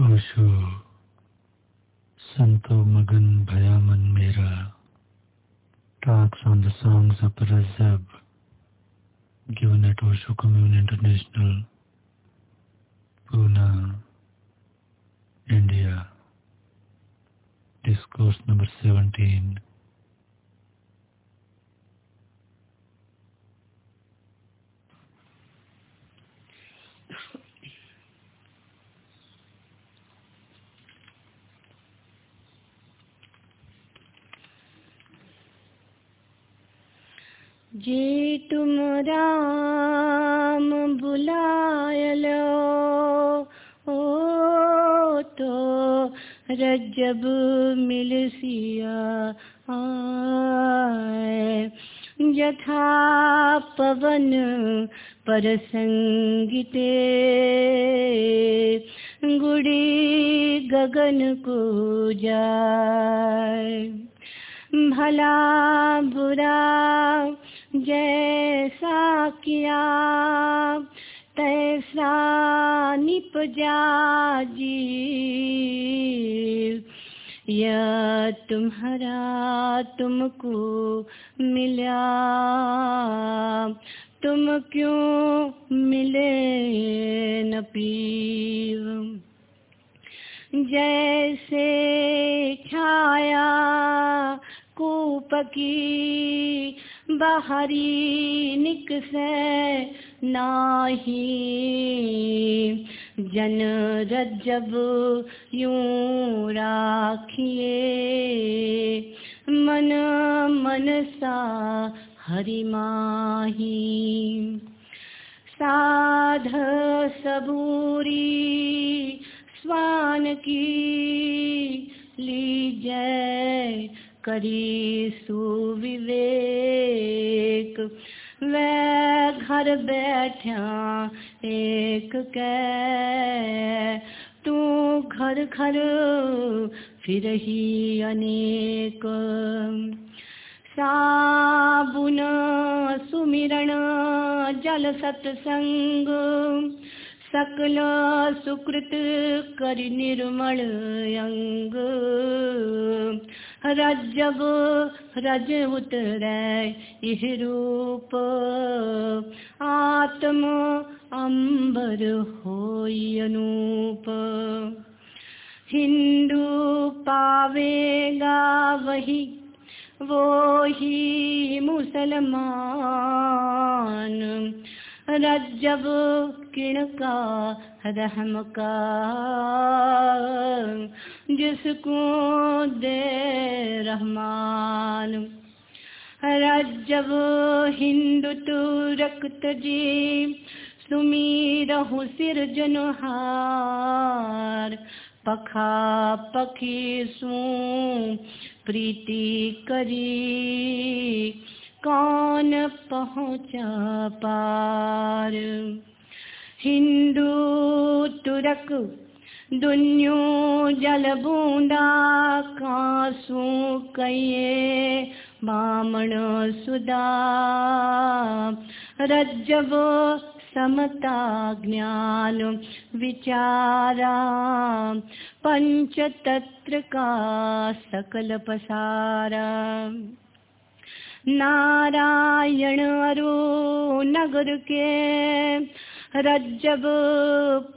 ओशो संतो मगन भयामन मेरा talks on the songs of Razab given at Osho Commune International, Pune, India. Discourse number 17. जे तुम राम बुलाय लो। ओ तो रजब मिल सिया यथा पवन पर संगीते गुड़ी गगन को जाए। भला बुरा जैसा किया तैसा निपजा जी तुम्हारा तुमको मिला। तुम क्यों मिले न पीव? जैसे छाया कूप की बाहरी निकसे नाही। जन रजब यूँ राखिए। मन मन सा हरि माही। साध सबूरी स्वान की लीजय करी सुविवेक वह घर बैठा एक कै तू घर घर फिर ही अनेक। साबुन सुमिरण जल सत्संग, सकल सुकृत कर निर्मल अंग। रजब रज उतरै इह रूप, आत्म अंबर होई अनूप। हिंदू पावेगा वही वो ही मुसलमान। रजब किण का रहम का। जिसको दे रहमान। रजब हिंदू तू रक्त जी सुमीरहु सिर जनहार। पखा पखी सू, प्रीति करी। कौन पहुँचा पार? हिंदू, तुरक, दुन्यू जल बूंदा, कासू, कये, बामण, सुदा। रज्जब समता, ज्ञान, विचारा। पंच तत्र का सकल पसारा। नारायण अरु नगर के रज्जब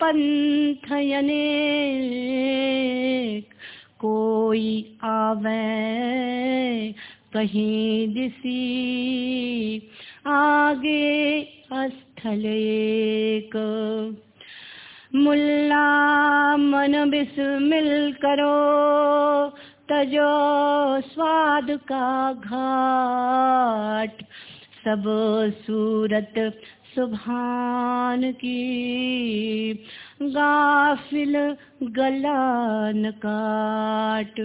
पंथयने कोई आवे कहीं दिसी, आगे स्थल एक। मुल्ला मन बिस्मिल करो तजो स्वाद का घाट, सब सूरत सुभान की। गाफिल गलान काट,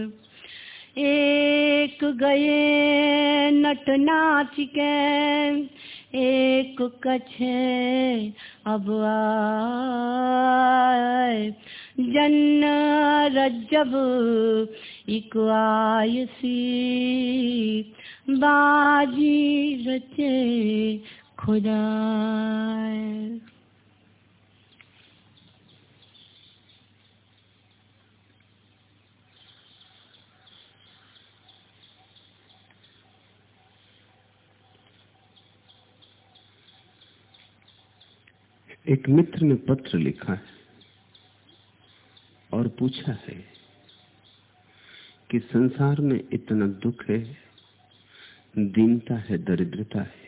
एक गए नट नाच के एक कछे अब आए। जन्न रजब इकवायसी बाजी रचे खुदा एक मित्र ने पत्र लिखा है और पूछा है कि संसार में इतना दुख है, दीनता है, दरिद्रता है।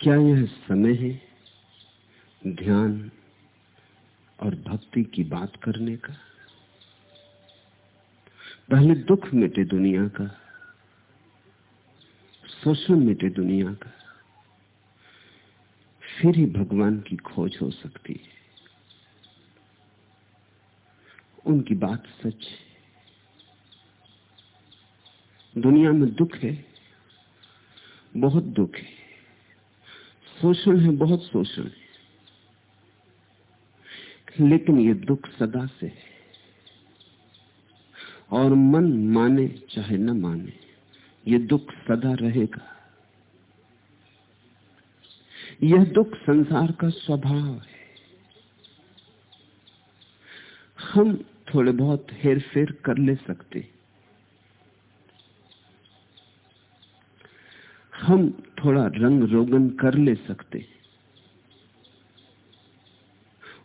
क्या यह समय है ध्यान और भक्ति की बात करने का? पहले दुख मिटे दुनिया का, शोषण मिटे दुनिया का, फिर ही भगवान की खोज हो सकती है। उनकी बात सच दुनिया में दुख है, बहुत दुख है। शोषण है, बहुत शोषण है। लेकिन ये दुख सदा से है। और मन माने चाहे न माने, ये दुख सदा रहेगा। यह दुख संसार का स्वभाव है। हम थोड़े बहुत हेर फेर कर ले सकते। हम थोड़ा रंग रोगन कर ले सकते।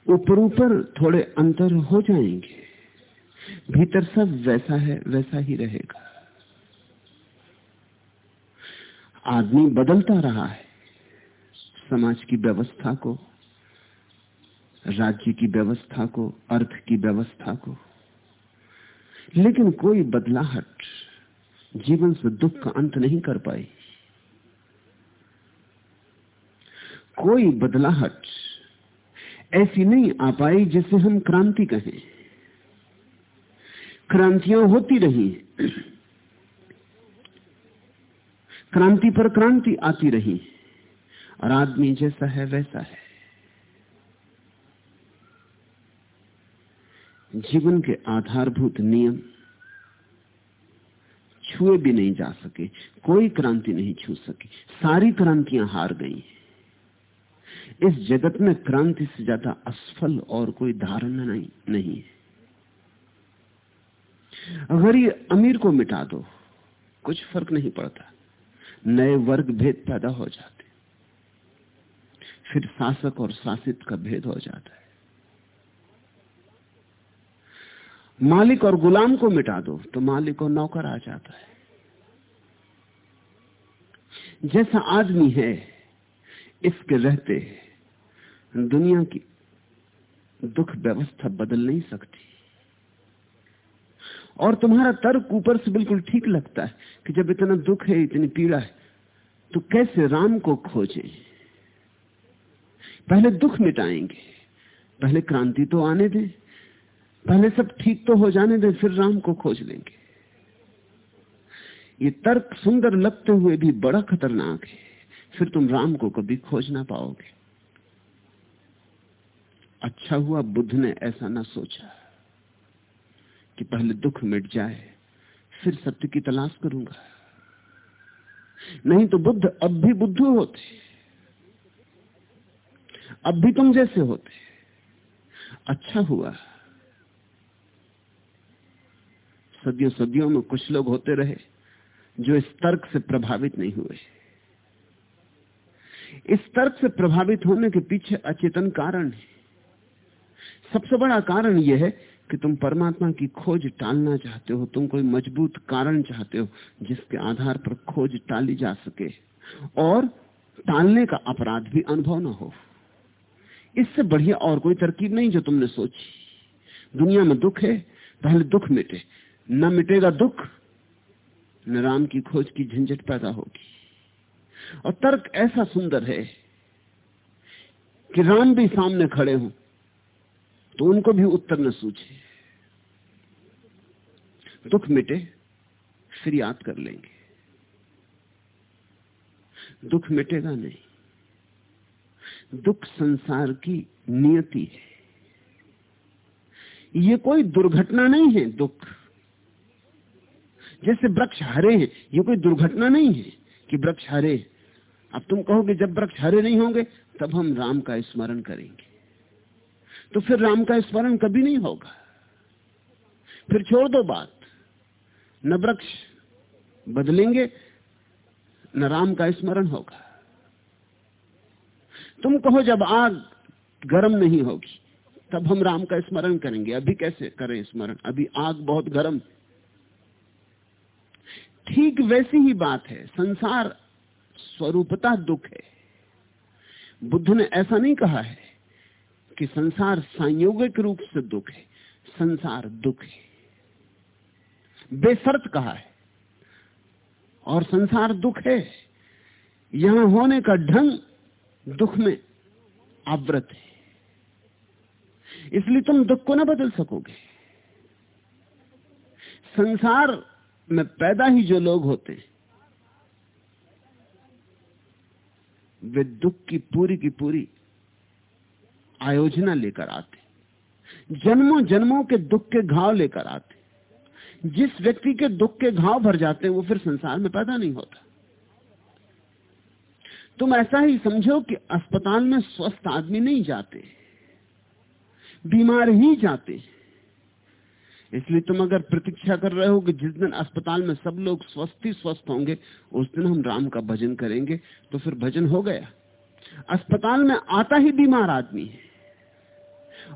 ऊपर ऊपर थोड़े अंतर हो जाएँगे। भीतर सब वैसा है, वैसा ही रहेगा। आदमी बदलता रहा है। समाज की व्यवस्था को राज्य की व्यवस्था को, अर्थ की व्यवस्था को। लेकिन कोई बदलाहट जीवन से दुख का अंत नहीं कर पाई। कोई बदलाहट ऐसी नहीं आ पाई जिसे हम क्रांति कहें। क्रांतियाँ होती रही क्रांति पर क्रांति आती रही। और आदमी जैसा है वैसा है। जीवन के आधारभूत नियम छुए भी नहीं जा सके, कोई क्रांति नहीं छू सकी। सारी क्रांतियाँ हार गई इस जगत में क्रांति से ज़्यादा असफल और कोई धारणा नहीं नहीं है। अगर ये अमीर को मिटा दो, कुछ फ़र्क नहीं पड़ता। नए वर्ग भेद पैदा हो जाते फिर शासक और शासित का भेद हो जाता है। मालिक और गुलाम को मिटा दो तो मालिक और नौकर आ जाता है। जैसा आदमी है इसके रहते दुनिया की दुख व्यवस्था बदल नहीं सकती। और तुम्हारा तर्क ऊपर से बिल्कुल ठीक लगता है कि जब इतना दुख है, इतनी पीड़ा है तो कैसे राम को खोजें? पहले दुख मिटाएँगे, पहले क्रांति तो आने दें। पहले सब ठीक तो हो जाने दें, फिर राम को खोज लेंगे। ये तर्क सुंदर लगते हुए भी बड़ा खतरनाक है। फिर तुम राम को कभी खोज ना पाओगे। अच्छा हुआ बुद्ध ने ऐसा ना सोचा कि पहले दुख मिट जाए, फिर सत्य की तलाश करूँगा। नहीं तो बुद्ध अब भी बुद्ध होते। अब भी तुम जैसे होते। अच्छा हुआ सदियों सदियों में कुछ लोग होते रहे, जो इस तर्क से प्रभावित नहीं हुए। इस तर्क से प्रभावित होने के पीछे अचेतन कारण है। सबसे बड़ा कारण यह है कि तुम परमात्मा की खोज टालना चाहते हो, तुम कोई मज़बूत कारण चाहते हो, जिसके आधार पर खोज टाली जा सके। और टालने का अपराध भी अनुभव ना हो। इससे बढ़िया और कोई तरकीब नहीं जो तुमने सोची। दुनिया में दुख है, पहले दुख मिटे न मिटेगा दुख, न राम की खोज की झंझट पैदा होगी। और तर्क ऐसा सुंदर है कि राम भी सामने खड़े हों तो उनको भी उत्तर न सूझे। दुख मिटे, फिर याद कर लेंगे। दुख मिटेगा नहीं। दुख संसार की नियति है। ये कोई दुर्घटना नहीं है दुख। जैसे वृक्ष हरे हैं, ये कोई दुर्घटना नहीं है कि वृक्ष हरे अब तुम कहोगे जब वृक्ष हरे नहीं होंगे, तब हम राम का स्मरण करेंगे। तो फिर राम का स्मरण कभी नहीं होगा। फिर छोड़ दो बात। न वृक्ष बदलेंगे, न राम का स्मरण होगा। तुम कहो जब आग गर्म नहीं होगी, तब हम राम का स्मरण करेंगे। अभी कैसे करें स्मरण? अभी आग बहुत गर्म ठीक वैसी ही बात है। संसार स्वरूपता दुख है। बुद्ध ने ऐसा नहीं कहा है कि संसार संयोगिक रूप से दुख है। संसार दुख है। बेसर्त कहा है। और संसार दुख है। यहाँ होने का ढंग दुख में आवृत है। इसलिए तुम दुख को ना बदल सकोगे। संसार में पैदा ही जो लोग होते हैं, वे दुख की पूरी की पूरी आयोजना लेकर आते जन्मों जन्मों के दुख के घाव लेकर आते जिस व्यक्ति के दुख के घाव भर जाते हैं, वो फिर संसार में पैदा नहीं होता। तुम ऐसा ही समझो कि अस्पताल में स्वस्थ आदमी नहीं जाते, बीमार ही जाते इसलिए तुम अगर प्रतीक्षा कर रहे हो कि जिस दिन अस्पताल में सब लोग स्वस्थ ही स्वस्थ होंगे, उस दिन हम राम का भजन करेंगे तो फिर भजन हो गया। अस्पताल में आता ही बीमार आदमी है।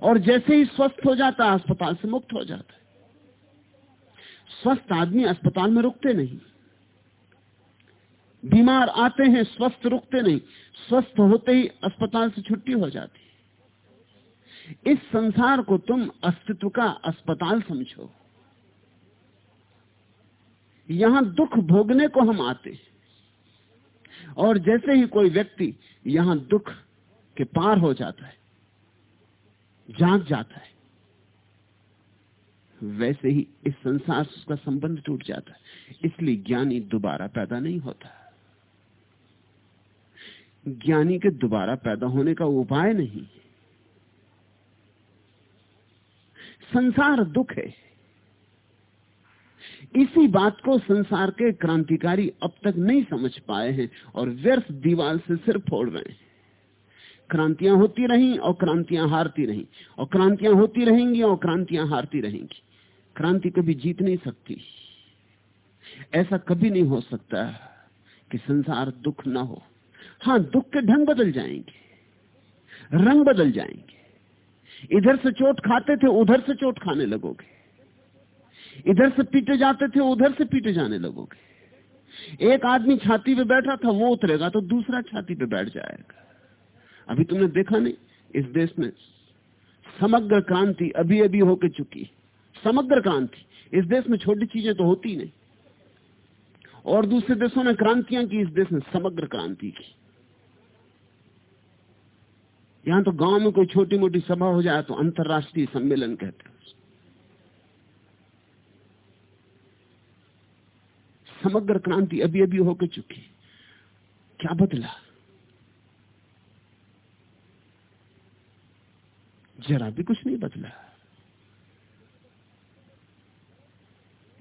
और जैसे ही स्वस्थ हो जाता अस्पताल से मुक्त हो जाता स्वस्थ आदमी अस्पताल में रुकते नहीं। बीमार आते हैं, स्वस्थ रुकते नहीं। स्वस्थ होते ही अस्पताल से छुट्टी हो जाती इस संसार को तुम अस्तित्व का अस्पताल समझो। यहाँ दुख भोगने को हम आते और जैसे ही कोई व्यक्ति यहाँ दुख के पार हो जाता है, जाग जाता है, वैसे ही इस संसार से उसका संबंध टूट जाता है। इसलिए ज्ञानी दोबारा पैदा नहीं होता। ज्ञानी के दोबारा पैदा होने का उपाय नहीं संसार दुख है। इसी बात को संसार के क्रांतिकारी अब तक नहीं समझ पाए हैं और व्यर्थ दीवार से सिर फोड़ रहे हैं। क्रांतियाँ होती रहीं और क्रांतियाँ हारती रहीं। और क्रांतियाँ होती रहेंगी और क्रांतियाँ हारती रहेंगी। क्रांति कभी जीत नहीं सकती। ऐसा कभी नहीं हो सकता कि संसार दुख ना हो। हाँ दुख के ढंग बदल जाएँगे। रंग बदल जाएँगे। इधर से चोट खाते थे, उधर से चोट खाने लगोगे। इधर से पीटे जाते थे, उधर से पीटे जाने लगोगे। एक आदमी छाती पे बैठा था, वो उतरेगा तो दूसरा छाती पे बैठ जाएगा। अभी तुमने देखा नहीं, इस देश में समग्र क्रांति अभी अभी होके चुकी समग्र क्रांति। इस देश में छोटी चीज़ें तो होती नहीं। और दूसरे देशों ने क्रांतियाँ की, इस देश में समग्र क्रांति की। यहाँ तो गाँव में कोई छोटी मोटी सभा हो जाए तो अंतरराष्ट्रीय सम्मेलन कहते हैं समग्र क्रांति अभी अभी होकर चुकी क्या बदला? जरा भी कुछ नहीं बदला।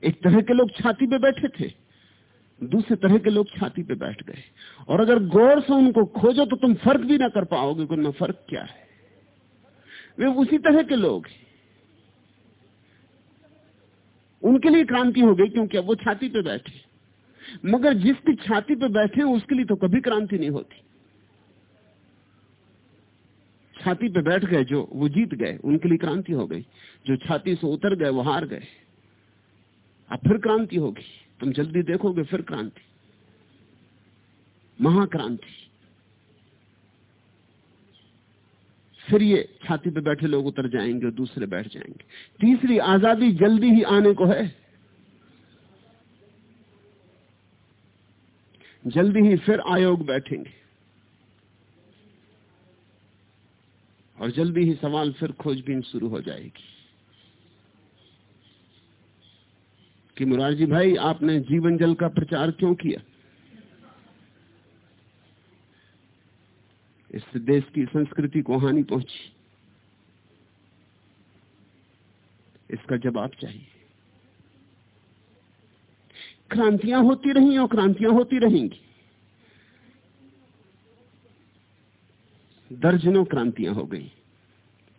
एक तरह के लोग छाती पे बैठे थे। दूसरे तरह के लोग छाती पे बैठ गए। और अगर गौर से उनको खोजो तो तुम फ़र्क भी ना कर पाओगे कि उनमें फ़र्क क्या है। वे उसी तरह के लोग हैं। उनके लिए क्रांति हो गई क्योंकि अब वो छाती पे बैठे। मगर जिसकी छाती पे बैठे उसके लिए तो कभी क्रांति नहीं होती। छाती पे बैठ गए जो, वो जीत गए, उनके लिए क्रांति हो गई। जो छाती से उतर गए, वो हार गए। अब फिर क्रांति होगी। तुम जल्दी देखोगे, फिर क्रांति। महाक्रांति। फिर ये छाती पे बैठे लोग उतर जाएँगे और दूसरे बैठ जाएँगे। तीसरी, आज़ादी जल्दी ही आने को है। जल्दी ही फिर आयोग बैठेंगे। और जल्दी ही सवाल फिर खोजबीन शुरू हो जाएगी। कि मुरारजी भाई, आपने जीवन जल का प्रचार क्यों किया? इससे देश की संस्कृति को हानि पहुँची। इसका जवाब चाहिए। क्रांतियाँ होती रही और क्रांतियाँ होती रहेंगी। दर्जनों क्रांतियाँ हो गई।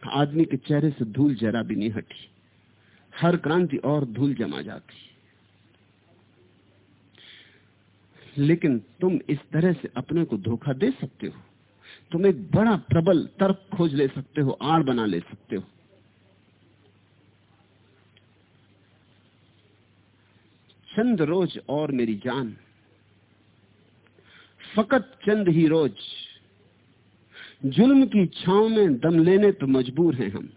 आदमी के चेहरे से धूल जरा भी नहीं हटी। हर क्रांति और धूल जमा जाती लेकिन तुम इस तरह से अपने को धोखा दे सकते हो। तुम एक बड़ा प्रबल तर्क खोज ले सकते हो, आड़ बना ले सकते हो। चंद रोज और मेरी जान। फकत चंद ही रोज। जुल्म की छाव में दम लेने तो मजबूर हैं हम।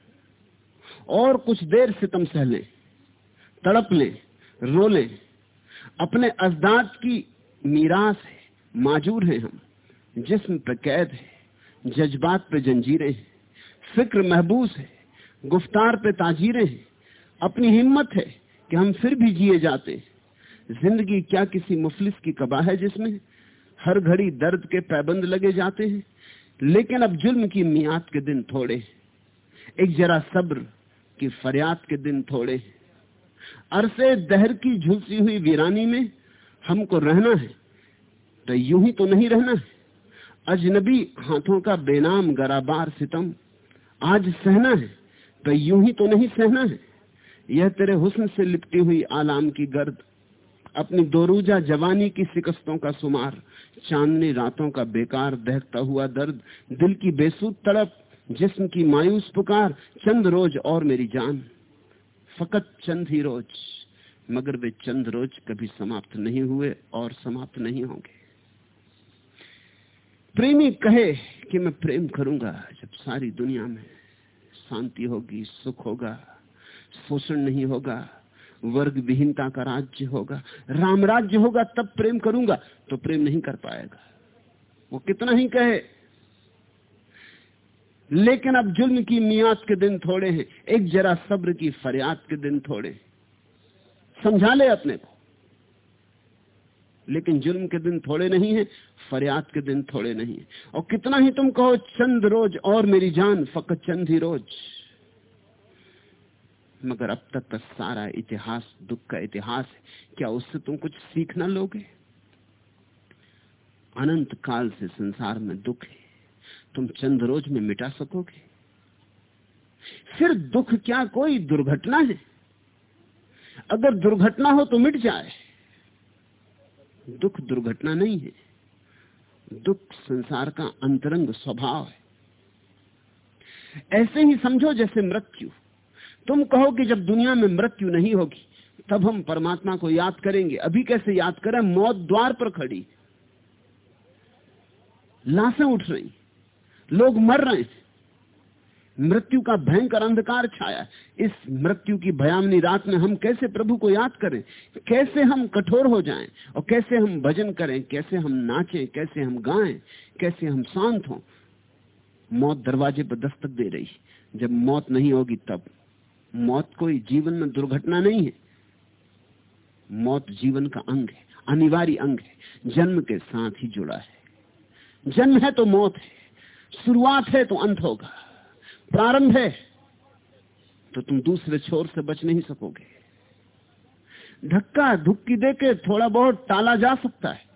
और कुछ देर से तम सह लें तड़प लें रो लें अपने अजदाद की मीरास है, माजूर हैं हम। जिस्म पे कैद है, जज्बात पे जंजीरें हैं। फ़िक्र महबूस है, गुफ्तार पे ताजीरें हैं। अपनी हिम्मत है कि हम फिर भी जिए जाते ज़िंदगी क्या किसी मुफलिस की कबा है जिसमें हर घड़ी दर्द के पैबंद लगे जाते हैं, लेकिन अब जुल्म की मियाद के दिन थोड़े एक जरा सब्र की फरियाद के दिन थोड़े अरसे दहर की झुलसी हुई वीरानी में हमको रहना है तो यूँ ही तो नहीं रहना है। अजनबी हाथों का बेनाम गराबार सितम, आज सहना है तो यूँ ही तो नहीं सहना है। यह तेरे हुस्न से लिपटी हुई आलाम की गर्द, अपनी दोरूजा जवानी की शिकस्तों का सुमार, चांदनी रातों का बेकार दहकता हुआ दर्द, दिल की बेसुध तड़प जिस्म की मायूस पुकार, चंद रोज और मेरी जान। फकत चंद ही रोज, मगर वे चंद रोज कभी समाप्त नहीं हुए और समाप्त नहीं होंगे। प्रेमी कहे कि मैं प्रेम करूँगा जब सारी दुनिया में शांति होगी, सुख होगा, शोषण नहीं होगा वर्ग विहीनता का राज्य होगा राम राज्य होगा, तब प्रेम करूँगा तो प्रेम नहीं कर पाएगा। वो कितना ही कहे लेकिन अब जुल्म की मियाद के दिन थोड़े हैं। एक जरा सब्र की फरियाद के दिन थोड़े समझा ले अपने को। लेकिन जुल्म के दिन थोड़े नहीं है, फरियाद के दिन थोड़े नहीं है। और कितना ही तुम कहो, चंद रोज और मेरी जान, फकत चंद ही रोज। मगर अब तक का सारा इतिहास, दुख का इतिहास है। क्या उससे तुम कुछ सीखना लोगे? अनंत काल से संसार में दुख है। तुम चंद रोज में मिटा सकोगे। फिर दुख क्या कोई दुर्घटना है? अगर दुर्घटना हो तो मिट जाए। दुख दुर्घटना नहीं है। दुख संसार का अंतरंग स्वभाव है। ऐसे ही समझो जैसे मृत्यु। तुम कहो कि जब दुनिया में मृत्यु नहीं होगी, तब हम परमात्मा को याद करेंगे। अभी कैसे याद करें? मौत द्वार पर खड़ी। लाशें उठ रही। लोग मर रहे हैं मृत्यु का भयंकर अंधकार छाया। इस मृत्यु की भयामनी रात में हम कैसे प्रभु को याद करें? कैसे हम कठोर हो जाएँ? और कैसे हम भजन करें? कैसे हम नाचें? कैसे हम गाएँ? कैसे हम शांत हों? मौत दरवाजे पर दस्तक दे रही। जब मौत नहीं होगी तब। मौत कोई जीवन में दुर्घटना नहीं है। मौत जीवन का अंग है। अनिवार्य अंग है। जन्म के साथ ही जुड़ा है। जन्म है तो मौत है। शुरुआत है तो अंत होगा। प्रारंभ है तो तुम दूसरे छोर से बच नहीं सकोगे। धक्का धुक्की देके थोड़ा बहुत टाला जा सकता है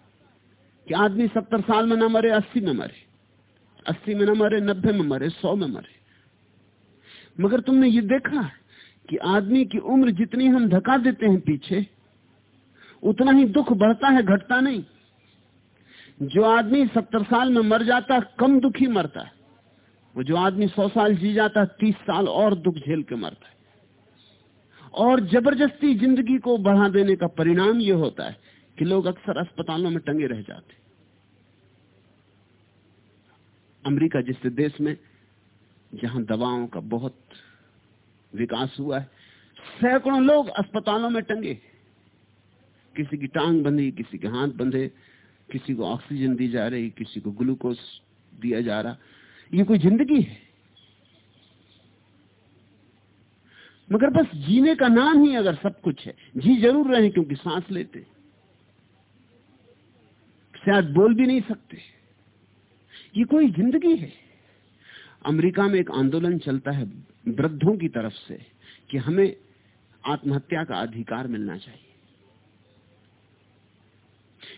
कि आदमी सत्तर साल में न मरे, अस्सी में मरे। अस्सी में न मरे, नब्बे में मरे, सौ में मरे। मगर तुमने ये देखा कि आदमी की उम्र जितनी हम धक्का देते हैं पीछे, उतना ही दुख बढ़ता है, घटता नहीं। जो आदमी सत्तर साल में मर जाता है, कम दुखी मरता है। वो जो आदमी सौ साल जी जाता है, तीस साल और दुख झेल के मरता है। और ज़बरदस्ती ज़िंदगी को बढ़ा देने का परिणाम यह होता है कि लोग अक्सर अस्पतालों में टंगे रह जाते अमेरिका जिस देश में जहाँ दवाओं का बहुत विकास हुआ है, सैकड़ों लोग अस्पतालों में टंगे। किसी की टांग बंधी, किसी के हाथ बंधे किसी को ऑक्सीजन दी जा रही, किसी को ग्लूकोज दिया जा रहा। ये कोई ज़िंदगी है। मगर बस जीने का नाम ही अगर सब कुछ है, जी ज़रूर रहे क्योंकि सांस लेते शायद बोल भी नहीं सकते। ये कोई ज़िंदगी है। अमेरिका में एक आंदोलन चलता है वृद्धों की तरफ़ से कि हमें आत्महत्या का अधिकार मिलना चाहिए।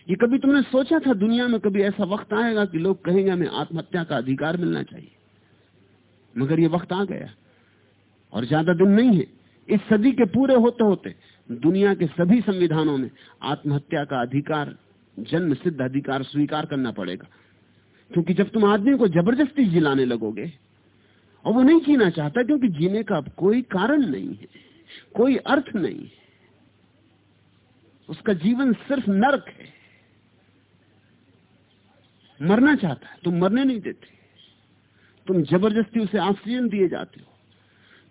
ये कभी तुमने सोचा था दुनिया में कभी ऐसा वक्त आएगा कि लोग कहेंगे हमें आत्महत्या का अधिकार मिलना चाहिए? मगर ये वक्त आ गया। और ज़्यादा दिन नहीं है। इस सदी के पूरे होते होते दुनिया के सभी संविधानों में आत्महत्या का अधिकार जन्म सिद्ध अधिकार स्वीकार करना पड़ेगा। क्योंकि जब तुम आदमी को ज़बरदस्ती जिलाने लगोगे, और वो नहीं जीना चाहता क्योंकि जीने का अब कोई कारण नहीं है, कोई अर्थ नहीं है, उसका जीवन सिर्फ़ नरक है। मरना चाहता है, तुम मरने नहीं देते। तुम ज़बरदस्ती उसे ऑक्सीजन दिए जाते हो।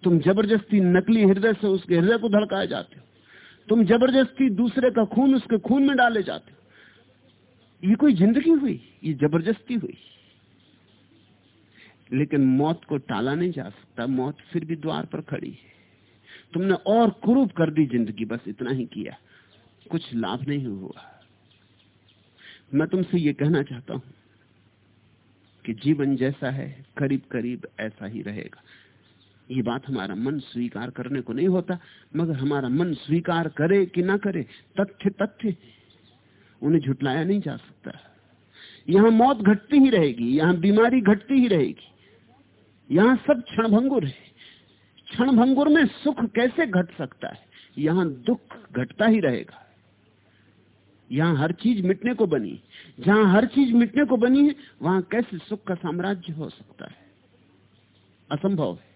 तुम ज़बरदस्ती नकली हृदय से उसके हृदय को धड़काए जाते हो। तुम ज़बरदस्ती दूसरे का खून उसके खून में डाले जाते हो। ये कोई ज़िंदगी हुई? ये ज़बरदस्ती हुई। लेकिन मौत को टाला नहीं जा सकता। मौत फिर भी द्वार पर खड़ी है। तुमने और कुरूप कर दी ज़िंदगी, बस इतना ही किया। कुछ लाभ नहीं हुआ। मैं तुमसे ये कहना चाहता हूँ कि जीवन जैसा है करीब करीब ऐसा ही रहेगा। ये बात हमारा मन स्वीकार करने को नहीं होता, मगर हमारा मन स्वीकार करे कि ना करे तथ्य तथ्य उन्हें झुटलाया नहीं जा सकता। यहाँ मौत घटती ही रहेगी, यहाँ बीमारी घटती ही रहेगी, यहाँ सब क्षणभंगुर है। क्षणभंगुर में सुख कैसे घट सकता है? यहाँ दुख घटता ही रहेगा। यहाँ हर चीज़ मिटने को बनी, जहाँ हर चीज़ मिटने को बनी है वहाँ कैसे सुख का साम्राज्य हो सकता है? असंभव है।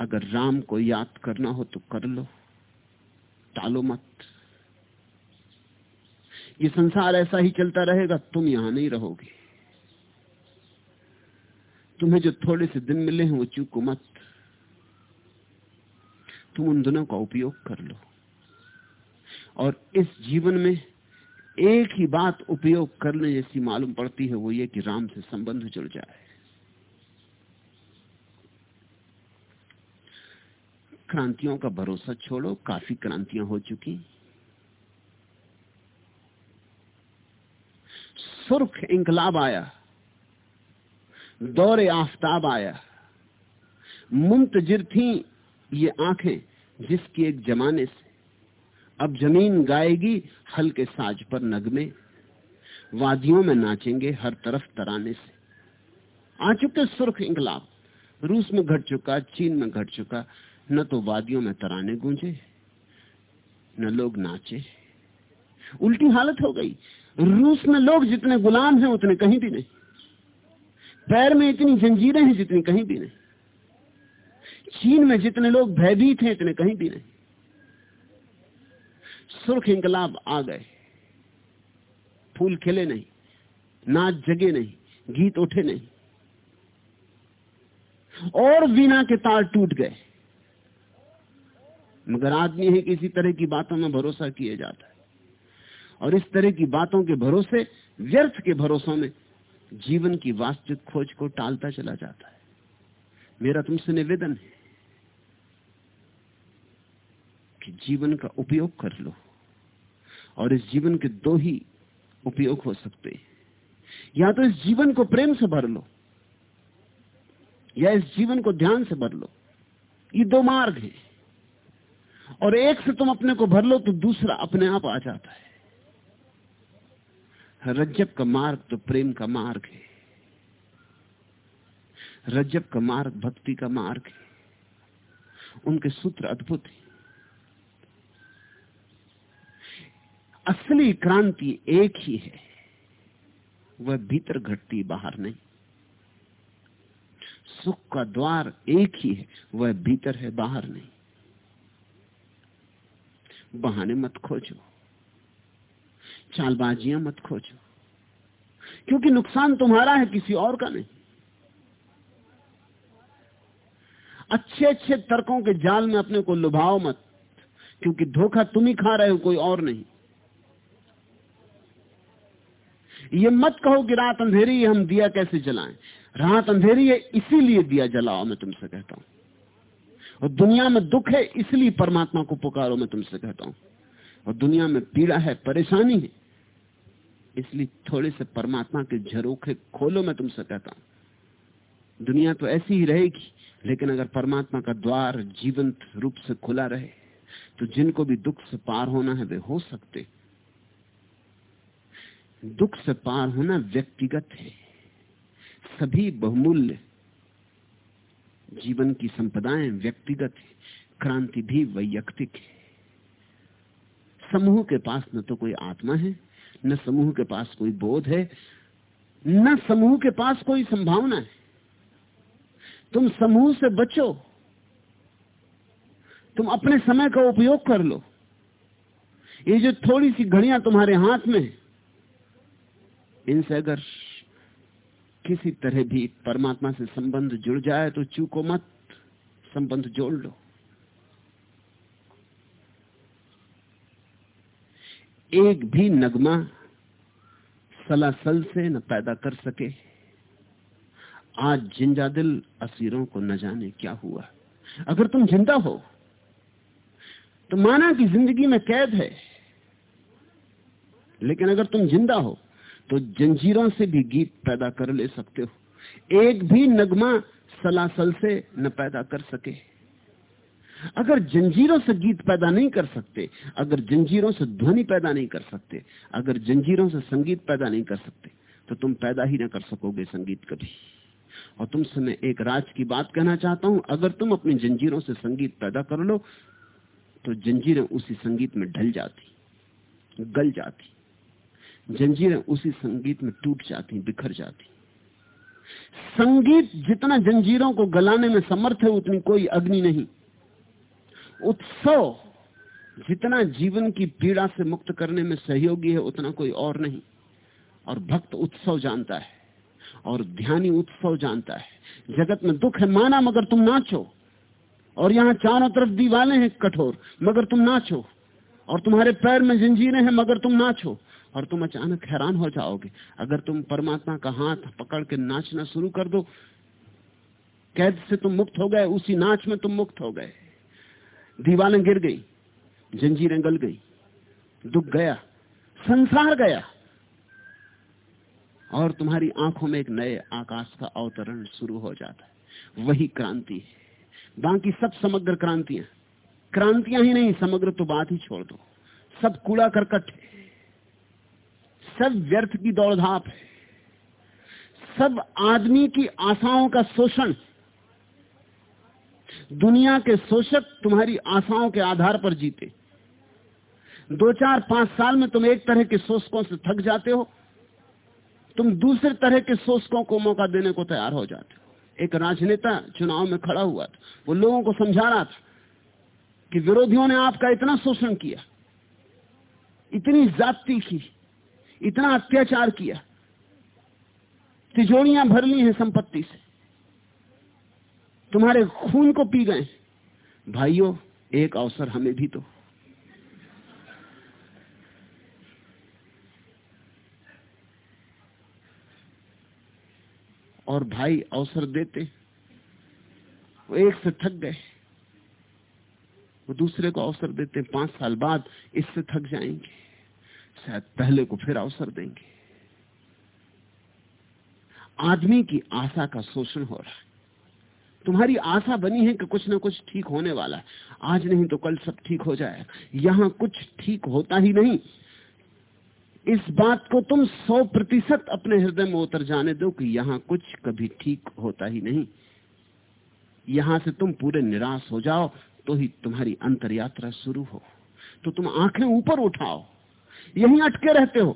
अगर राम को याद करना हो तो कर लो। टालो मत। ये संसार ऐसा ही चलता रहेगा, तुम यहाँ नहीं रहोगे। तुम्हें जो थोड़े से दिन मिले हैं, वो चूको मत। तुम उन दिनों का उपयोग कर लो। और इस जीवन में एक ही बात उपयोग करने जैसी मालूम पड़ती है, वो ये कि राम से संबंध जुड़ जाए। क्रांतियों का भरोसा छोड़ो, काफ़ी क्रांतियाँ हो चुकी। सुर्ख इंकलाब आया, दौरे आफ्ताब आया। मुंतजिर थी ये आँखें जिसकी एक जमाने से अब ज़मीन गाएगी हल्के साज पर नगमे। वादियों में नाचेंगे हर तरफ़ तराने से। आ चुके सुर्ख इंकलाब, रूस में घट चुका, चीन में घट चुका, न तो वादियों में तराने गूंजे, न लोग नाचे। उल्टी हालत हो गई, रूस में लोग जितने गुलाम हैं उतने कहीं भी नहीं। पैर में इतनी जंजीरें हैं जितनी कहीं भी नहीं। चीन में जितने लोग भयभीत हैं इतने कहीं भी नहीं। सुर्ख इंकलाब आ गए। फूल खिले नहीं, नाच जगे नहीं, गीत उठे नहीं। और वीणा के तार टूट गए। मगर आदमी है किसी तरह की बातों में भरोसा किया जाता है। और इस तरह की बातों के भरोसे, व्यर्थ के भरोसों में जीवन की वास्तविक खोज को टालता चला जाता है। मेरा तुमसे निवेदन है कि जीवन का उपयोग कर लो। और इस जीवन के दो ही उपयोग हो सकते हैं। या तो इस जीवन को प्रेम से भर लो, या इस जीवन को ध्यान से भर लो। ये दो मार्ग हैं। और एक से तुम अपने को भर लो तो दूसरा अपने आप आ जाता है। रज्जब का मार्ग तो प्रेम का मार्ग है। रज्जब का मार्ग भक्ति का मार्ग है। उनके सूत्र अद्भुत हैं। असली क्रांति एक ही है। वह भीतर घटती बाहर नहीं। सुख का द्वार एक ही है, वह भीतर है, बाहर नहीं। बहाने मत खोजो। चालबाजियाँ मत खोजो। क्योंकि नुकसान तुम्हारा है, किसी और का नहीं। अच्छे अच्छे तर्कों के जाल में अपने को लुभाओ मत, क्योंकि धोखा तुम ही खा रहे हो, कोई और नहीं। ये मत कहो कि रात अंधेरी है, हम दिया कैसे जलाएँ? रात अंधेरी है, इसीलिए दिया जलाओ, मैं तुमसे कहता हूँ। और दुनिया में दुख है, इसलिए परमात्मा को पुकारो, मैं तुमसे कहता हूँ। और दुनिया में पीड़ा है, परेशानी है, इसलिए थोड़े से परमात्मा के झरोखे खोलो, मैं तुमसे कहता हूँ। दुनिया तो ऐसी ही रहेगी, लेकिन अगर परमात्मा का द्वार जीवंत रूप से खुला रहे तो जिनको भी दुख से पार होना है, वे हो सकते दुख से पार होना व्यक्तिगत है। सभी बहुमूल्य जीवन की संपदाएँ व्यक्तिगत है। क्रांति भी वैयक्तिक है। समूह के पास न तो कोई आत्मा है, न समूह के पास कोई बोध है, न समूह के पास कोई संभावना है। तुम समूह से बचो। तुम अपने समय का उपयोग कर लो। ये जो थोड़ी सी घड़ियाँ तुम्हारे हाथ में इनसे अगर किसी तरह भी परमात्मा से संबंध जुड़ जाए तो चूको मत, संबंध जोड़ लो। एक भी नगमा सलासल से न पैदा कर सके। आज ज़िंदा दिल असीरों को न जाने क्या हुआ। अगर तुम ज़िंदा हो तो माना कि ज़िंदगी में कैद है, लेकिन अगर तुम ज़िंदा हो तो जंजीरों से भी गीत पैदा कर ले सकते हो। एक भी नगमा सलासल से न पैदा कर सके। अगर जंजीरों से गीत पैदा नहीं कर सकते, अगर जंजीरों से ध्वनि पैदा नहीं कर सकते, अगर जंजीरों से संगीत पैदा नहीं कर सकते तो तुम पैदा ही ना कर सकोगे संगीत कभी। और तुमसे मैं एक राज की बात कहना चाहता हूँ, अगर तुम अपनी जंजीरों से संगीत पैदा कर लो तो जंजीरें उसी संगीत में ढल जाती, गल जाती। जंजीरें उसी संगीत में टूट जाती, बिखर जाती। संगीत जितना जंजीरों को गलाने में समर्थ है, उतनी कोई अग्नि नहीं। उत्सव जितना जीवन की पीड़ा से मुक्त करने में सहयोगी है, उतना कोई और नहीं। और भक्त उत्सव जानता है, और ध्यानी उत्सव जानता है। जगत में दुख है, माना मगर तुम नाचो। और यहाँ चारों तरफ़ दीवाले हैं, कठोर, मगर तुम नाचो। और तुम्हारे पैर में जंजीरें हैं, मगर तुम नाचो। और तुम अचानक हैरान हो जाओगे। अगर तुम परमात्मा का हाथ पकड़ के नाचना शुरू कर दो, कैद से तुम मुक्त हो गए, उसी नाच में तुम मुक्त हो गए। दीवारें गिर गई, जंजीरें गल गई, दुख गया, संसार गया। और तुम्हारी आँखों में एक नए आकाश का अवतरण शुरू हो जाता है। वही क्रांति बाकी सब समग्र क्रांतियाँ। क्रांतियाँ ही नहीं, समग्र तो बात ही छोड़ दो। सब कूड़ा करकट है। सब व्यर्थ की दौड़धाप है। सब आदमी की आशाओं का शोषण। दुनिया के शोषक तुम्हारी आशाओं के आधार पर जीते। दो चार पाँच साल में तुम एक तरह के शोषकों से थक जाते हो। तुम दूसरे तरह के शोषकों को मौका देने को तैयार हो जाते हो। एक राजनेता चुनाव में खड़ा हुआ था। वो लोगों को समझा रहा था कि विरोधियों ने आपका इतना शोषण किया, इतनी जाति की इतना अत्याचार किया। तिजोड़ियाँ भर ली हैं संपत्ति से। तुम्हारे खून को पी गए। भाइयों, एक अवसर हमें भी तो और भाई अवसर देते। वो एक से थक गए। वो दूसरे को अवसर देते। पाँच साल बाद इससे थक जाएँगे। शायद पहले को फिर अवसर देंगे। आदमी की आशा का शोषण हो रहा है। तुम्हारी आशा बनी है कि कुछ ना कुछ ठीक होने वाला है। आज नहीं तो कल सब ठीक हो जाएगा। यहाँ कुछ ठीक होता ही नहीं। इस बात को तुम सौ प्रतिशत अपने हृदय में उतर जाने दो कि यहाँ कुछ कभी ठीक होता ही नहीं। यहाँ से तुम पूरे निराश हो जाओ तो ही तुम्हारी अंतर यात्रा शुरू हो। तो तुम आँखें ऊपर उठाओ। यहीं अटके रहते हो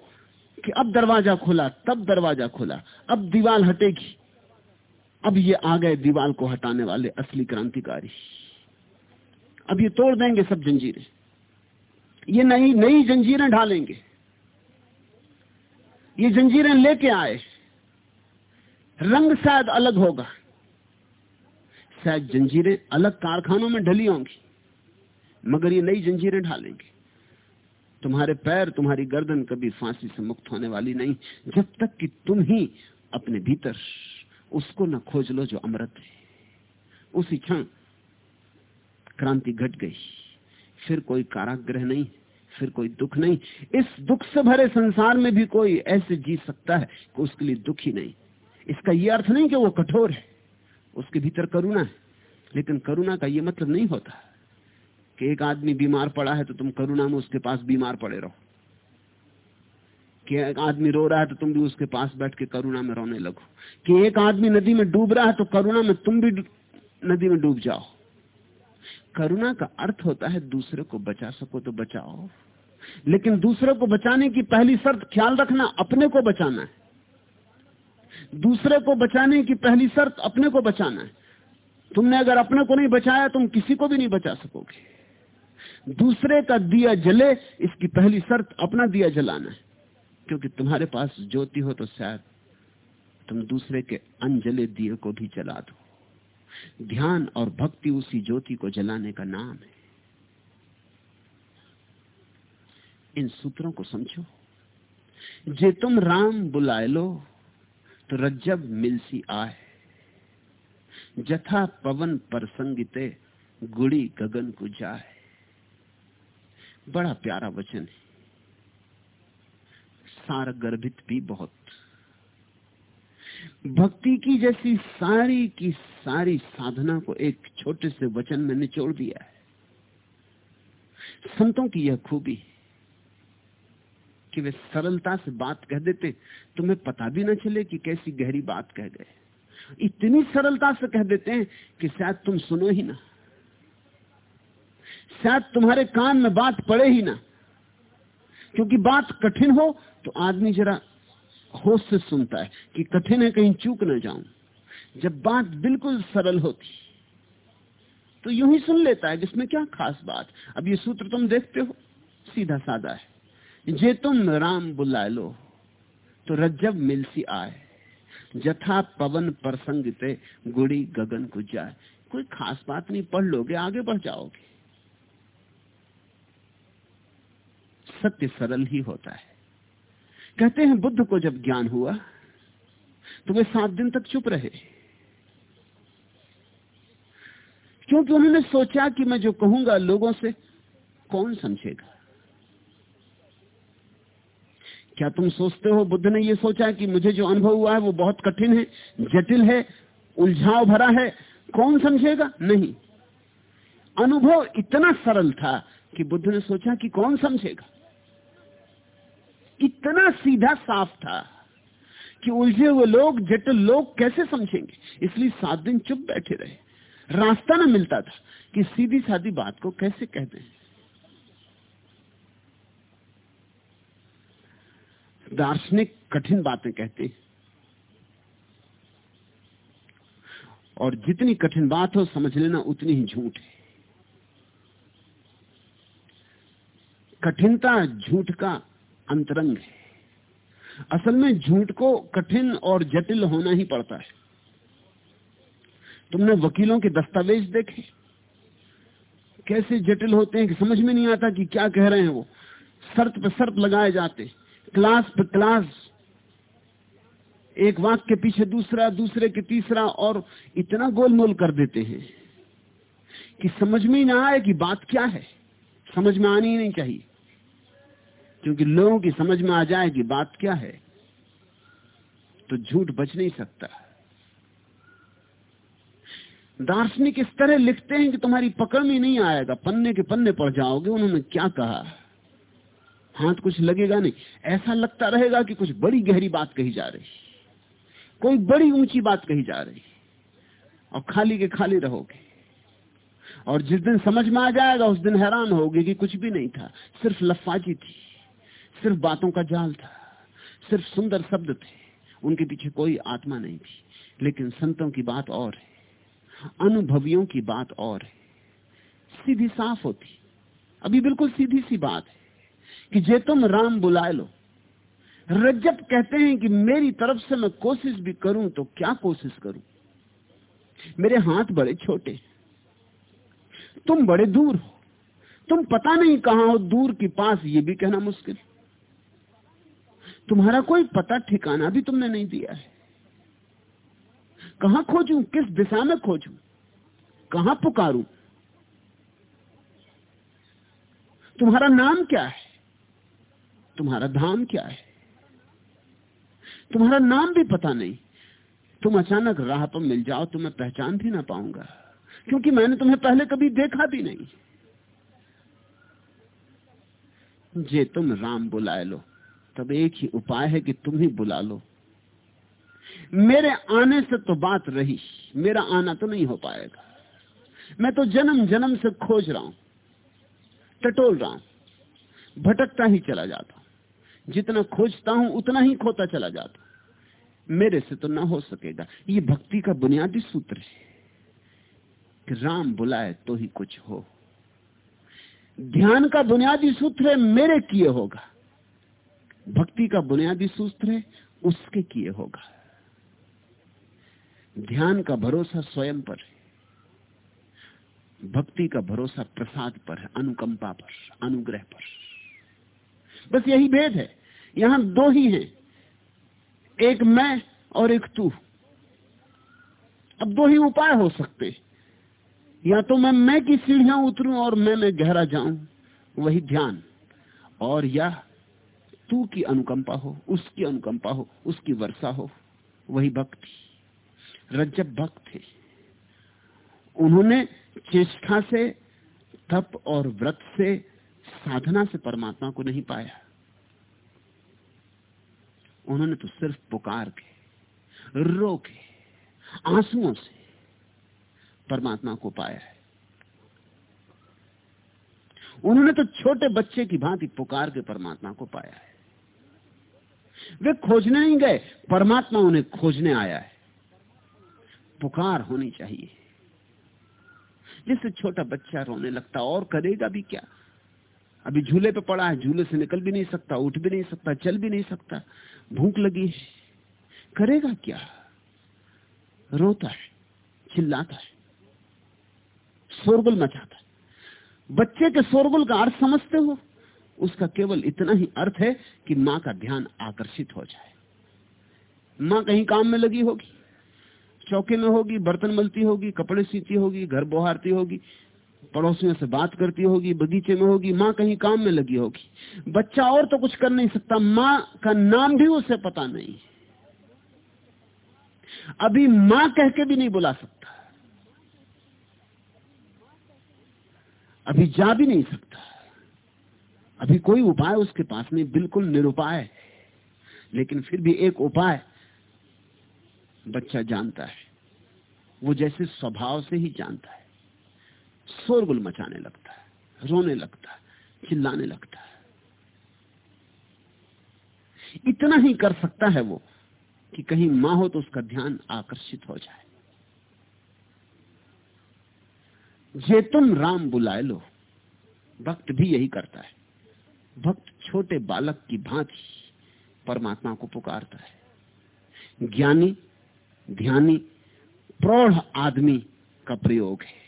कि अब दरवाज़ा खुला, तब दरवाज़ा खुला, अब दीवाल हटेगी। अब ये आ गए दीवाल को हटाने वाले असली क्रांतिकारी। अब ये तोड़ देंगे सब जंजीरें। ये नई नई जंजीरें ढालेंगे। ये जंजीरें लेके आए। रंग शायद अलग होगा। शायद जंजीरें अलग कारखानों में ढली होंगी, मगर ये नई जंजीरें ढालेंगे। तुम्हारे पैर, तुम्हारी गर्दन कभी फांसी से मुक्त होने वाली नहीं। जब तक कि तुम ही अपने भीतर उसको न खोज लो जो अमृत है। उसी क्षण क्रांति घट गई। फिर कोई काराग्रह नहीं, फिर कोई दुख नहीं। इस दुख से भरे संसार में भी कोई ऐसे जी सकता है कि उसके लिए दुख ही नहीं। इसका यह अर्थ नहीं कि वो कठोर है, उसके भीतर करुणा है। लेकिन करुणा का यह मतलब नहीं होता। कि एक आदमी बीमार पड़ा है तो तुम करुणा में उसके पास बीमार पड़े रहो। कि एक आदमी रो रहा है तो तुम भी उसके पास बैठ के करुणा में रोने लगो। कि एक आदमी नदी में डूब रहा है तो करुणा में तुम भी नदी में डूब जाओ। करुणा का अर्थ होता है दूसरे को बचा सको तो बचाओ। लेकिन दूसरे को बचाने की पहली शर्त ख्याल रखना, अपने को बचाना है। दूसरे को बचाने की पहली शर्त अपने को बचाना है। तुमने अगर अपने को नहीं बचाया, तुम किसी को भी नहीं बचा सकोगे। दूसरे का दिया जले, इसकी पहली शर्त अपना दिया जलाना है। क्योंकि तुम्हारे पास ज्योति हो तो शायद तुम दूसरे के अनजले दिए को भी जला दो। ध्यान और भक्ति उसी ज्योति को जलाने का नाम है। इन सूत्रों को समझो। जे तुम राम बुलाए लो तो रज्जब मिलसी आए। जथा पवन पर गुड़ी गगन को जाए। बड़ा प्यारा वचन है। सार गर्भित भी बहुत। भक्ति की जैसी सारी की सारी साधना को एक छोटे से वचन में निचोड़ दिया है। संतों की यह खूबी कि वे सरलता से बात कह देते, तुम्हें पता भी ना चले कि कैसी गहरी बात कह गए। इतनी सरलता से कह देते हैं कि शायद तुम सुनो ही ना। शायद तुम्हारे कान में बात पड़े ही ना। क्योंकि बात कठिन हो तो आदमी जरा होश से सुनता है कि कठिन है, कहीं चूक ना जाऊँ। जब बात बिल्कुल सरल होती तो यूँ ही सुन लेता है, जिसमें क्या खास बात। अब ये सूत्र तुम देखते हो, सीधा साधा है। जे तुम राम बुला लो तो रज्जब मिलसी आए। जथा पवन प्रसंग गुड़ी गगन को जाए कोई खास बात नहीं, पढ़ लोगे, आगे बढ़ जाओगे। सत्य सरल ही होता है। कहते हैं, बुद्ध को जब ज्ञान हुआ तो वे सात दिन तक चुप रहे। क्योंकि उन्होंने सोचा कि मैं जो कहूँगा लोगों से कौन समझेगा? क्या तुम सोचते हो, बुद्ध ने यह सोचा कि मुझे जो अनुभव हुआ है, वो बहुत कठिन है, जटिल है, उलझाव भरा है, कौन समझेगा? नहीं। अनुभव इतना सरल था कि बुद्ध ने सोचा कि कौन समझेगा? इतना सीधा साफ़ था कि उलझे हुए लोग, जटिल लोग कैसे समझेंगे? इसलिए सात दिन चुप बैठे रहे। रास्ता ना मिलता था कि सीधी सादी बात को कैसे कह दें। दार्शनिक कठिन बातें कहते और जितनी कठिन बात हो, समझ लेना उतनी ही झूठ है। कठिनता, झूठ का अंतरंग है। असल में झूठ को कठिन और जटिल होना ही पड़ता है। तुमने वकीलों के दस्तावेज़ देखे? कैसे जटिल होते हैं कि समझ में नहीं आता कि क्या कह रहे हैं वो? शर्त पर शर्त लगाए जाते क्लास पे क्लास। एक वाक्य के पीछे दूसरा, दूसरे के तीसरा और इतना गोलमोल कर देते हैं कि समझ में ही ना आए कि बात क्या है। समझ में आनी ही नहीं चाहिए। क्योंकि लोगों की समझ में आ जाए कि बात क्या है तो झूठ बच नहीं सकता। दार्शनिक इस तरह लिखते हैं कि तुम्हारी पकड़ में नहीं आएगा, पन्ने के पन्ने पड़ जाओगे, उन्होंने क्या कहा? हाथ कुछ लगेगा नहीं। ऐसा लगता रहेगा कि कुछ बड़ी गहरी बात कही जा रही, कोई बड़ी ऊँची बात कही जा रही, और खाली के खाली रहोगे। और जिस दिन समझ में आ जाएगा, उस दिन हैरान होगे कि कुछ भी नहीं था, सिर्फ़ लफाजी थी। सिर्फ़ बातों का जाल था, सिर्फ़ सुंदर शब्द थे, उनके पीछे कोई आत्मा नहीं थी, लेकिन संतों की बात और है, अनुभवियों की बात और है। सीधी साफ़ होती, अभी बिल्कुल सीधी सी बात है कि जे तुम राम बुलाए लो रज्जब कहते हैं कि मेरी तरफ़ से मैं कोशिश भी करूँ तो क्या कोशिश करूँ? मेरे हाथ बड़े छोटे तुम बड़े दूर हो, तुम पता नहीं कहाँ हो, दूर की पास ये भी कहना मुश्किल। तुम्हारा कोई पता ठिकाना भी तुमने नहीं दिया है। कहा खोजूं? किस दिशा में खोजूं? कहा पुकारूं? तुम्हारा नाम क्या है? तुम्हारा धाम क्या है? तुम्हारा नाम भी पता नहीं। तुम अचानक राह पर मिल जाओ तो मैं पहचान भी ना पाऊँगा, क्योंकि मैंने तुम्हें पहले कभी देखा भी नहीं। जे तुम राम बुलाए लो। तब एक ही उपाय है कि तुम ही बुला लो। मेरे आने से तो बात रही, मेरा आना तो नहीं हो पाएगा। मैं तो जन्म जन्म से खोज रहा हूँ, टटोल रहा हूँ, भटकता ही चला जाता हूँ। जितना खोजता हूँ, उतना ही खोता चला जाता मेरे से तो ना हो सकेगा। ये भक्ति का बुनियादी सूत्र है कि राम बुलाए तो ही कुछ हो। ध्यान का बुनियादी सूत्र है, मेरे किए होगा। भक्ति का बुनियादी सूत्र है, उसके किए होगा। ध्यान का भरोसा स्वयं पर है। भक्ति का भरोसा प्रसाद पर है, अनुकंपा पर, अनुग्रह पर। बस यही भेद है। यहाँ दो ही हैं। एक मैं और एक तू। अब दो ही उपाय हो सकते। या तो मैं मैं की सीढ़ियाँ उतरूं और मैं, में गहरा जाऊँ, वही ध्यान। और या तू की अनुकंपा हो, उसकी अनुकंपा हो, उसकी वर्षा हो, वही भक्ति रज्जब भक्त थे उन्होंने चेष्टा से, तप और व्रत से, साधना से परमात्मा को नहीं पाया। उन्होंने तो सिर्फ़ पुकार के, रो के, आंसुओं से परमात्मा को पाया है। उन्होंने तो छोटे बच्चे की भांति पुकार के परमात्मा को पाया है। वे खोजने नहीं गए। परमात्मा उन्हें खोजने आया है। पुकार होनी चाहिए। जिससे छोटा बच्चा रोने लगता और करेगा भी क्या? अभी झूले पे पड़ा है, झूले से निकल भी नहीं सकता, उठ भी नहीं सकता, चल भी नहीं सकता। भूख लगी है। करेगा क्या? रोता है, चिल्लाता है, शोरगुल मचाता है। बच्चे के शोरगुल का अर्थ समझते हो? उसका केवल इतना ही अर्थ है कि माँ का ध्यान आकर्षित हो जाए। माँ कहीं काम में लगी होगी, चौके में होगी, बर्तन मलती होगी, कपड़े सीती होगी, घर बोहारती होगी, पड़ोसियों से बात करती होगी, बगीचे में होगी, माँ कहीं काम में लगी होगी। बच्चा और तो कुछ कर नहीं सकता, माँ का नाम भी उसे पता नहीं अभी माँ कह के भी नहीं बुला सकता। अभी जा भी नहीं सकता। अभी कोई उपाय उसके पास नहीं, बिल्कुल निरुपाय लेकिन फिर भी एक उपाय बच्चा जानता है। वो जैसे स्वभाव से ही जानता है। शोरगुल मचाने लगता है, रोने लगता है, चिल्लाने लगता है। इतना ही कर सकता है वो कि कहीं माँ हो तो उसका ध्यान आकर्षित हो जाए। जे तुम राम बुलाए लो, भक्त भी यही करता है। भक्त छोटे बालक की भांति परमात्मा को पुकारता है। ज्ञानी, ध्यानी, प्रौढ़ आदमी का प्रयोग है।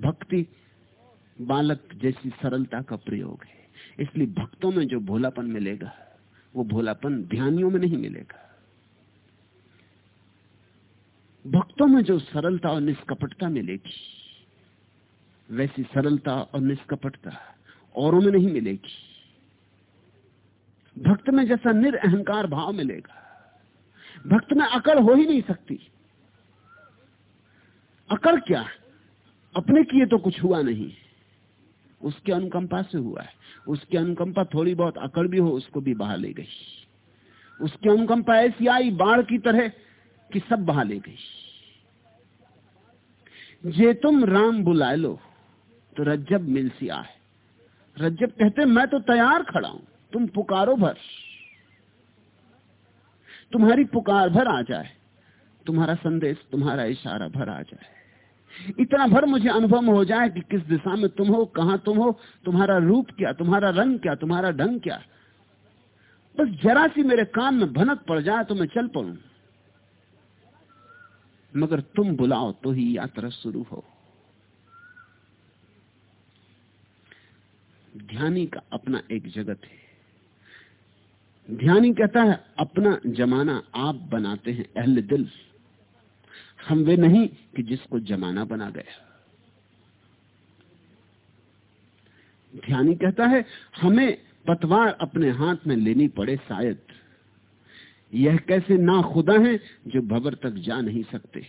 भक्ति बालक जैसी सरलता का प्रयोग है। इसलिए भक्तों में जो भोलापन मिलेगा, वो भोलापन ध्यानियों में नहीं मिलेगा। भक्तों में जो सरलता और निष्कपटता मिलेगी, वैसी सरलता और निष्कपटता औरों में नहीं मिलेगी। भक्त में जैसा निरअहकार भाव मिलेगा। भक्त में अकड़ हो ही नहीं सकती। अकड़ क्या अपने किए तो कुछ हुआ नहीं। उसके अनुकंपा से हुआ है। उसकी अनुकंपा थोड़ी बहुत अकड़ भी हो, उसको भी बहा ले गई। उसकी अनुकंपा ऐसी आई बाढ़ की तरह कि सब बहा ले गई। जे तुम राम बुला लो तो रज्जब मिल सी आए। रज्जब कहते, मैं तो तैयार खड़ा हूँ। तुम पुकारो भर। तुम्हारी पुकार भर आ जाए। तुम्हारा संदेश, तुम्हारा इशारा भर आ जाए। इतना भर मुझे अनुभव हो जाए कि किस दिशा में तुम हो, कहाँ तुम हो, तुम्हारा रूप क्या, तुम्हारा रंग क्या, तुम्हारा ढंग क्या। बस जरा सी मेरे कान में भनक पड़ जाए तो मैं चल पड़ू। मगर तुम बुलाओ तो ही यात्रा शुरू हो। ध्यानी का अपना एक जगत है। ध्यानी कहता है, अपना जमाना आप बनाते हैं, अहल दिल। हम वे नहीं कि जिसको जमाना बना गया। ध्यानी कहता है, हमें पतवार अपने हाथ में लेनी पड़े शायद। यह कैसे ना खुदा है जो भवर तक जा नहीं सकते।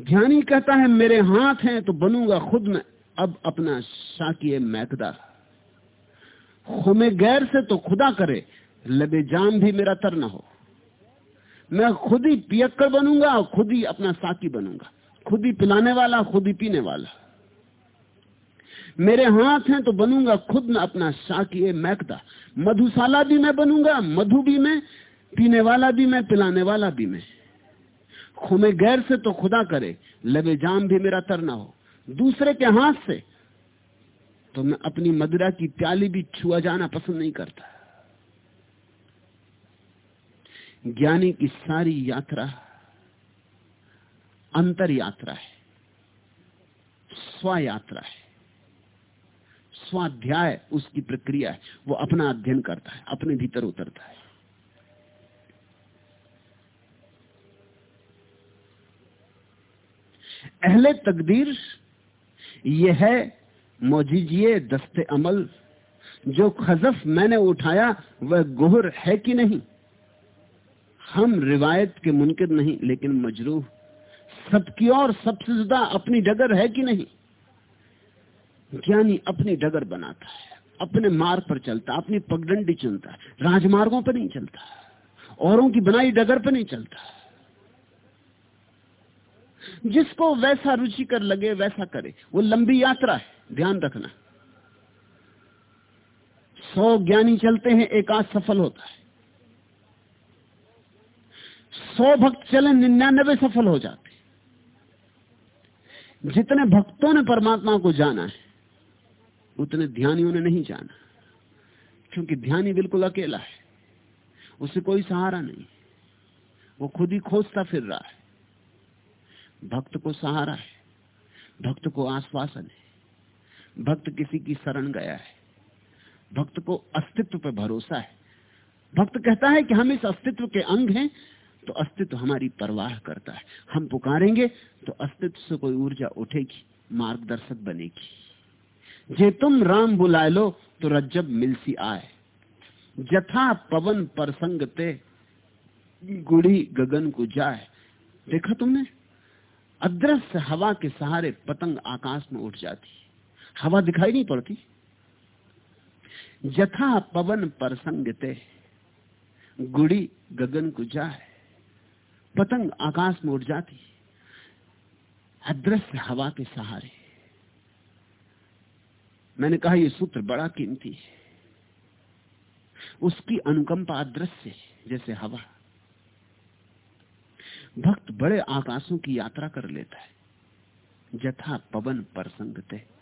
ध्यानी कहता है, मेरे हाथ हैं तो बनूँगा खुद में, अब अपना शाकीय मैकदा। खुमे गैर से तो खुदा करे, लबे जाम भी मेरा तर ना हो। मैं खुद ही पियक्कर बनूँगा खुद ही अपना साथी बनूँगा। खुद ही पिलाने वाला, खुद ही पीने वाला। मेरे हाथ हैं तो बनूँगा खुद मैं अपना शाकीय मैकदा। मधुशाला भी मैं बनूँगा, मधु भी मैं, पीने वाला भी मैं, पिलाने वाला भी मैं। खुमे गैर से तो खुदा करे, लबे जाम भी मेरा तरना हो। दूसरे के हाथ से तो मैं अपनी मदिरा की प्याली भी छुआ जाना पसंद नहीं करता। ज्ञानी की सारी यात्रा अंतर यात्रा है स्व यात्रा है, स्वाध्याय उसकी प्रक्रिया है, वो अपना अध्ययन करता है, अपने भीतर उतरता है। अहले तकदीर, यह है मोजीजिए दस्ते अमल। जो खजफ मैंने उठाया, वह गोहर है कि नहीं? हम रिवायत के मुनकर नहीं, लेकिन मजरूह। सबकी और सबसे ज़्यादा अपनी डगर है कि नहीं? ज्ञानी अपनी डगर बनाता है, अपने मार्ग पर चलता अपनी पगडंडी चलता राजमार्गों पर नहीं चलता, औरों की बनाई डगर पर नहीं चलता। जिसको वैसा रुचिकर लगे, वैसा करे। वो लंबी यात्रा है, ध्यान रखना। सौ ज्ञानी चलते हैं, एक आज सफल होता है। सौ भक्त चले, निन्यानबे सफल हो जाते जितने भक्तों ने परमात्मा को जाना है, उतने ध्यानियों ने नहीं जाना। क्योंकि ध्यानी बिल्कुल अकेला है। उसे कोई सहारा नहीं वो खुद ही खोजता फिर रहा है। भक्त को सहारा है, भक्त को आश्वासन है, भक्त किसी की शरण गया है, भक्त को अस्तित्व पर भरोसा है। भक्त कहता है कि हम इस अस्तित्व के अंग हैं तो अस्तित्व हमारी परवाह करता है। हम पुकारेंगे तो अस्तित्व से कोई ऊर्जा उठेगी, मार्गदर्शक बनेगी। जे तुम राम बुला लो तो रज्जब मिलसी आए। जथा पवन प्रसंग ते गुड़ी गगन को जाए। देखा तुमने? अदृश्य हवा के सहारे पतंग आकाश में उठ जाती हवा दिखाई नहीं पड़ती। जथा पवन परसंग ते गुड़ी गगन को जाए, पतंग आकाश में उठ जाती अदृश्य हवा के सहारे। मैंने कहा यह सूत्र बड़ा कीमती है। उसकी अनुकंपा अदृश्य जैसे हवा। भक्त बड़े आकाशों की यात्रा कर लेता है। जथा पवन पर संगते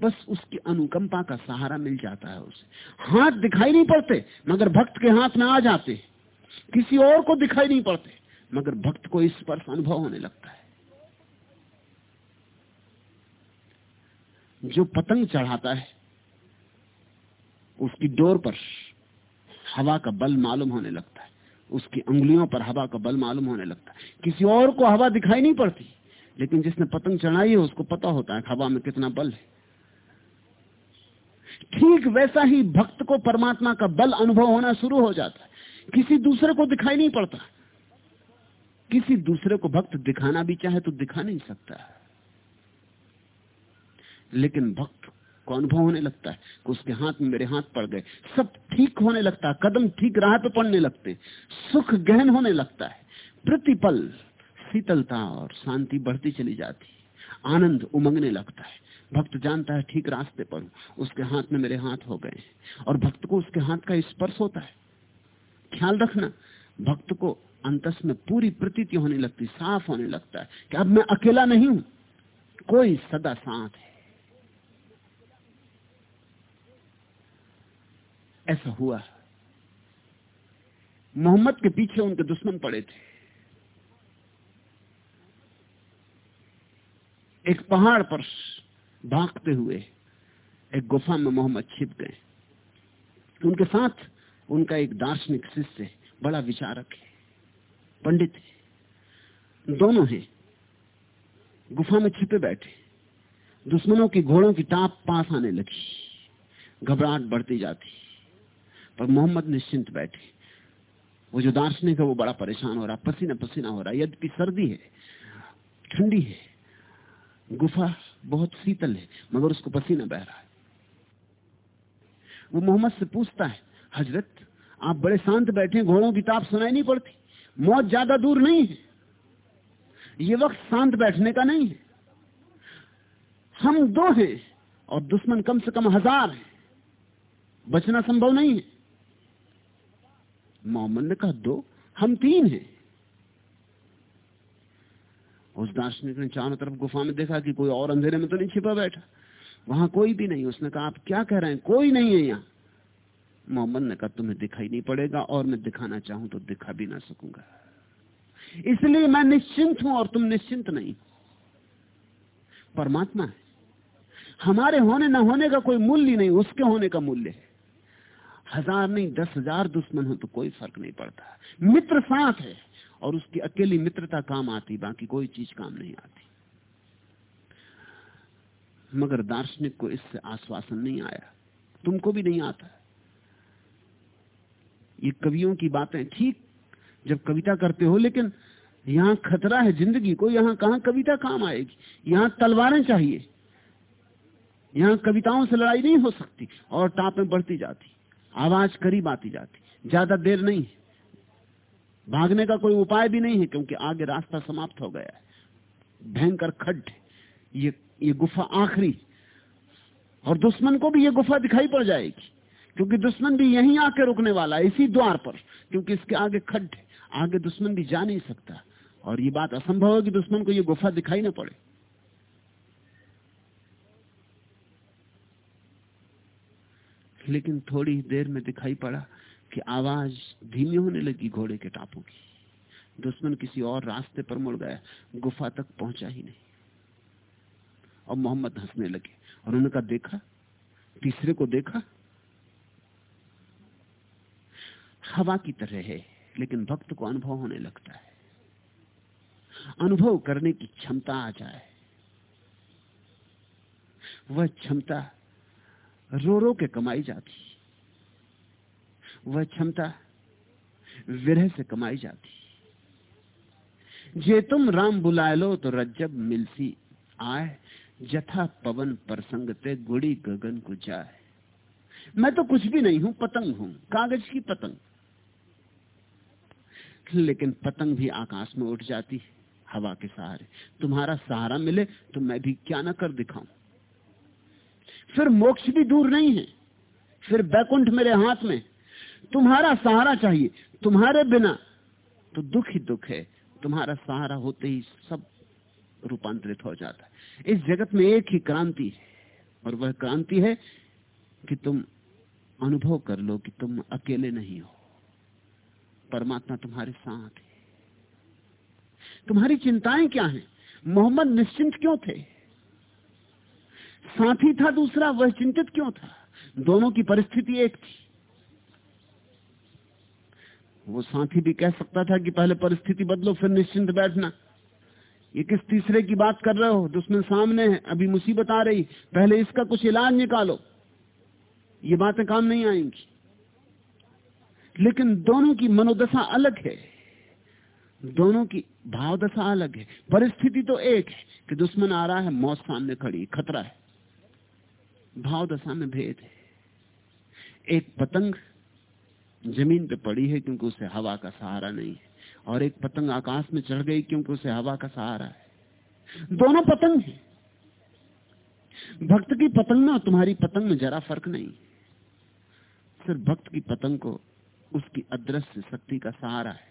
बस उसकी अनुकंपा का सहारा मिल जाता है उसे। हाथ दिखाई नहीं पड़ते, मगर भक्त के हाथ में आ जाते किसी और को दिखाई नहीं पड़ते, मगर भक्त को इस पर अनुभव होने लगता है। जो पतंग चढ़ाता है, उसकी डोर पर हवा का बल मालूम होने लगता है। उसकी उंगलियों पर हवा का बल मालूम होने लगता। है किसी और को हवा दिखाई नहीं पड़ती, लेकिन जिसने पतंग चढ़ाई है, उसको पता होता है हवा में कितना बल है। ठीक वैसा ही भक्त को परमात्मा का बल अनुभव होना शुरू हो जाता है। किसी दूसरे को दिखाई नहीं पड़ता। किसी दूसरे को भक्त दिखाना भी चाहे तो दिखा नहीं सकता। लेकिन भक्त को अनुभव होने लगता है उसके हाथ में मेरे हाथ पड़ गए। सब ठीक होने लगता है, कदम ठीक राह पे पड़ने लगते सुख गहन होने लगता है। प्रतिपल शीतलता और शांति बढ़ती चली जाती आनंद उमंगने लगता है। भक्त जानता है, ठीक रास्ते पर उसके हाथ में मेरे हाथ हो गए और भक्त को उसके हाथ का स्पर्श होता है। ख्याल रखना, भक्त को अंतस में पूरी प्रतीति होने लगती, साफ़ होने लगता है कि अब मैं अकेला नहीं हूँ, कोई सदा साथ है। ऐसा हुआ। मोहम्मद के पीछे उनके दुश्मन पड़े थे। एक पहाड़ पर भागते हुए एक गुफा में मोहम्मद छिप गए। उनके साथ उनका एक दार्शनिक शिष्य, बड़ा विचारक है, पंडित है। दोनों हैं, गुफा में छिपे बैठे। दुश्मनों की घोड़ों की टाप पास आने लगी। घबराहट बढ़ती जाती। पर मोहम्मद निश्चिंत बैठे। वो जो दार्शनिक है, वो बड़ा परेशान हो रहा, पसीना पसीना हो रहा यद्यपि सर्दी है, ठंडी है, गुफा बहुत शीतल है, मगर उसको पसीना बह रहा है। वो मोहम्मद से पूछता है, हज़रत, आप बड़े शांत बैठे घोड़ों की ताप सुनाई नहीं पड़ती, मौत ज़्यादा दूर नहीं है। ये वक्त शांत बैठने का नहीं है। हम दो हैं और दुश्मन कम से कम हज़ार है, बचना संभव नहीं है। मोहम्मद ने कहा दो, हम तीन हैं। उस दार्शनिक ने चारों तरफ़ गुफा में देखा कि कोई और अंधेरे में तो नहीं छिपा बैठा। वहाँ कोई भी नहीं, उसने कहा, आप क्या कह रहे हैं? कोई नहीं है यहाँ। मोहम्मद ने कहा, तुम्हें दिखाई नहीं पड़ेगा और मैं दिखाना चाहूँ तो दिखा भी ना सकूँगा। इसलिए मैं निश्चिंत हूँ और तुम निश्चिंत नहीं। परमात्मा है। हमारे होने न होने का कोई मूल्य नहीं, उसके होने का मूल्य है। हज़ार नहीं, दस हज़ार दुश्मन हो तो कोई फ़र्क नहीं पड़ता। मित्र साथ है, और उसकी अकेली मित्रता काम आती, बाकी कोई चीज़ काम नहीं आती। मगर दार्शनिक को इससे आश्वासन नहीं आया। तुमको भी नहीं आता। ये कवियों की बातें, ठीक, जब कविता करते हो, लेकिन यहाँ खतरा है ज़िंदगी को, यहाँ कहा कविता काम आएगी? यहाँ तलवारें चाहिए। यहाँ कविताओं से लड़ाई नहीं हो सकती, और टापें बढ़ती जाती। आवाज़ करीब आती जाती ज़्यादा देर नहीं भागने का कोई उपाय भी नहीं है, क्योंकि आगे रास्ता समाप्त हो गया है। भयंकर खड्ड ये ये गुफा आखिरी और दुश्मन को भी ये गुफा दिखाई पड़ जाएगी। क्योंकि दुश्मन भी यहीं आके रुकने वाला है, इसी द्वार पर। क्योंकि इसके आगे खड्ड आगे दुश्मन भी जा नहीं सकता। और ये बात असंभव है कि दुश्मन को ये गुफा दिखाई ना पड़े। लेकिन थोड़ी देर में दिखाई पड़ा कि आवाज़ धीमी होने लगी घोड़े के टापू की। दुश्मन किसी और रास्ते पर मुड़ गया। गुफा तक पहुँचा ही नहीं। और मोहम्मद हंसने लगे और उन्होंने कहा देखा? तीसरे को देखा? हवा की तरह है, लेकिन भक्त को अनुभव होने लगता है। अनुभव करने की क्षमता आ जाए। वह क्षमता रो रो के कमाई जाती वह क्षमता विरह से कमाई जाती जे तुम राम बुलाए लो तो रज्जब मिलसी आए, जथा पवन प्रसंगते गुड़ी गगन को जाए। मैं तो कुछ भी नहीं हूँ, पतंग हूँ, कागज़ की पतंग। लेकिन पतंग भी आकाश में उठ जाती, हवा के सहारे। तुम्हारा सहारा मिले तो मैं भी क्या ना कर दिखाऊँ। फिर मोक्ष भी दूर नहीं है। फिर बैकुंठ मेरे हाथ में। तुम्हारा सहारा चाहिए। तुम्हारे बिना तो दुख ही दुख है। तुम्हारा सहारा होते ही सब रूपांतरित हो जाता है। इस जगत में एक ही क्रांति है, और वह क्रांति है कि तुम अनुभव कर लो कि तुम अकेले नहीं हो। परमात्मा तुम्हारे साथ है। तुम्हारी चिंताएँ क्या हैं? मोहम्मद निश्चिंत क्यों थे? साथी था दूसरा, वह चिंतित क्यों था? दोनों की परिस्थिति एक थी। वो साथी भी कह सकता था कि पहले परिस्थिति बदलो, फिर निश्चिंत बैठना। ये किस तीसरे की बात कर रहे हो? दुश्मन सामने है, अभी मुसीबत आ रही। पहले इसका कुछ इलाज निकालो। ये बातें काम नहीं आएँगी। लेकिन दोनों की मनोदशा अलग है। दोनों की भावदशा अलग है। परिस्थिति तो एक है कि दुश्मन आ रहा है, मौत सामने खड़ी, खतरा है। भाव दशा में भेद है। एक पतंग ज़मीन पे पड़ी है क्योंकि उसे हवा का सहारा नहीं है। और एक पतंग आकाश में चढ़ गई क्योंकि उसे हवा का सहारा है। दोनों पतंग हैं। भक्त की पतंग में और तुम्हारी पतंग में जरा फ़र्क नहीं। सिर्फ़ भक्त की पतंग को उसकी अदृश्य शक्ति का सहारा है।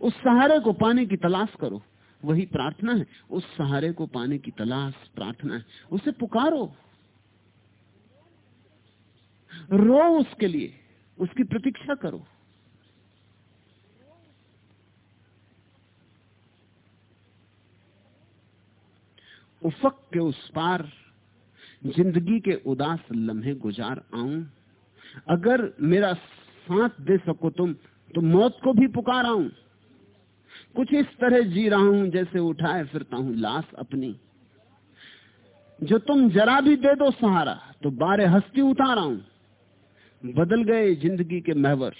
उस सहारे को पाने की तलाश करो। वही प्रार्थना है। उस सहारे को पाने की तलाश, प्रार्थना है। उसे पुकारो। रो उसके लिए। उसकी प्रतीक्षा करो। उफक के उस पार, ज़िंदगी के उदास लम्हे गुजार आऊँ। अगर मेरा साथ दे सको तुम तो मौत को भी पुकार आऊँ। कुछ इस तरह जी रहा हूँ, जैसे उठाए फिरता हूँ, लाश अपनी। जो तुम जरा भी दे दो सहारा तो बारे हस्ती उतार हूँ। बदल गए ज़िंदगी के महवर।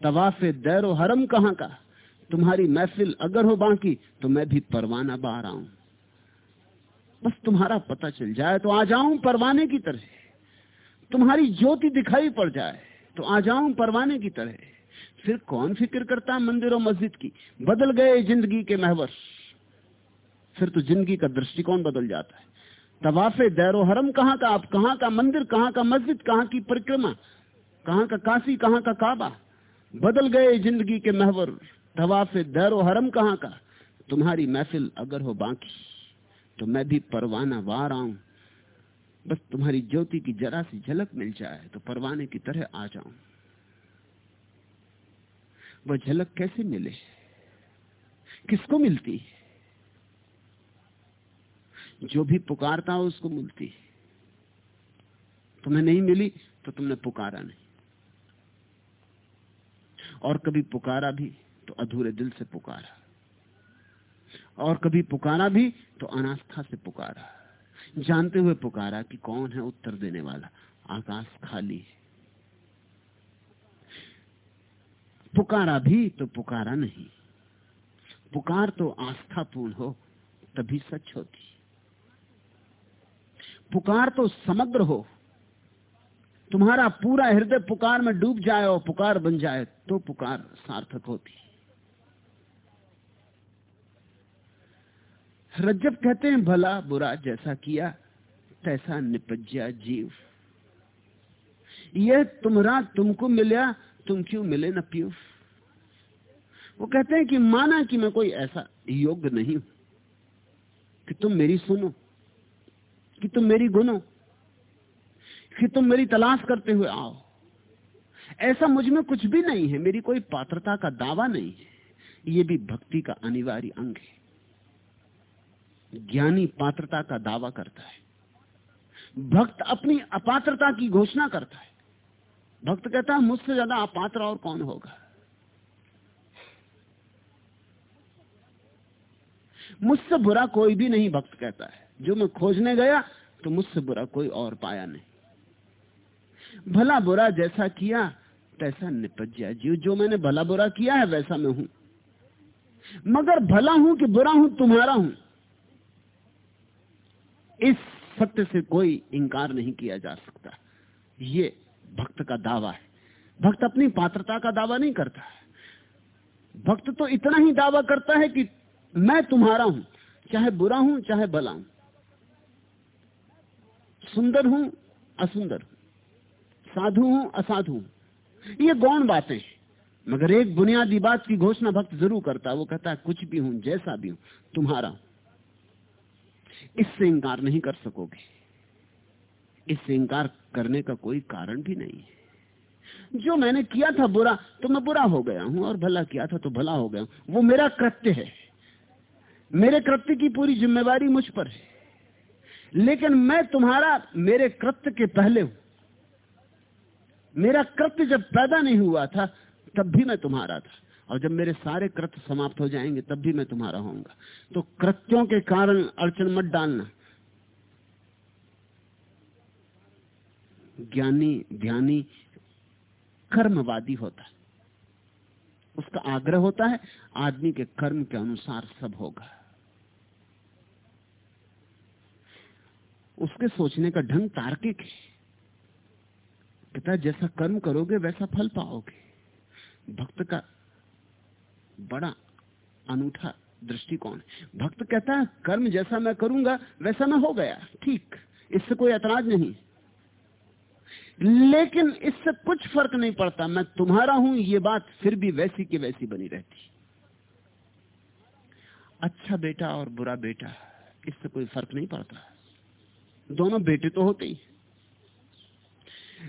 तवाफे दैरो हरम कहाँ का? तुम्हारी महफिल अगर हो बाकी तो मैं भी परवाना बाहर आऊँ। बस तुम्हारा पता चल जाए तो आ जाऊँ परवाने की तरह। तुम्हारी ज्योति दिखाई पड़ जाए तो आ जाऊँ परवाने की तरह। फिर कौन फ़िक्र करता है मंदिर और मस्जिद की? बदल गए ज़िंदगी के महवर। फिर तो ज़िंदगी का दृष्टिकोण बदल जाता है। तवाफे दैरो हरम, कहाँ का आप, कहाँ का मंदिर, कहाँ का मस्जिद, कहाँ की परिक्रमा, कहाँ का काशी, कहाँ का काबा? बदल गए ज़िंदगी के महवर। तवाफे दैरो हरम, कहाँ का? तुम्हारी महफिल अगर हो बाकी तो मैं भी परवाना वार आऊँ। बस तुम्हारी ज्योति की जरा सी झलक मिल जाए तो परवाने की तरह आ जाऊँ। वह झलक कैसे मिले? किसको मिलती? जो भी पुकारता हो उसको मिलती। तुम्हें नहीं मिली तो तुमने पुकारा नहीं। और कभी पुकारा भी तो अधूरे दिल से पुकारा। और कभी पुकारा भी तो अनास्था से पुकारा। जानते हुए पुकारा कि कौन है उत्तर देने वाला? आकाश खाली है। पुकारा भी तो पुकारा नहीं। पुकार तो आस्थापूर्ण हो, तभी सच होती। पुकार तो समग्र हो, तुम्हारा पूरा हृदय पुकार में डूब जाए और पुकार बन जाए तो पुकार सार्थक होती। रज्जब कहते हैं, भला बुरा जैसा किया, तैसा निपज्या जीव। यह तुम्हारा तुमको मिला तुम क्यों मिले न पीयूष? वो कहते हैं कि माना कि मैं कोई ऐसा योग्य नहीं हूँ कि तुम मेरी सुनो, कि तुम मेरी गुनो, कि तुम मेरी तलाश करते हुए आओ। ऐसा मुझमें कुछ भी नहीं है, मेरी कोई पात्रता का दावा नहीं है। यह भी भक्ति का अनिवार्य अंग है। ज्ञानी पात्रता का दावा करता है। भक्त अपनी अपात्रता की घोषणा करता है। भक्त कहता है, मुझसे ज़्यादा अपात्र और कौन होगा? मुझसे बुरा कोई भी नहीं, भक्त कहता है। जो मैं खोजने गया तो मुझसे बुरा कोई और पाया नहीं। भला बुरा जैसा किया, तैसा निपट गया जीव जो मैंने भला बुरा किया है, वैसा मैं हूँ। मगर भला हूँ कि बुरा हूँ, तुम्हारा हूँ। इस सत्य से कोई इंकार नहीं किया जा सकता। ये भक्त का दावा है। भक्त अपनी पात्रता का दावा नहीं करता भक्त तो इतना ही दावा करता है कि मैं तुम्हारा हूँ, चाहे बुरा हूँ, चाहे भला हूँ। सुंदर हूँ, असुंदर हूँ। साधु हूँ, असाधु हूँ। ये गौण बातें मगर एक बुनियादी बात की घोषणा भक्त ज़रूर करता है। वो कहता है, कुछ भी हूँ, जैसा भी हूँ, तुम्हारा इससे इंकार नहीं कर सकोगे। इससे इंकार करने का कोई कारण भी नहीं है। जो मैंने किया था बुरा तो मैं बुरा हो गया हूँ, और भला किया था तो भला हो गया हूँ। वो मेरा कृत्य है। मेरे कृत्य की पूरी जिम्मेवारी मुझ पर है। लेकिन मैं तुम्हारा, मेरे कृत्य के पहले हूँ। मेरा कृत्य जब पैदा नहीं हुआ था, तब भी मैं तुम्हारा था। और जब मेरे सारे कृत्य समाप्त हो जाएँगे, तब भी मैं तुम्हारा होऊँगा। तो कृत्यों के कारण अड़चन मत डालना। ज्ञानी ध्यानी कर्मवादी होता है। उसका आग्रह होता है, आदमी के कर्म के अनुसार सब होगा। उसके सोचने का ढंग तार्किक है। पिता जैसा कर्म करोगे, वैसा फल पाओगे। भक्त का बड़ा अनूठा दृष्टिकोण भक्त कहता है, कर्म जैसा मैं करूँगा, वैसा मैं हो गया। ठीक, इससे कोई ऐतराज नहीं। लेकिन इससे कुछ फ़र्क नहीं पड़ता। मैं तुम्हारा हूँ, ये बात फिर भी वैसी की वैसी बनी रहती। अच्छा बेटा और बुरा बेटा, इससे कोई फ़र्क नहीं पड़ता। दोनों बेटे तो होते ही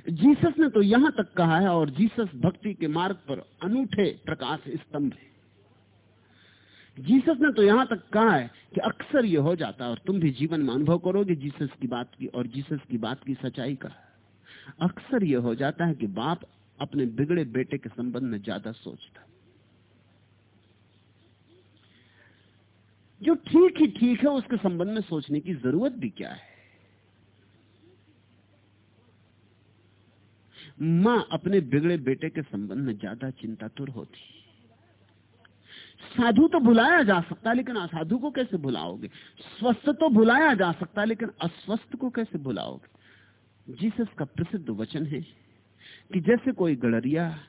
जीसस ने तो यहाँ तक कहा है और जीसस भक्ति के मार्ग पर अनूठे प्रकाश स्तंभ है। जीसस ने तो यहाँ तक कहा है कि अक्सर यह हो जाता है और तुम भी जीवन में अनुभव करोगे जीसस की बात की और जीसस की बात की सच्चाई का अक्सर यह हो जाता है कि बाप अपने बिगड़े बेटे के संबंध में ज़्यादा सोचता। जो ठीक ही ठीक है, उसके संबंध में सोचने की ज़रूरत भी क्या है? माँ अपने बिगड़े बेटे के संबंध में ज़्यादा चिंतातुर होती। साधु तो भुलाया जा सकता, लेकिन असाधु को कैसे भुलाओगे? स्वस्थ तो भुलाया जा सकता, लेकिन अस्वस्थ को कैसे भुलाओगे? जीसस का प्रसिद्ध वचन है कि जैसे कोई गड़रिया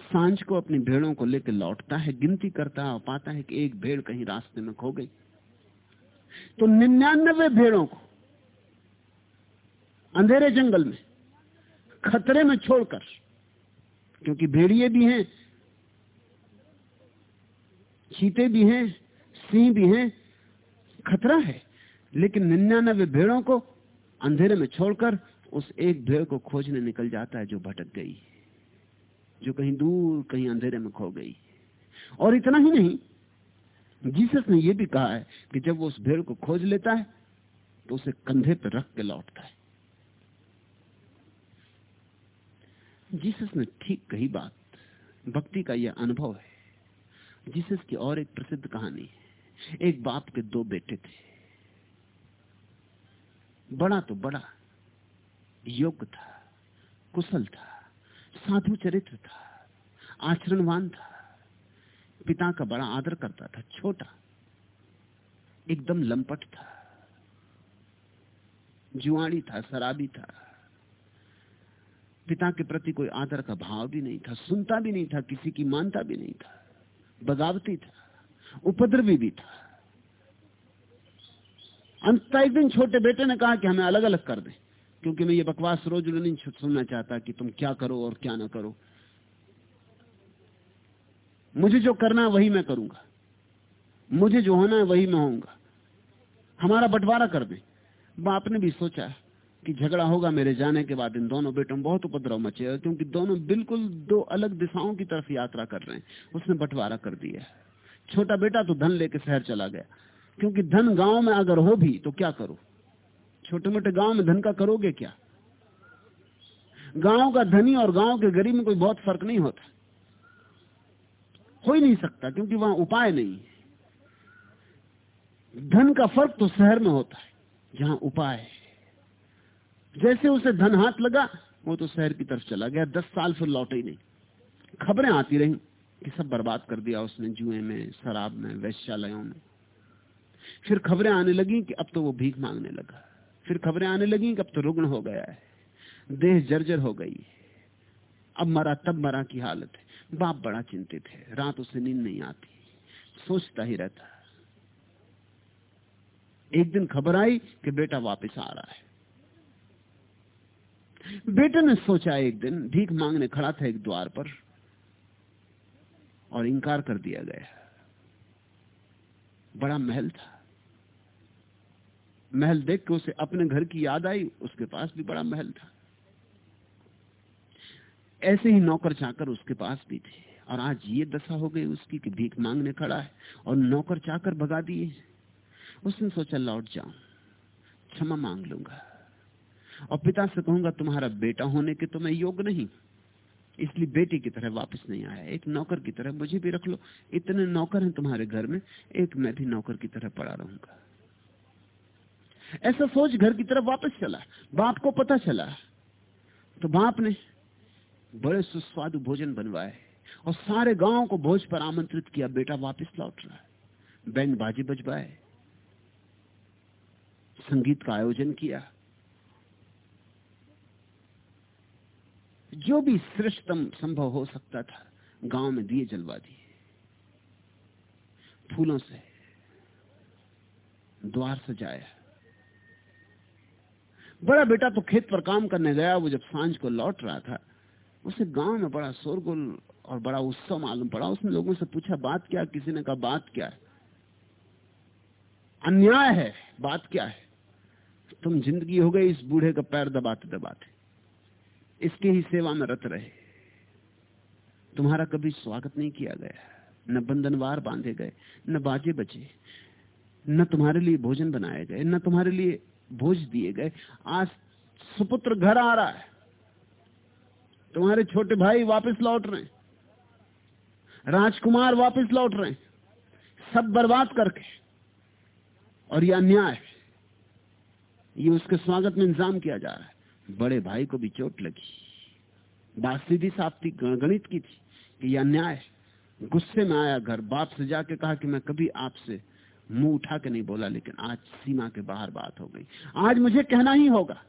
साँझ को अपनी भेड़ों को लेकर लौटता है, गिनती करता है और पाता है कि एक भेड़ कहीं रास्ते में खो गई। तो निन्यानवे भेड़ों को अंधेरे जंगल में, खतरे में छोड़कर, क्योंकि भेड़िए भी हैं, चीते भी हैं, सिंह भी हैं, खतरा है। लेकिन निन्यानवे भेड़ों को अंधेरे में छोड़कर उस एक भेड़ को खोजने निकल जाता है जो भटक गई, जो कहीं दूर, कहीं अंधेरे में खो गई। और इतना ही नहीं, जीसस ने यह भी कहा है कि जब वो उस भेड़ को खोज लेता है तो उसे कंधे पर रख के लौटता है। जीसस ने ठीक कही बात। भक्ति का यह अनुभव है। जीसस की और एक प्रसिद्ध कहानी है। एक बाप के दो बेटे थे। बड़ा तो बड़ा योग्य था, कुशल था, साधु चरित्र था, आचरणवान था। पिता का बड़ा आदर करता था, छोटा, एकदम लंपट था जुआड़ी था, शराबी था। पिता के प्रति कोई आदर का भाव भी नहीं था, सुनता भी नहीं था, किसी की मानता भी नहीं था, बगावती था, उपद्रवी भी था। अंत एक दिन छोटे बेटे ने कहा कि हमें अलग अलग कर दें। क्योंकि मैं ये बकवास रोज नहीं सुनना चाहता कि तुम क्या करो और क्या ना करो। मुझे जो करना है वही मैं करूँगा। मुझे जो होना है वही मैं होऊँगा। हमारा बंटवारा कर दें। बाप ने भी सोचा कि झगड़ा होगा मेरे जाने के बाद। इन दोनों बेटों में बहुत उपद्रव मचेगा क्योंकि दोनों बिल्कुल दो अलग दिशाओं की तरफ़ यात्रा कर रहे हैं। उसने बंटवारा कर दिया छोटा बेटा तो धन लेके शहर चला गया। क्योंकि धन गाँव में अगर हो भी तो क्या करो? छोटे मोटे गाँव में धन का करोगे क्या? गाँव का धनी और गाँव के गरीब में कोई बहुत फ़र्क नहीं होता। हो ही नहीं सकता, क्योंकि वहाँ उपाय नहीं है। धन का फ़र्क तो शहर में होता है, जहाँ उपाय है। जैसे उसे धन हाथ लगा, वो तो शहर की तरफ़ चला गया, दस साल फिर लौटे ही नहीं। खबरें आती रही कि सब बर्बाद कर दिया उसने जुए में, शराब में, वैश्यालयों में। फिर खबरें आने लगी कि अब तो वो भीख मांगने लगा। फिर खबरें आने लगी कि अब तो रुग्ण हो गया है। देह जर्जर हो गई अब मरा, तब मरा की हालत है। बाप बड़ा चिंतित है। रात उसे नींद नहीं आती। सोचता ही रहता। एक दिन खबर आई कि बेटा वापस आ रहा है। बेटे ने सोचा एक दिन, भीख मांगने खड़ा था एक द्वार पर और इंकार कर दिया गया। बड़ा महल था। महल देख के उसे अपने घर की याद आई, उसके पास भी बड़ा महल था। ऐसे ही नौकर चाकर उसके पास भी थे। और आज ये दशा हो गई उसकी कि भीख मांगने खड़ा है और नौकर चाकर भगा दिए उसने सोचा, लौट जाऊँ, क्षमा मांग लूँगा। और पिता से कहूँगा, तुम्हारा बेटा होने के तो मैं योग्य नहीं, इसलिए बेटी की तरह वापस नहीं आया। एक नौकर की तरह मुझे भी रख लो। इतने नौकर हैं तुम्हारे घर में, एक मैं भी नौकर की तरह पड़ा रहूँगा। ऐसा सोच घर की तरफ़ वापस चला। बाप को पता चला। तो बाप ने बड़े सुस्वादु भोजन बनवाए और सारे गाँव को भोज पर आमंत्रित किया। बेटा वापस लौट रहा है। बैंड बाजी बजवाए। संगीत का आयोजन किया। जो भी श्रेष्ठतम संभव हो सकता था, गाँव में दिए जलवा दिए। फूलों से द्वार सजाया। बड़ा बेटा तो खेत पर काम करने गया, वो जब साँझ को लौट रहा था, उसे गाँव में बड़ा शोरगुल और बड़ा उत्सव मालूम पड़ा। उसने लोगों से पूछा, बात क्या किसी ने कहा, बात क्या है? अन्याय है, बात क्या है? तुम ज़िंदगी हो गई, इस बूढ़े का पैर दबाते दबाते, इसके ही सेवा में रत रहे। तुम्हारा कभी स्वागत नहीं किया गया, न बंधनवार बांधे गए, न बाजे बचे न तुम्हारे लिए भोजन बनाए गए, न तुम्हारे लिए भोज दिए गए। आज सुपुत्र घर आ रहा है। तुम्हारे छोटे भाई वापस लौट रहे हैं। राजकुमार वापस लौट रहे हैं। सब बर्बाद करके। और यह अन्याय ये उसके स्वागत में इंतज़ाम किया जा रहा है। बड़े भाई को भी चोट लगी। बात सीधी साफ़ थी गणित की थी कि यह अन्याय गुस्से में आया घर। बाप से जाके कहा कि मैं कभी आपसे मुँह उठा के नहीं बोला, लेकिन आज सीमा के बाहर बात हो गई। आज मुझे कहना ही होगा।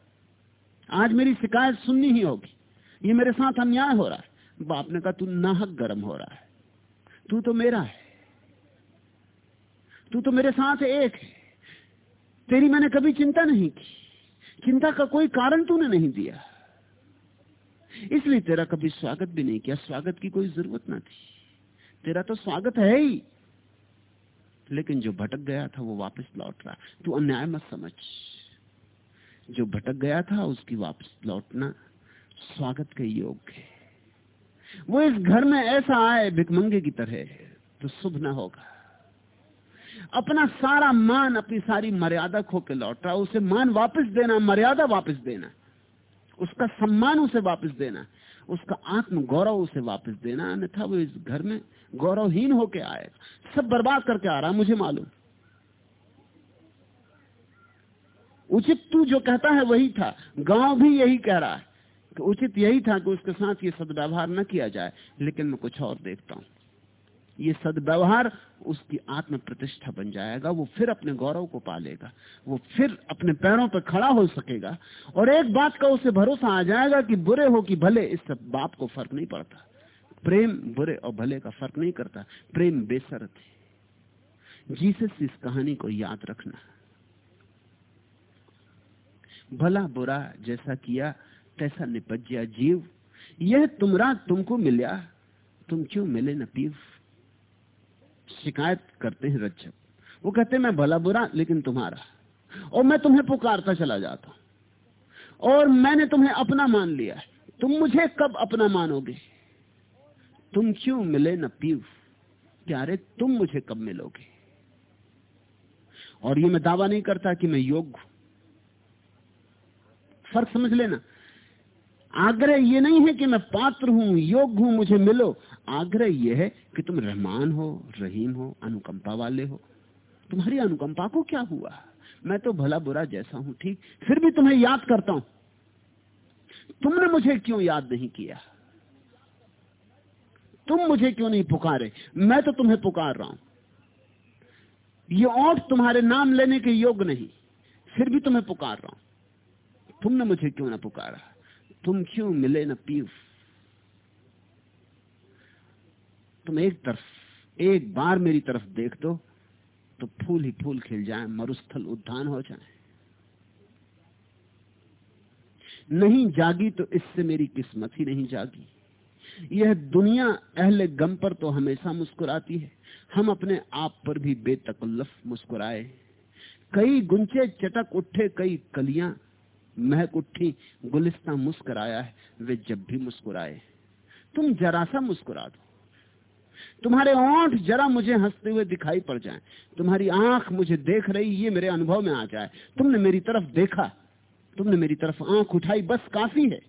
आज मेरी शिकायत सुननी ही होगी। ये मेरे साथ अन्याय हो रहा है। बाप ने कहा, तू नाहक गर्म हो रहा है। तू तो मेरा है। तू तो मेरे साथ एक है। तेरी मैंने कभी चिंता नहीं की। चिंता का कोई कारण तूने नहीं दिया। इसलिए तेरा कभी स्वागत भी नहीं किया। स्वागत की कोई ज़रूरत ना थी। तेरा तो स्वागत है ही। लेकिन जो भटक गया था, वो वापस लौट रहा। तू अन्याय मत समझ। जो भटक गया था, उसकी वापस लौटना स्वागत के योग है। वो इस घर में ऐसा आए भिकमंगे की तरह तो शुभ ना होगा। अपना सारा मान, अपनी सारी मर्यादा खो के लौट रहा। उसे मान वापस देना, मर्यादा वापस देना। उसका सम्मान उसे वापस देना। उसका आत्म गौरव उसे वापस देना, अन्यथा वो इस घर में गौरवहीन होके आएगा। सब बर्बाद करके आ रहा मुझे मालूम। उचित तू जो कहता है वही था। गाँव भी यही कह रहा है कि उचित यही था कि उसके साथ ये सदव्यवहार न किया जाए, लेकिन मैं कुछ और देखता हूँ। ये सदव्यवहार उसकी आत्म प्रतिष्ठा बन जाएगा, वो फिर अपने गौरव को पालेगा, वो फिर अपने पैरों पर खड़ा हो सकेगा और एक बात का उसे भरोसा आ जाएगा कि बुरे हो कि भले, इस सब बाप को फ़र्क नहीं पड़ता। प्रेम बुरे और भले का फ़र्क नहीं करता, प्रेम बेसरत है। जीसस इस कहानी को याद रखना। भला बुरा जैसा किया, तैसा निपज जीव। यह तुमरा तुमको मिल्या, तुम क्यों मिले न पीव? शिकायत करते हैं रज्जब वो कहते मैं भला बुरा, लेकिन तुम्हारा। और मैं तुम्हें पुकारता चला जाता और मैंने तुम्हें अपना मान लिया है। तुम मुझे कब अपना मानोगे? तुम क्यों मिले न पीव प्यारे, तुम मुझे कब मिलोगे? और ये मैं दावा नहीं करता कि मैं योग्य फ़र्क समझ लेना। आग्रह ये नहीं है कि मैं पात्र हूँ, योग्य हूँ, मुझे मिलो। आग्रह यह है कि तुम रहमान हो, रहीम हो, अनुकंपा वाले हो। तुम्हारी अनुकंपा को क्या हुआ? मैं तो भला बुरा जैसा हूँ, ठीक? फिर भी तुम्हें याद करता हूँ। तुमने मुझे क्यों याद नहीं किया? तुम मुझे क्यों नहीं पुकारे? मैं तो तुम्हें पुकार रहा हूँ। ये और तुम्हारे नाम लेने के योग्य नहीं, फिर भी तुम्हें पुकार रहा हूँ। तुमने मुझे क्यों ना पुकारा? तुम क्यों मिले न पीव तुम एक तरफ़, एक बार मेरी तरफ़ देख दो तो फूल ही फूल खिल जाए, मरुस्थल उद्यान हो जाए। नहीं जागी तो इससे मेरी किस्मत ही नहीं जागी। यह दुनिया अहले गम पर तो हमेशा मुस्कुराती है। हम अपने आप पर भी बेतकल्लफ मुस्कुराए। कई गुंचे चटक उठे, कई कलियाँ महक उठी, गुलिस्ता मुस्कुराया है, वे जब भी मुस्कुराए। तुम जरा सा मुस्कुरा दो। तुम्हारे ओंठ जरा मुझे हँसते हुए दिखाई पड़ जाए। तुम्हारी आँख मुझे देख रही, ये मेरे अनुभव में आ जाए। तुमने मेरी तरफ़ देखा, तुमने मेरी तरफ़ आँख उठाई, बस काफ़ी है।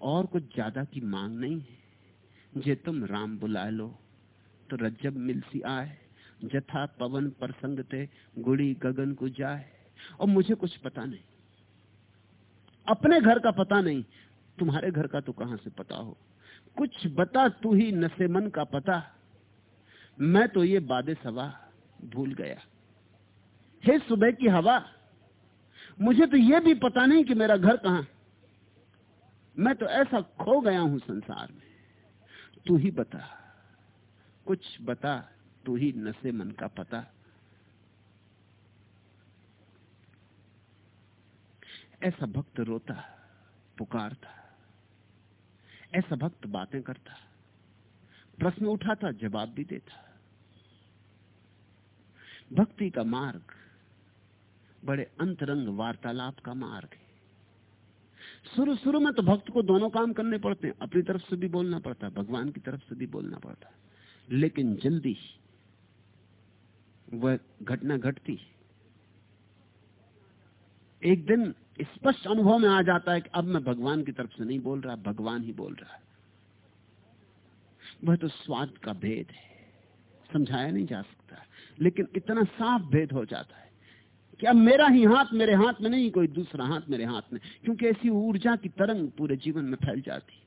और कुछ ज़्यादा की मांग नहीं है। जे तुम राम बुला लो तो रज्जब मिलसी आए। जथा पवन प्रसंगते, गुड़ी गगन को जाए। और मुझे कुछ पता नहीं। अपने घर का पता नहीं, तुम्हारे घर का तो कहाँ से पता हो? कुछ बता तू ही नशे मन का पता। मैं तो ये बादे सवा भूल गया। हे सुबह की हवा, मुझे तो यह भी पता नहीं कि मेरा घर कहाँ। मैं तो ऐसा खो गया हूँ संसार में। तू ही बता, कुछ बता तू ही नशे मन का पता। ऐसा भक्त रोता, पुकारता, ऐसा भक्त बातें करता, प्रश्न उठाता, जवाब भी देता। भक्ति का मार्ग बड़े अंतरंग वार्तालाप का मार्ग है। शुरू शुरू में तो भक्त को दोनों काम करने पड़ते हैं, अपनी तरफ़ से भी बोलना पड़ता, भगवान की तरफ़ से भी बोलना पड़ता। लेकिन जल्दी वह घटना घटती। एक दिन स्पष्ट अनुभव में आ जाता है कि अब मैं भगवान की तरफ़ से नहीं बोल रहा, भगवान ही बोल रहा है। वह तो स्वाद का भेद है। समझाया नहीं जा सकता। लेकिन इतना साफ़ भेद हो जाता है कि अब मेरा ही हाथ मेरे हाथ में नहीं, कोई दूसरा हाथ मेरे हाथ में। क्योंकि ऐसी ऊर्जा की तरंग पूरे जीवन में फैल जाती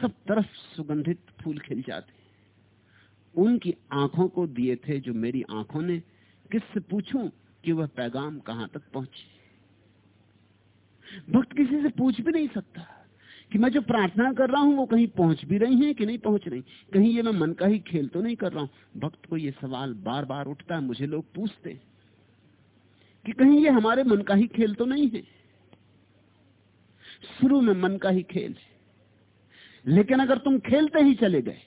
सब तरफ़ सुगंधित फूल खिल जाते उनकी आँखों को दिए थे जो मेरी आँखों ने। किससे पूछूँ कि वह पैगाम कहाँ तक पहुँचे? भक्त किसी से पूछ भी नहीं सकता कि मैं जो प्रार्थना कर रहा हूँ वो कहीं पहुँच भी रही है कि नहीं पहुँच रही? कहीं ये मैं मन का ही खेल तो नहीं कर रहा हूँ? भक्त को ये सवाल बार बार उठता है, मुझे लोग पूछते कि कहीं ये हमारे मन का ही खेल तो नहीं है? शुरू में मन का ही खेल है। लेकिन अगर तुम खेलते ही चले गए,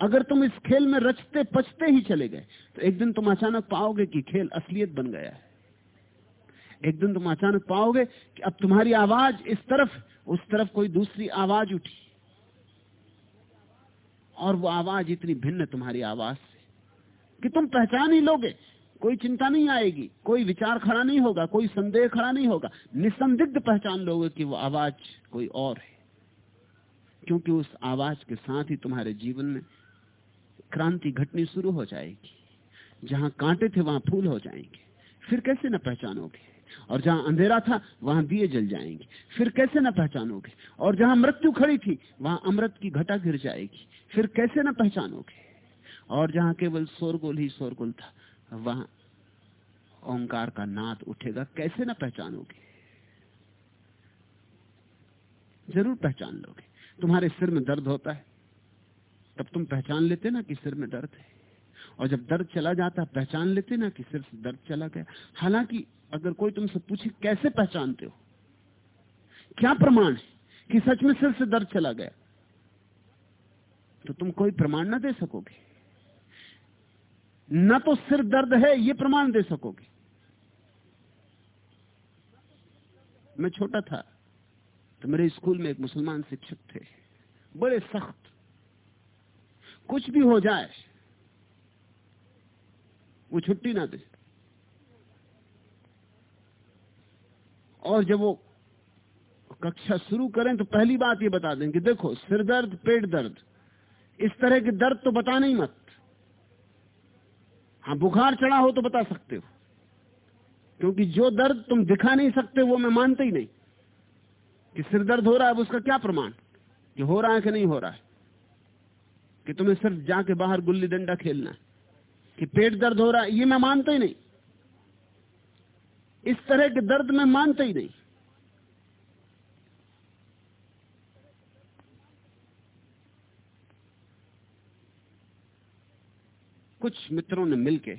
अगर तुम इस खेल में रचते पचते ही चले गए तो एक दिन तुम अचानक पाओगे कि खेल असलियत बन गया है। एक दिन तुम अचानक पाओगे कि अब तुम्हारी आवाज़ इस तरफ़, उस तरफ़ कोई दूसरी आवाज़ उठी। और वो आवाज़ इतनी भिन्न तुम्हारी आवाज़ से कि तुम पहचान ही लोगे, कोई चिंता नहीं आएगी, कोई विचार खड़ा नहीं होगा, कोई संदेह खड़ा नहीं होगा। निसंदिग्ध पहचान लोगे कि वो आवाज़ कोई और है। क्योंकि उस आवाज़ के साथ ही तुम्हारे जीवन में क्रांति घटनी शुरू हो जाएगी। जहाँ कांटे थे, वहाँ फूल हो जाएँगे। फिर कैसे न पहचानोगे? और जहाँ अंधेरा था, वहाँ दिए जल जाएँगे। फिर कैसे ना पहचानोगे? और जहाँ मृत्यु खड़ी थी, वहाँ अमृत की घटा गिर जाएगी। फिर कैसे न पहचानोगे? और जहाँ केवल शोरगुल ही शोरगुल था, वहाँ ओंकार का नाद उठेगा। कैसे न पहचानोगे? ज़रूर पहचान लोगे। तुम्हारे सिर में दर्द होता है। तब तुम पहचान लेते ना कि सिर में दर्द है। और जब दर्द चला जाता, पहचान लेते ना कि सिर से दर्द चला गया। हालाँकि अगर कोई तुमसे पूछे, कैसे पहचानते हो? क्या प्रमाण है कि सच में सिर से दर्द चला गया? तो तुम कोई प्रमाण ना दे सकोगे। न तो सिर दर्द है, ये प्रमाण दे सकोगे। मैं छोटा था तो मेरे स्कूल में एक मुसलमान शिक्षक थे। बड़े सख्त। कुछ भी हो जाए, वो छुट्टी ना दे। और जब वो कक्षा शुरू करें तो पहली बात ये बता दें कि देखो, सिर दर्द, पेट दर्द, इस तरह के दर्द तो बता नहीं मत। हाँ बुखार चढ़ा हो तो बता सकते हो। क्योंकि जो दर्द तुम दिखा नहीं सकते वो मैं मानता ही नहीं। कि सिर दर्द हो रहा है उसका क्या प्रमाण? कि हो रहा है कि नहीं हो रहा है? कि तुम्हें सिर्फ़ जाके बाहर गुल्ली डंडा खेलना है? कि पेट दर्द हो रहा है, ये मैं मानता ही नहीं। इस तरह के दर्द में मानता ही नहीं। कुछ मित्रों ने मिलके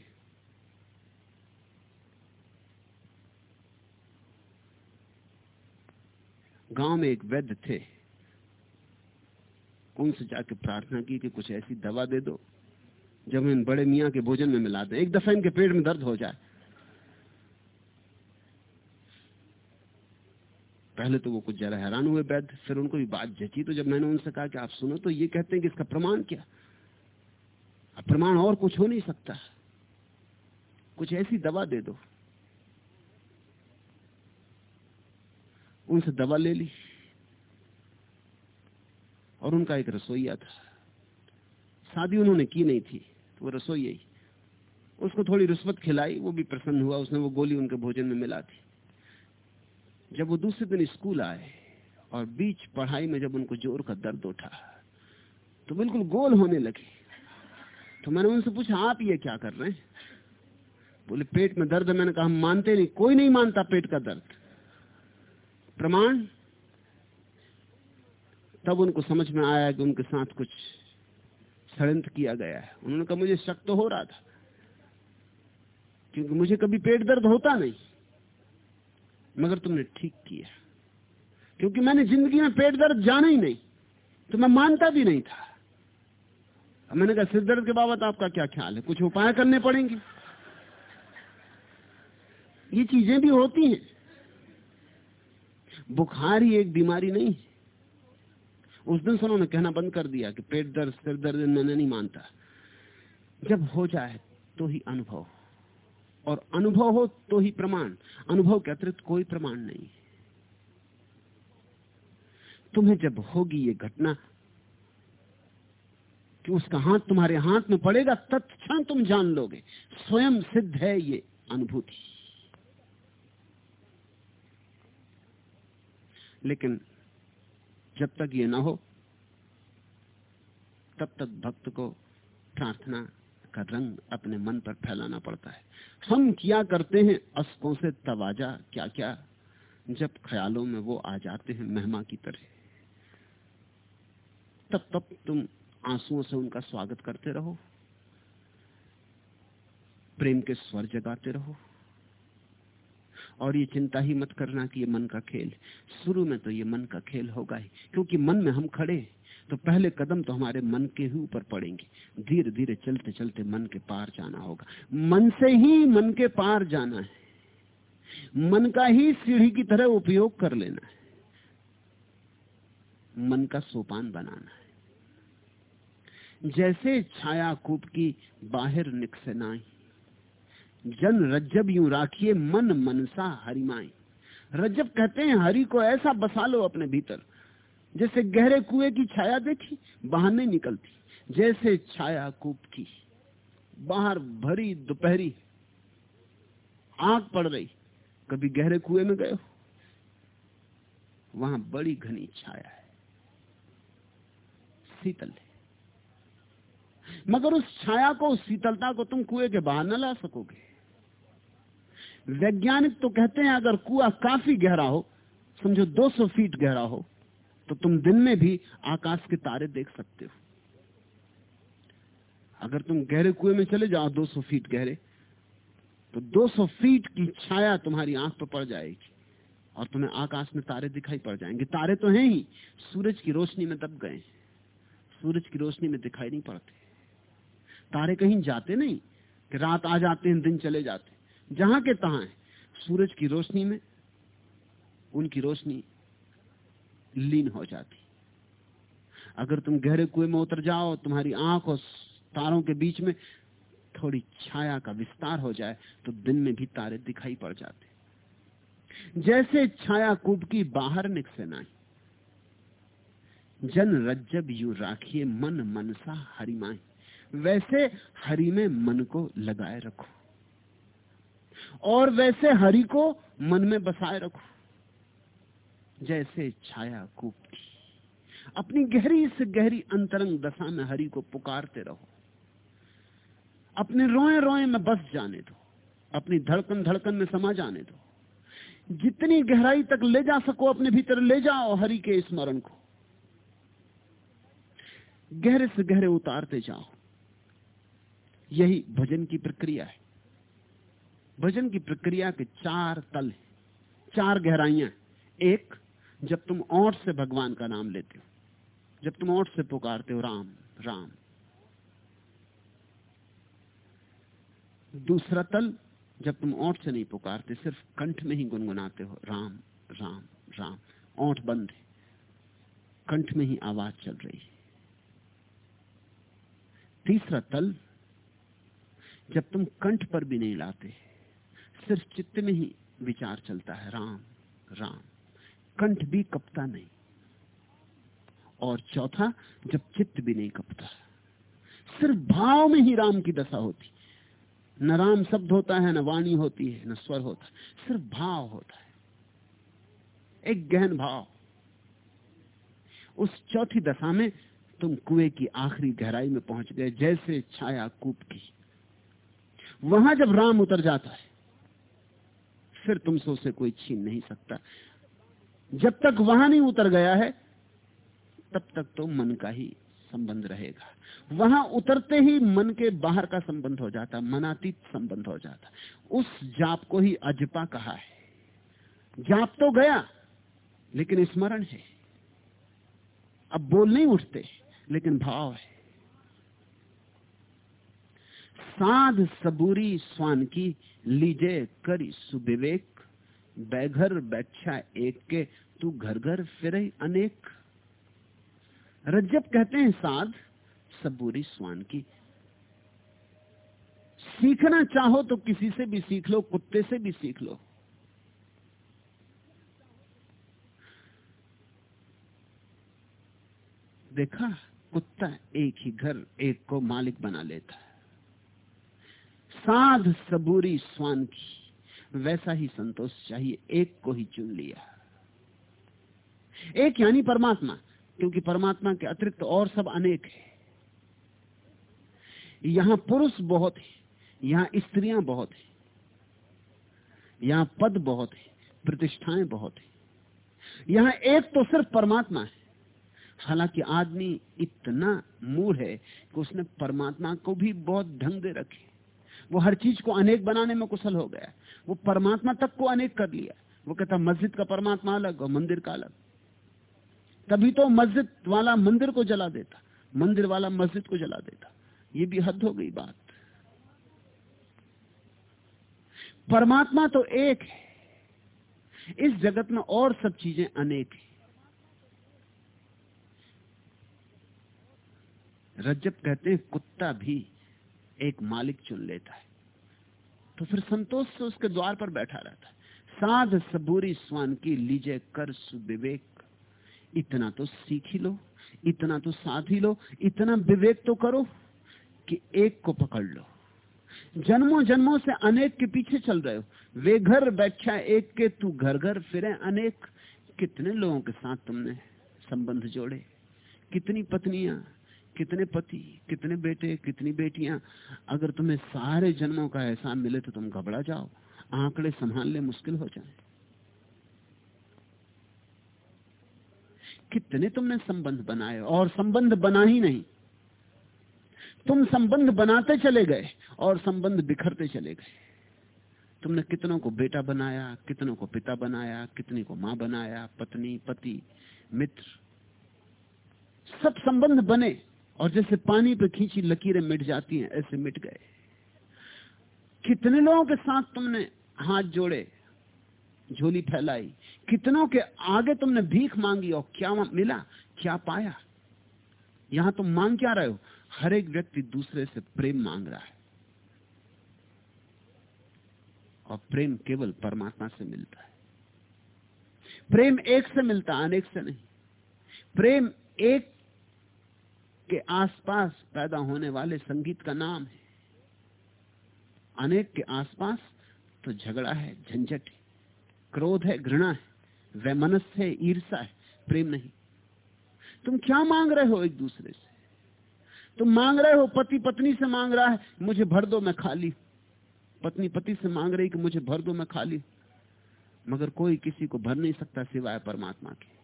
गाँव में एक वैद्य थे। उनसे जाके प्रार्थना की कि कुछ ऐसी दवा दे दो, जब इन बड़े मियाँ के भोजन में मिला दें। एक दफ़ा इनके पेट में दर्द हो जाए। पहले तो वो कुछ जरा हैरान हुए वैद्य फिर उनको भी बात जची। तो जब मैंने उनसे कहा कि आप सुनो तो ये कहते हैं कि इसका प्रमाण क्या? प्रमाण और कुछ हो नहीं सकता। कुछ ऐसी दवा दे दो। उनसे दवा ले ली। और उनका एक रसोईया था। शादी उन्होंने की नहीं थी तो वो रसोई ही। उसको थोड़ी रिश्वत खिलाई, वो भी प्रसन्न हुआ, उसने वो गोली उनके भोजन में मिला थी जब वो दूसरे दिन स्कूल आए और बीच पढ़ाई में जब उनको ज़ोर का दर्द उठा तो बिल्कुल गोल होने लगे। तो मैंने उनसे पूछा, आप ये क्या कर रहे हैं? बोले, पेट में दर्द मैंने कहा, हम मानते नहीं, कोई नहीं मानता पेट का दर्द। प्रमाण? तब उनको समझ में आया कि उनके साथ कुछ षडयंत्र किया गया है। उन्होंने कहा, मुझे शक तो हो रहा था, क्योंकि मुझे कभी पेट दर्द होता नहीं। मगर तुमने ठीक किया। क्योंकि मैंने ज़िंदगी में पेट दर्द जाना ही नहीं तो मैं मानता भी नहीं था। मैंने कहा, सिर दर्द के बाबत आपका क्या ख्याल है? कुछ उपाय करने पड़ेंगे? ये चीज़ें भी होती हैं। बुखार ही एक बीमारी नहीं है। उस दिन से उन्होंने कहना बंद कर दिया कि पेट दर्द, सिर दर्द मैंने नहीं मानता। जब हो जाए तो ही अनुभव। और अनुभव हो तो ही प्रमाण। अनुभव के अतिरिक्त कोई प्रमाण नहीं। तुम्हें जब होगी ये घटना कि उसका हाथ तुम्हारे हाथ में पड़ेगा, तत्क्षण तुम जान लोगे। स्वयं सिद्ध है ये अनुभूति। लेकिन जब तक ये ना हो, तब तक भक्त को प्रार्थना का रंग अपने मन पर फैलाना पड़ता है। हम क्या करते हैं? अस्कों से तवाजा क्या क्या जब ख्यालों में वो आ जाते हैं मेहमा की तरह। तब तब तुम आंसुओं से उनका स्वागत करते रहो। प्रेम के स्वर जगाते रहो। और ये चिंता ही मत करना कि ये मन का खेल। शुरू में तो ये मन का खेल होगा ही, क्योंकि मन में हम खड़े हैं। तो पहले कदम तो हमारे मन के ही ऊपर पड़ेंगे। धीरे धीरे चलते चलते मन के पार जाना होगा। मन से ही मन के पार जाना है। मन का ही सीढ़ी की तरह उपयोग कर लेना है। मन का सोपान बनाना है। जैसे छाया कूप की बाहर निकसे नाई जन रज्जब यूँ राखिए मन मनसा हरिमाई। रज्जब कहते हैं, हरि को ऐसा बसा लो अपने भीतर। जैसे गहरे कुएँ की छाया देखी, बाहर नहीं निकलती। जैसे छाया कूप की, बाहर भरी दोपहरी आग पड़ रही। कभी गहरे कुएँ में गए हो? वहाँ बड़ी घनी छाया है। शीतल है। मगर उस छाया को, उस शीतलता को तुम कुएँ के बाहर न ला सकोगे। वैज्ञानिक तो कहते हैं, अगर कुआ काफ़ी गहरा हो, समझो 200 फीट गहरा हो तो तुम दिन में भी आकाश के तारे देख सकते हो। अगर तुम गहरे कुएँ में चले जाओ 200 फीट गहरे तो 200 फीट की छाया तुम्हारी आँख पर पड़ जाएगी और तुम्हें आकाश में तारे दिखाई पड़ जाएँगे। तारे तो हैं ही, सूरज की रोशनी में दब गए सूरज की रोशनी में दिखाई नहीं पड़ते। तारे कहीं जाते नहीं, कि रात आ जाते हैं, दिन चले जाते जहाँ के तहा है, सूरज की रोशनी में, उनकी रोशनी लीन हो जाती। अगर तुम गहरे कुएँ में उतर जाओ, तुम्हारी आँख और तारों के बीच में थोड़ी छाया का विस्तार हो जाए तो दिन में भी तारे दिखाई पड़ जाते। जैसे छाया कूप की बाहर निकसे नाई। जन रज्जब यू राखिए मन मनसा हरिमाए वैसे हरि में मन को लगाए रखो। और वैसे हरि को मन में बसाए रखो। जैसे छाया कूप की अपनी गहरी से गहरी अंतरंग दशा में हरि को पुकारते रहो। अपने रोए रोए में बस जाने दो। अपनी धड़कन धड़कन में समा जाने दो। जितनी गहराई तक ले जा सको, अपने भीतर ले जाओ हरि के स्मरण को। गहरे से गहरे उतारते जाओ। यही भजन की प्रक्रिया है। भजन की प्रक्रिया के चार तल चार गहराइयाँ एक जब तुम ओठ से भगवान का नाम लेते हो, जब तुम ओठ से पुकारते हो, राम राम। दूसरा तल, जब तुम ओठ से नहीं पुकारते, सिर्फ़ कंठ में ही गुनगुनाते हो, राम राम राम। ओठ बंद है। कंठ में ही आवाज़ चल रही है। तीसरा तल, जब तुम कंठ पर भी नहीं लाते, सिर्फ़ चित्त में ही विचार चलता है, राम राम। कंठ भी कपता नहीं। और चौथा, जब चित्त भी नहीं कपता। सिर्फ़ भाव में ही राम की दशा होती। न राम शब्द होता है, न वाणी होती है, न स्वर होता है। सिर्फ़ भाव होता है। एक गहन भाव। उस चौथी दशा में तुम कुएँ की आखिरी गहराई में पहुँच गए, जैसे छाया कूप की। वहाँ जब राम उतर जाता है, फिर तुमसे उसे कोई छीन नहीं सकता। जब तक वहाँ नहीं उतर गया है, तब तक तो मन का ही संबंध रहेगा। वहाँ उतरते ही मन के बाहर का संबंध हो जाता, मनातीत संबंध हो जाता। उस जाप को ही अजपा कहा है। जाप तो गया, लेकिन स्मरण है। अब बोल नहीं उठते, लेकिन भाव है। साध सबूरी स्वान की, लीजे करी सुविवेक बैघर बैठा एक के तू घर घर फिर अनेक। रज्जब कहते हैं साध सबूरी स्वान की। सीखना चाहो तो किसी से भी सीख लो, कुत्ते से भी सीख लो। देखा, कुत्ता एक ही घर, एक को मालिक बना लेता है। साध सबूरी स्वान की। वैसा ही संतोष चाहिए, एक को ही चुन लिया। एक यानी परमात्मा, क्योंकि परमात्मा के अतिरिक्त और सब अनेक है। यहाँ पुरुष बहुत है, यहाँ स्त्रियाँ बहुत है, यहाँ पद बहुत है, प्रतिष्ठाएँ बहुत है। यहाँ एक तो सिर्फ़ परमात्मा है। हालाँकि आदमी इतना मूड है कि उसने परमात्मा को भी बहुत ढंग दे रखे। वो हर चीज़ को अनेक बनाने में कुशल हो गया। वो परमात्मा तक को अनेक कर लिया। वो कहता, मस्जिद का परमात्मा अलग और मंदिर का अलग। तभी तो मस्जिद वाला मंदिर को जला देता। मंदिर वाला मस्जिद को जला देता। ये भी हद हो गई बात। परमात्मा तो एक है। इस जगत में और सब चीज़ें अनेक हैं। रज्जब कहते हैं, कुत्ता भी। एक मालिक चुन लेता है। तो फिर संतोष से उसके द्वार पर बैठा रहता है। साध सबूरी स्वान की लीजे कर सुविवेक। इतना तो सीख ही लो, इतना तो साध ही लो, इतना विवेक तो करो कि एक को पकड़ लो। जन्मों जन्मों से अनेक के पीछे चल रहे हो। वे घर बैठा एक के, तू घर घर फिरे अनेक। कितने लोगों के साथ तुमने संबंध जोड़े? कितनी पत्नियाँ कितने पति, कितने बेटे, कितनी बेटियाँ? अगर तुम्हें सारे जन्मों का एहसान मिले तो तुम घबरा जाओ। आंकड़े संभालने मुश्किल हो जाए। कितने तुमने संबंध बनाए? और संबंध बना ही नहीं। तुम संबंध बनाते चले गए और संबंध बिखरते चले गए। तुमने कितनों को बेटा बनाया, कितनों को पिता बनाया, कितनी को माँ बनाया, पत्नी, पति, मित्र, सब संबंध बने। और जैसे पानी पे खींची लकीरें मिट जाती हैं, ऐसे मिट गए। कितने लोगों के साथ तुमने हाथ जोड़े, झोली फैलाई? कितनों के आगे तुमने भीख मांगी और क्या मिला? क्या पाया? यहाँ तुम मांग क्या रहे हो? हर एक व्यक्ति दूसरे से प्रेम मांग रहा है। और प्रेम केवल परमात्मा से मिलता है। प्रेम एक से मिलता, अनेक से नहीं। प्रेम एक के आसपास पैदा होने वाले संगीत का नाम है। अनेक के आसपास तो झगड़ा है, झंझट है, क्रोध है, घृणा है वैमनस है ईर्षा है, प्रेम नहीं। तुम क्या मांग रहे हो एक दूसरे से? तुम मांग रहे हो पति पत्नी से मांग रहा है, मुझे भर दो, मैं खाली पत्नी पति से मांग रही कि मुझे भर दो, मैं खाली मगर कोई किसी को भर नहीं सकता सिवाय परमात्मा के।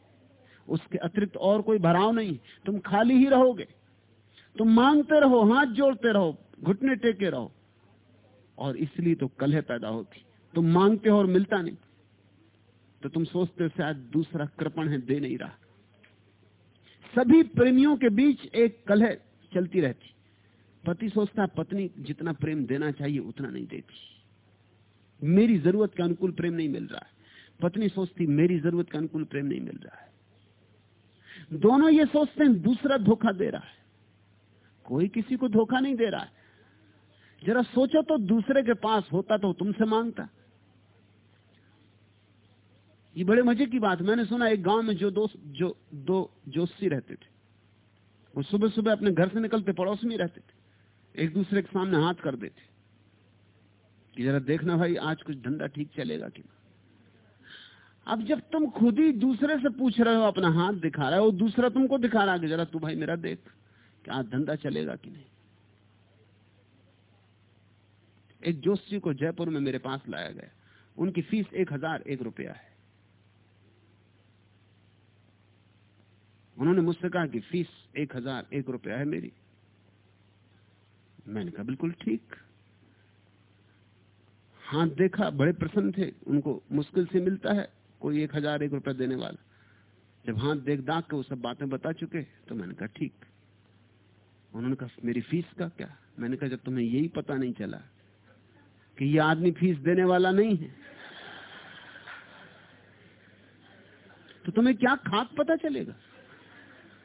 उसके अतिरिक्त और कोई भराव नहीं तुम खाली ही रहोगे। तुम मांगते रहो, हाथ जोड़ते रहो, घुटने टेके रहो। और इसलिए तो कलह पैदा होती। तुम मांगते हो और मिलता नहीं। तो तुम सोचते हो, शायद दूसरा कृपण है, दे नहीं रहा। सभी प्रेमियों के बीच एक कलह चलती रहती। पति सोचता, पत्नी जितना प्रेम देना चाहिए, उतना नहीं देती। मेरी ज़रूरत के अनुकूल प्रेम नहीं मिल रहा है। पत्नी सोचती, मेरी ज़रूरत के अनुकूल प्रेम नहीं मिल रहा है। दोनों ये सोचते हैं, दूसरा धोखा दे रहा है। कोई किसी को धोखा नहीं दे रहा है। जरा सोचो तो दूसरे के पास होता तो तुमसे माँगता। ये बड़े मज़े की बात। मैंने सुना एक गाँव में जो दो जो, दो जोशी रहते थे। वो सुबह सुबह अपने घर से निकलते, पड़ोस में रहते थे। एक दूसरे के सामने हाथ कर देते। जरा देखना भाई, आज कुछ धंधा ठीक चलेगा कि अब जब तुम खुद ही दूसरे से पूछ रहे हो, अपना हाथ दिखा रहा है, दूसरा तुमको दिखा रहा है जरा तू भाई मेरा देख, क्या धंधा चलेगा कि नहीं? एक जोशी को जयपुर में मेरे पास लाया गया। उनकी फ़ीस एक हज़ार एक रुपया है। उन्होंने मुझसे कहा कि फ़ीस एक हज़ार एक रुपया है मेरी। मैंने कहा, बिल्कुल ठीक। हाथ देखा, बड़े प्रसन्न थे। उनको मुश्किल से मिलता है। कोई एक हज़ार, एक रुपया देने वाला। जब हाथ देख दाग के वो सब बातें बता चुके तो मैंने कहा, ठीक। उन्होंने कहा, मेरी फ़ीस का क्या? मैंने कहा, जब तुम्हें यही पता नहीं चला कि ये आदमी फ़ीस देने वाला नहीं है तो तुम्हें क्या खाक पता चलेगा?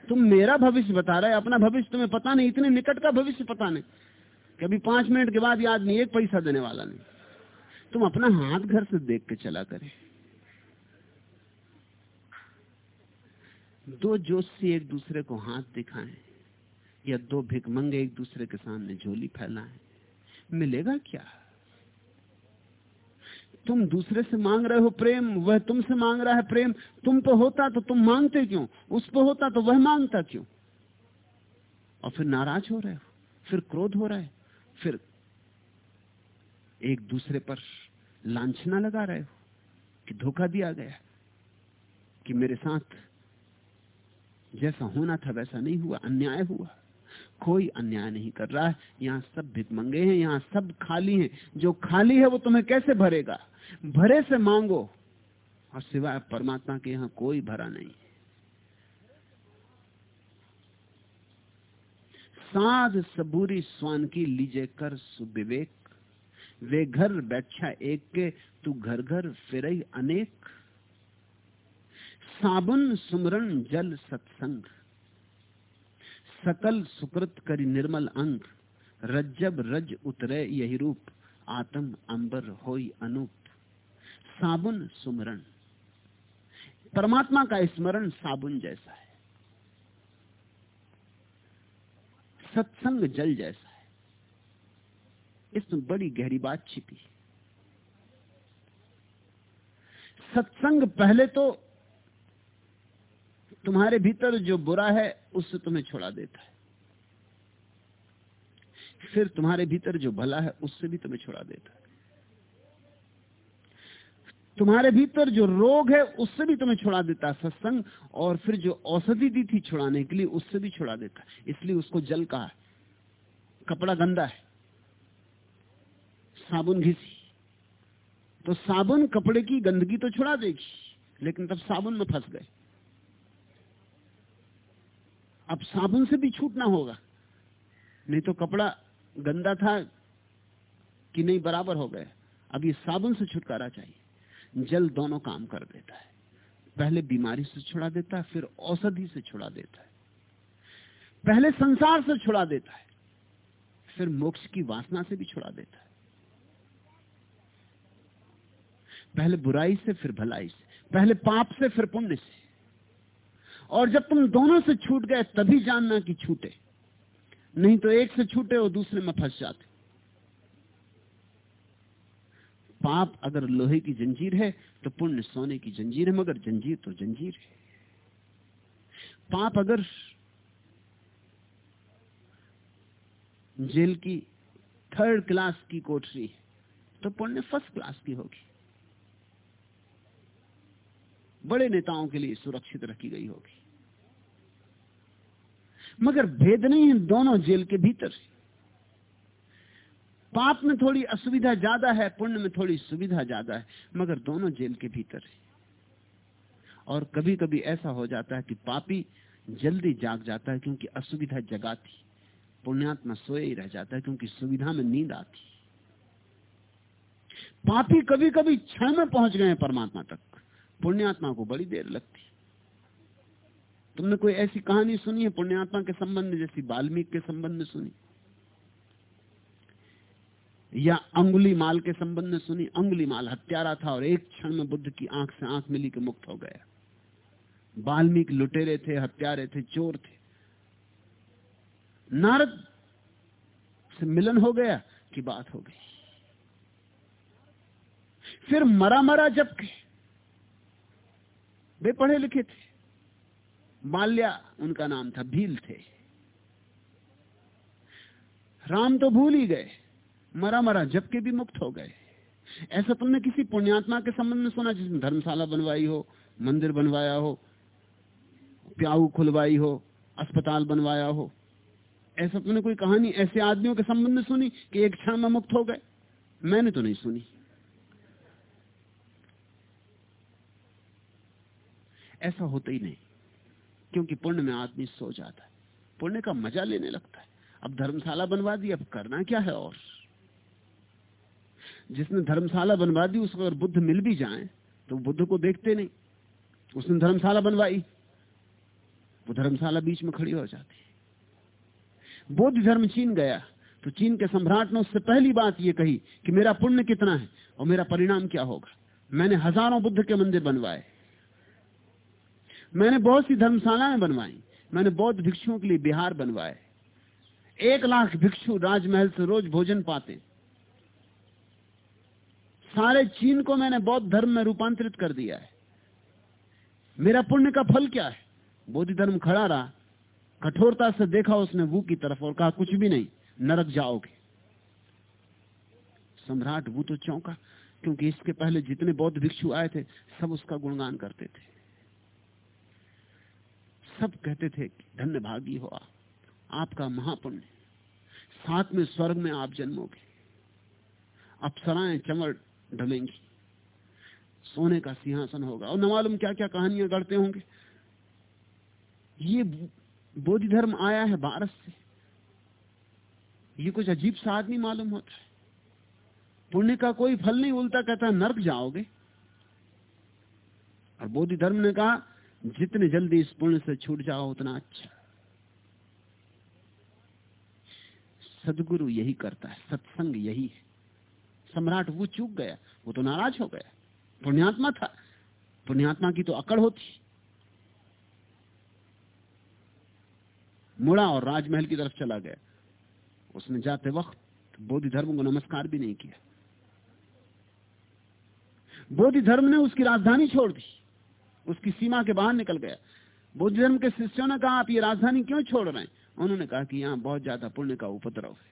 तुम मेरा भविष्य बता रहे अपना भविष्य तुम्हें पता नहीं, इतने निकट का भविष्य पता नहीं कभी पाँच मिनट के बाद ये आदमी एक पैसा देने वाला नहीं। तुम अपना हाथ घर से देख के चला करे। दो जोशी एक दूसरे को हाथ दिखाएँ, या दो भिकमंगे एक दूसरे के सामने झोली फैलाएँ। मिलेगा क्या? तुम दूसरे से मांग रहे हो प्रेम, वह तुमसे मांग रहा है प्रेम। तुम तो होता तो तुम मांगते क्यों? उस पर होता तो वह माँगता क्यों? और फिर नाराज़ हो रहे हो, फिर क्रोध हो रहा है, फिर एक दूसरे पर लांछना लगा रहे हो कि धोखा दिया गया कि मेरे साथ जैसा होना था वैसा नहीं हुआ, अन्याय हुआ। कोई अन्याय नहीं कर रहा है। यहाँ सब भिकमंगे हैं, यहाँ सब खाली हैं। जो खाली है वो तुम्हें कैसे भरेगा? भरे से मांगो। और सिवाय परमात्मा के यहाँ कोई भरा नहीं। साध सबूरी स्वान की लीजे कर सुविवेक। वे घर बैठा एक के, तू घर घर फिर अनेक। साबुन सुमरण जल सत्संग। सकल सुकृत करी निर्मल अंग। रज्जब रज उतरे यही रूप। आत्म अंबर होई अनूप। साबुन सुमरण। परमात्मा का स्मरण साबुन जैसा है। सत्संग जल जैसा है। इसमें बड़ी गहरी बात छिपी। सत्संग पहले तो तुम्हारे भीतर जो बुरा है, उससे तुम्हें छुड़ा देता है। फिर तुम्हारे भीतर जो भला है, उससे भी तुम्हें छुड़ा देता है। तुम्हारे भीतर जो रोग है, उससे भी तुम्हें छुड़ा देता है सत्संग, और फिर जो औषधि दी थी छुड़ाने के लिए, उससे भी छुड़ा देता इसलिए उसको जल कहा कपड़ा गंदा है। साबुन घिसी। तो साबुन कपड़े की गंदगी तो छुड़ा देगी, लेकिन तब साबुन में फंस गए। अब साबुन से भी छूटना होगा। नहीं तो कपड़ा गंदा था कि नहीं, बराबर हो गया। अब ये साबुन से छुटकारा चाहिए। जल दोनों काम कर देता है। पहले बीमारी से छुड़ा देता है, फिर औषधि से छुड़ा देता है। पहले संसार से छुड़ा देता है, फिर मोक्ष की वासना से भी छुड़ा देता है। पहले बुराई से, फिर भलाई से। पहले पाप से, फिर पुण्य से। और जब तुम दोनों से छूट गए, तभी जानना कि छूटे। नहीं तो एक से छूटे और दूसरे में फंस जाते। पाप अगर लोहे की जंजीर है तो पुण्य सोने की जंजीर है, मगर जंजीर तो जंजीर है। पाप अगर जेल की थर्ड क्लास की कोठरी है तो पुण्य फ़र्स्ट क्लास की होगी। बड़े नेताओं के लिए सुरक्षित रखी गई होगी। मगर भेद नहीं है दोनों जेल के भीतर पाप में थोड़ी असुविधा ज़्यादा है, पुण्य में थोड़ी सुविधा ज़्यादा है, मगर दोनों जेल के भीतर है और कभी कभी ऐसा हो जाता है कि पापी जल्दी जाग जाता है क्योंकि असुविधा जगाती, पुण्यात्मा सोए ही रह जाता है क्योंकि सुविधा में नींद आती। पापी कभी कभी क्षण में पहुँच गए परमात्मा तक, पुण्यात्मा को बड़ी देर लगती। तुमने कोई ऐसी कहानी सुनी है, पुण्यात्मा के संबंध में, जैसी वाल्मीकि के संबंध में सुनी? या अंगुली माल के संबंध में सुनी? अंगुली माल हत्यारा था और एक क्षण में बुद्ध की आँख से आँख मिली के मुक्त हो गया। वाल्मीकि लुटेरे थे, हत्यारे थे, चोर थे। नारद से मिलन हो गया की बात हो गई। फिर मरा मरा जब वे पढ़े लिखे थे। माल्या उनका नाम था भील थे। राम तो भूल ही गए, मरा मरा, जबके भी मुक्त हो गए। ऐसा तुमने किसी पुण्यात्मा के संबंध में सुना जिसने धर्मशाला बनवाई हो, मंदिर बनवाया हो, प्याऊ खुलवाई हो, अस्पताल बनवाया हो? ऐसा तुमने कोई कहानी ऐसे आदमियों के संबंध में सुनी कि एक क्षण में मुक्त हो गए? मैंने तो नहीं सुनी। ऐसा होता ही नहीं। क्योंकि पुण्य में आदमी सो जाता है। पुण्य का मज़ा लेने लगता है। अब धर्मशाला बनवा दी, अब करना क्या है और? जिसने धर्मशाला बनवा दी, उसको अगर बुद्ध मिल भी जाए तो बुद्ध को देखते नहीं। उसने धर्मशाला बनवाई, वो धर्मशाला बीच में खड़ी हो जाती बौद्ध धर्म चीन गया तो चीन के सम्राट ने उससे पहली बात यह कही कि मेरा पुण्य कितना है और मेरा परिणाम क्या होगा? मैंने हज़ारों बुद्ध के मंदिर बनवाए। मैंने बहुत सी धर्मशालाएँ बनवाई। मैंने बौद्ध भिक्षुओं के लिए बिहार बनवाए। एक लाख भिक्षु राजमहल से रोज भोजन पाते। सारे चीन को मैंने बौद्ध धर्म में रूपांतरित कर दिया है। मेरा पुण्य का फल क्या है? बौद्ध धर्म खड़ा रहा। कठोरता से देखा उसने वो की तरफ़ और कहा, कुछ भी नहीं, नरक जाओगे। सम्राट, वो तो चौंका, क्योंकि इसके पहले जितने बौद्ध भिक्षु आए थे, सब उसका गुणगान करते थे। सब कहते थे धन्य भागी हो आपका महापुण्य। साथ में स्वर्ग में आप जन्मोगे। अप्सराएँ चमड़ ढलेंगी। सोने का सिंहासन होगा। और न मालूम क्या क्या कहानियाँ गढ़ते होंगे। ये बोधि धर्म आया है भारत से। ये कुछ अजीब सा आदमी मालूम होता है। पुण्य का कोई फल नहीं उल्टा कहता नर्क जाओगे। और बोधि धर्म ने कहा जितने जल्दी इस पुण्य से छूट जाओ, उतना अच्छा। सदगुरु यही करता है, सत्संग यही है। सम्राट वो चूक गया, वो तो नाराज़ हो गया। पुण्यात्मा था, पुण्यात्मा की तो अकड़ होती। मुड़ा और राजमहल की तरफ़ चला गया। उसने जाते वक्त बोधि धर्म को नमस्कार भी नहीं किया। बोधि धर्म ने उसकी राजधानी छोड़ दी। उसकी सीमा के बाहर निकल गया। बुद्ध धर्म के शिष्यों ने कहा, आप ये राजधानी क्यों छोड़ रहे हैं? उन्होंने कहा कि यहाँ बहुत ज़्यादा पुण्य का उपद्रव है।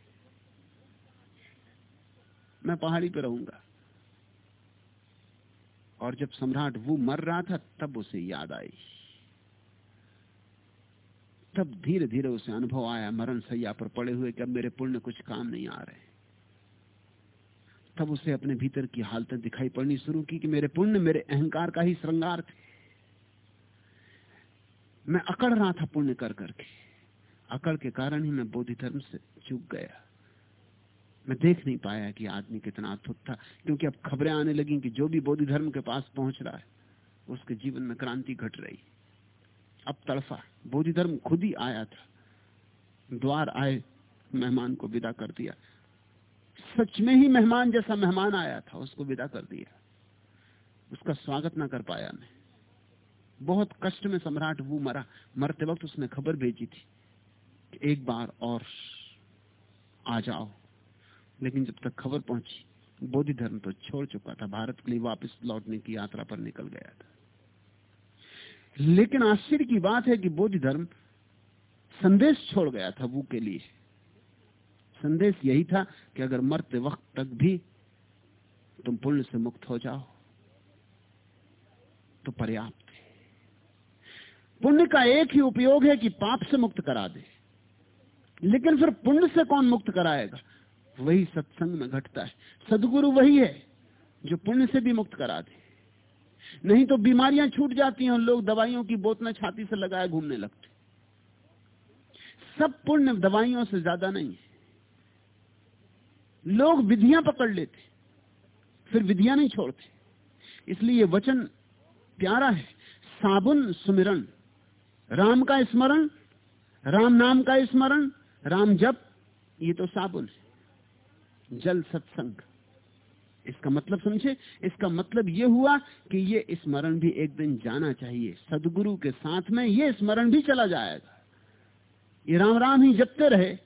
मैं पहाड़ी पे रहूँगा। और जब सम्राट वो मर रहा था, तब उसे याद आई। तब धीरे धीरे उसे अनुभव आया, मरण सैया पर पड़े हुए कि अब मेरे पुण्य कुछ काम नहीं आ रहे। तब उसे अपने भीतर की हालतें दिखाई पड़नी शुरू की कि मेरे पुण्य मेरे अहंकार का ही श्रृंगार थे। मैं अकड़ रहा था पुण्य कर करके। अकड़ के कारण ही मैं बोधि धर्म से चूक गया। मैं देख नहीं पाया कि आदमी कितना अद्भुत था, क्योंकि अब खबरें आने लगी कि जो भी बोधि धर्म के पास पहुँच रहा है, उसके जीवन में क्रांति घट रही। अब तड़फा, बोधि धर्म खुद ही आया था। द्वार आए, मेहमान को विदा कर दिया। सच में ही मेहमान जैसा मेहमान आया था, उसको विदा कर दिया। उसका स्वागत ना कर पाया मैं। बहुत कष्ट में सम्राट वो मरा। मरते वक्त उसने खबर भेजी थी कि एक बार और आ जाओ। लेकिन जब तक खबर पहुँची बोधि धर्म तो छोड़ चुका था। भारत के लिए वापस लौटने की यात्रा पर निकल गया था। लेकिन आश्चर्य की बात है कि बोधि धर्म संदेश छोड़ गया था वो के लिए। संदेश यही था कि अगर मरते वक्त तक भी तुम पुण्य से मुक्त हो जाओ तो पर्याप्त पुण्य का एक ही उपयोग है कि पाप से मुक्त करा दे। लेकिन फिर पुण्य से कौन मुक्त कराएगा? वही सत्संग में घटता है। सदगुरु वही है जो पुण्य से भी मुक्त करा दे। नहीं तो बीमारियाँ छूट जाती हैं और लोग दवाइयों की बोतलें छाती से लगाए घूमने लगते सब पुण्य दवाइयों से ज़्यादा नहीं है। लोग विधियाँ पकड़ लेते फिर विधियाँ नहीं छोड़ते। इसलिए वचन प्यारा है। साबुन सुमिरन। राम का स्मरण, राम नाम का स्मरण, राम जप, ये तो साबुन है। जल सत्संग। इसका मतलब समझे? इसका मतलब ये हुआ कि ये स्मरण भी एक दिन जाना चाहिए। सदगुरु के साथ में ये स्मरण भी चला जाएगा। ये राम राम ही जपते रहे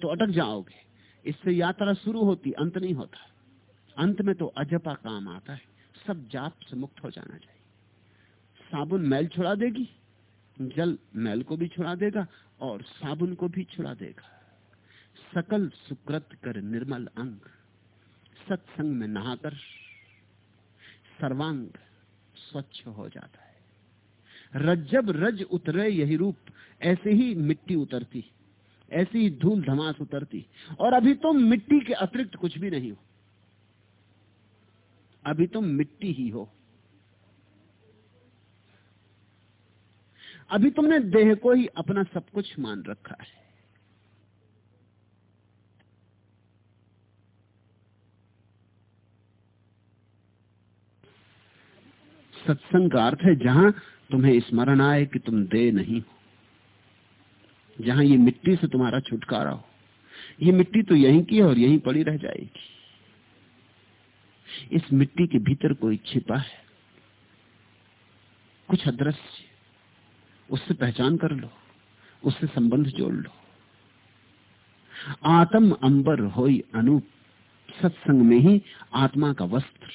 तो अटक जाओगे। इससे यात्रा शुरू होती, अंत नहीं होता। अंत में तो अजपा काम आता है। सब जाप से मुक्त हो जाना चाहिए। साबुन मैल छुड़ा देगी। जल मैल को भी छुड़ा देगा और साबुन को भी छुड़ा देगा। सकल सुकृत कर निर्मल अंग, सत्संग में नहाकर सर्वांग स्वच्छ हो जाता है। रज्जब रज उतरे यही रूप, ऐसे ही मिट्टी उतरती, ऐसी ही धूल धमास उतरती। और अभी तुम मिट्टी के अतिरिक्त कुछ भी नहीं हो। अभी तुम मिट्टी ही हो। अभी तुमने देह को ही अपना सब कुछ मान रखा है। सत्संग का अर्थ है जहाँ तुम्हें स्मरण आए कि तुम दे नहीं हो, जहाँ ये मिट्टी से तुम्हारा छुटकारा हो। ये मिट्टी तो यहीं की है और यहीं पड़ी रह जाएगी। इस मिट्टी के भीतर कोई छिपा है, कुछ अदृश्य। उससे पहचान कर लो, उससे संबंध जोड़ लो। आत्म अंबर होई अनूप, सत्संग में ही आत्मा का वस्त्र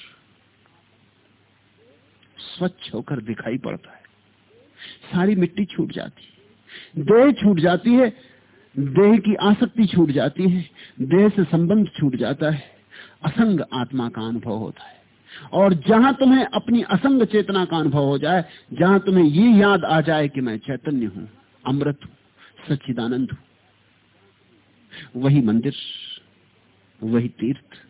स्वच्छ होकर दिखाई पड़ता है। सारी मिट्टी छूट जाती है। देह छूट जाती है, देह की आसक्ति छूट जाती है, देह से संबंध छूट जाता है, असंग आत्मा का अनुभव होता है। और जहाँ तुम्हें अपनी असंग चेतना का अनुभव हो जाए, जहाँ तुम्हें ये याद आ जाए कि मैं चैतन्य हूँ, अमृत हूँ, सच्चिदानंद हूँ। वही मंदिर, वही तीर्थ।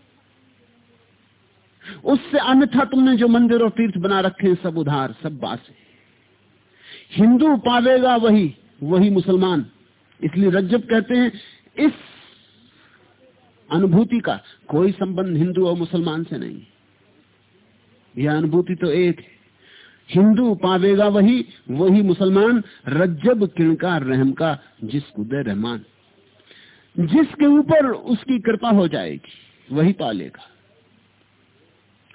उससे अन्यथा तुमने जो मंदिर और तीर्थ बना रखे हैं, सब उधार, सब बासे। हिंदू पावेगा वही वही मुसलमान। इसलिए रज्जब कहते हैं, इस अनुभूति का कोई संबंध हिंदू और मुसलमान से नहीं। यह अनुभूति तो एक है। हिंदू पावेगा वही वही मुसलमान, रज्जब किणका रहम का जिसको दे रहमान। जिसके ऊपर उसकी कृपा हो जाएगी, वही पालेगा।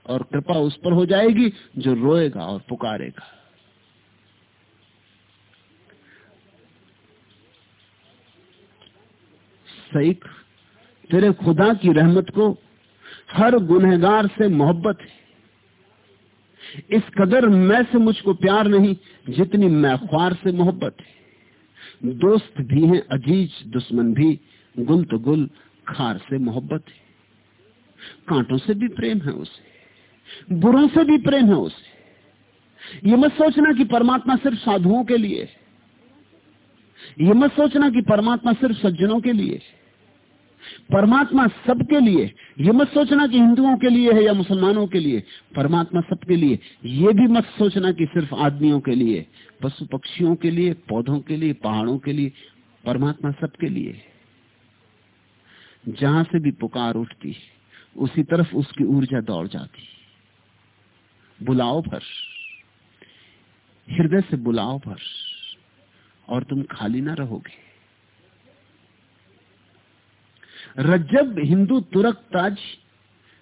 और कृपा उस पर हो जाएगी जो रोएगा और पुकारेगा। सईक तेरे खुदा की रहमत को हर गुनहगार से मोहब्बत है। इस कदर मैं से मुझको प्यार नहीं जितनी मैं ख्वार से मोहब्बत है। दोस्त भी हैं, अज़ीज़ दुश्मन भी, गुल तो गुल, खार से मोहब्बत है। कांटों से भी प्रेम है उसे, बुरों से भी प्रेम है उसे। ये मत सोचना कि परमात्मा सिर्फ़ साधुओं के लिए है। ये मत सोचना कि परमात्मा सिर्फ़ सज्जनों के लिए है। परमात्मा सबके लिए, ये मत सोचना कि हिंदुओं के लिए है या मुसलमानों के लिए, परमात्मा सबके लिए, ये भी मत सोचना कि सिर्फ़ आदमियों के लिए, पशु पक्षियों के लिए, पौधों के लिए, पहाड़ों के लिए, परमात्मा सबके लिए। जहाँ से भी पुकार उठती, उसी तरफ़ उसकी ऊर्जा दौड़ जाती। बुलाओ भर। हृदय से बुलाओ भर। और तुम खाली ना रहोगे। रज्जब हिंदू तुरक ताज,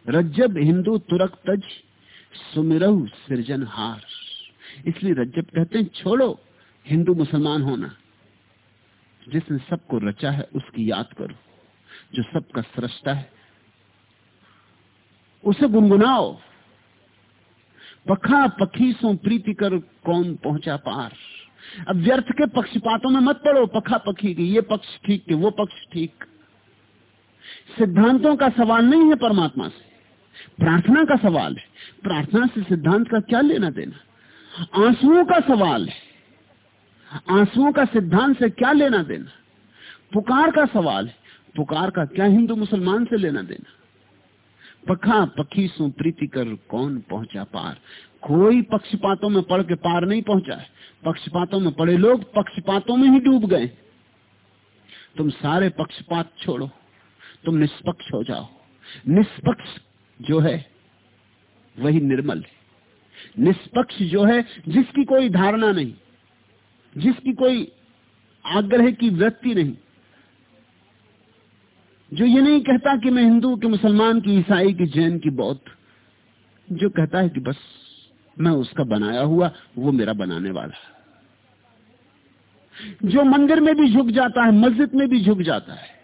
रज्जब हिंदू तुरक तज, सुमिरहु सृजन हार। इसलिए रज्जब कहते हैं, छोड़ो हिंदू मुसलमान होना। जिसने सबको रचा है, उसकी याद करो। जो सबका सृष्टा है, उसे गुनगुनाओ। पखा पखी सो प्रीति कर कौन पहुँचा पार? अब व्यर्थ के पक्षपातों में मत पड़ो, पखा पखी की, ये पक्ष ठीक के वो पक्ष ठीक। सिद्धांतों का सवाल नहीं है परमात्मा से। प्रार्थना का सवाल है। प्रार्थना से सिद्धांत का क्या लेना देना? आंसुओं का सवाल है। आंसुओं का सिद्धांत से क्या लेना देना? पुकार का सवाल है। पुकार का क्या हिंदू मुसलमान से लेना देना? पखा पखी सु प्रीति कर कौन पहुँचा पार? कोई पक्षपातों में पड़ के पार नहीं पहुँचा है। पक्षपातों में पड़े लोग पक्षपातों में ही डूब गए। तुम सारे पक्षपात छोड़ो। तुम निष्पक्ष हो जाओ। निष्पक्ष जो है, वही निर्मल है। निष्पक्ष जो है, जिसकी कोई धारणा नहीं, जिसकी कोई आग्रह की वृत्ति नहीं, जो ये नहीं कहता कि मैं हिंदू, कि मुसलमान, की ईसाई, की जैन, की बौद्ध, जो कहता है कि बस मैं उसका बनाया हुआ, वो मेरा बनाने वाला जो मंदिर में भी झुक जाता है, मस्जिद में भी झुक जाता है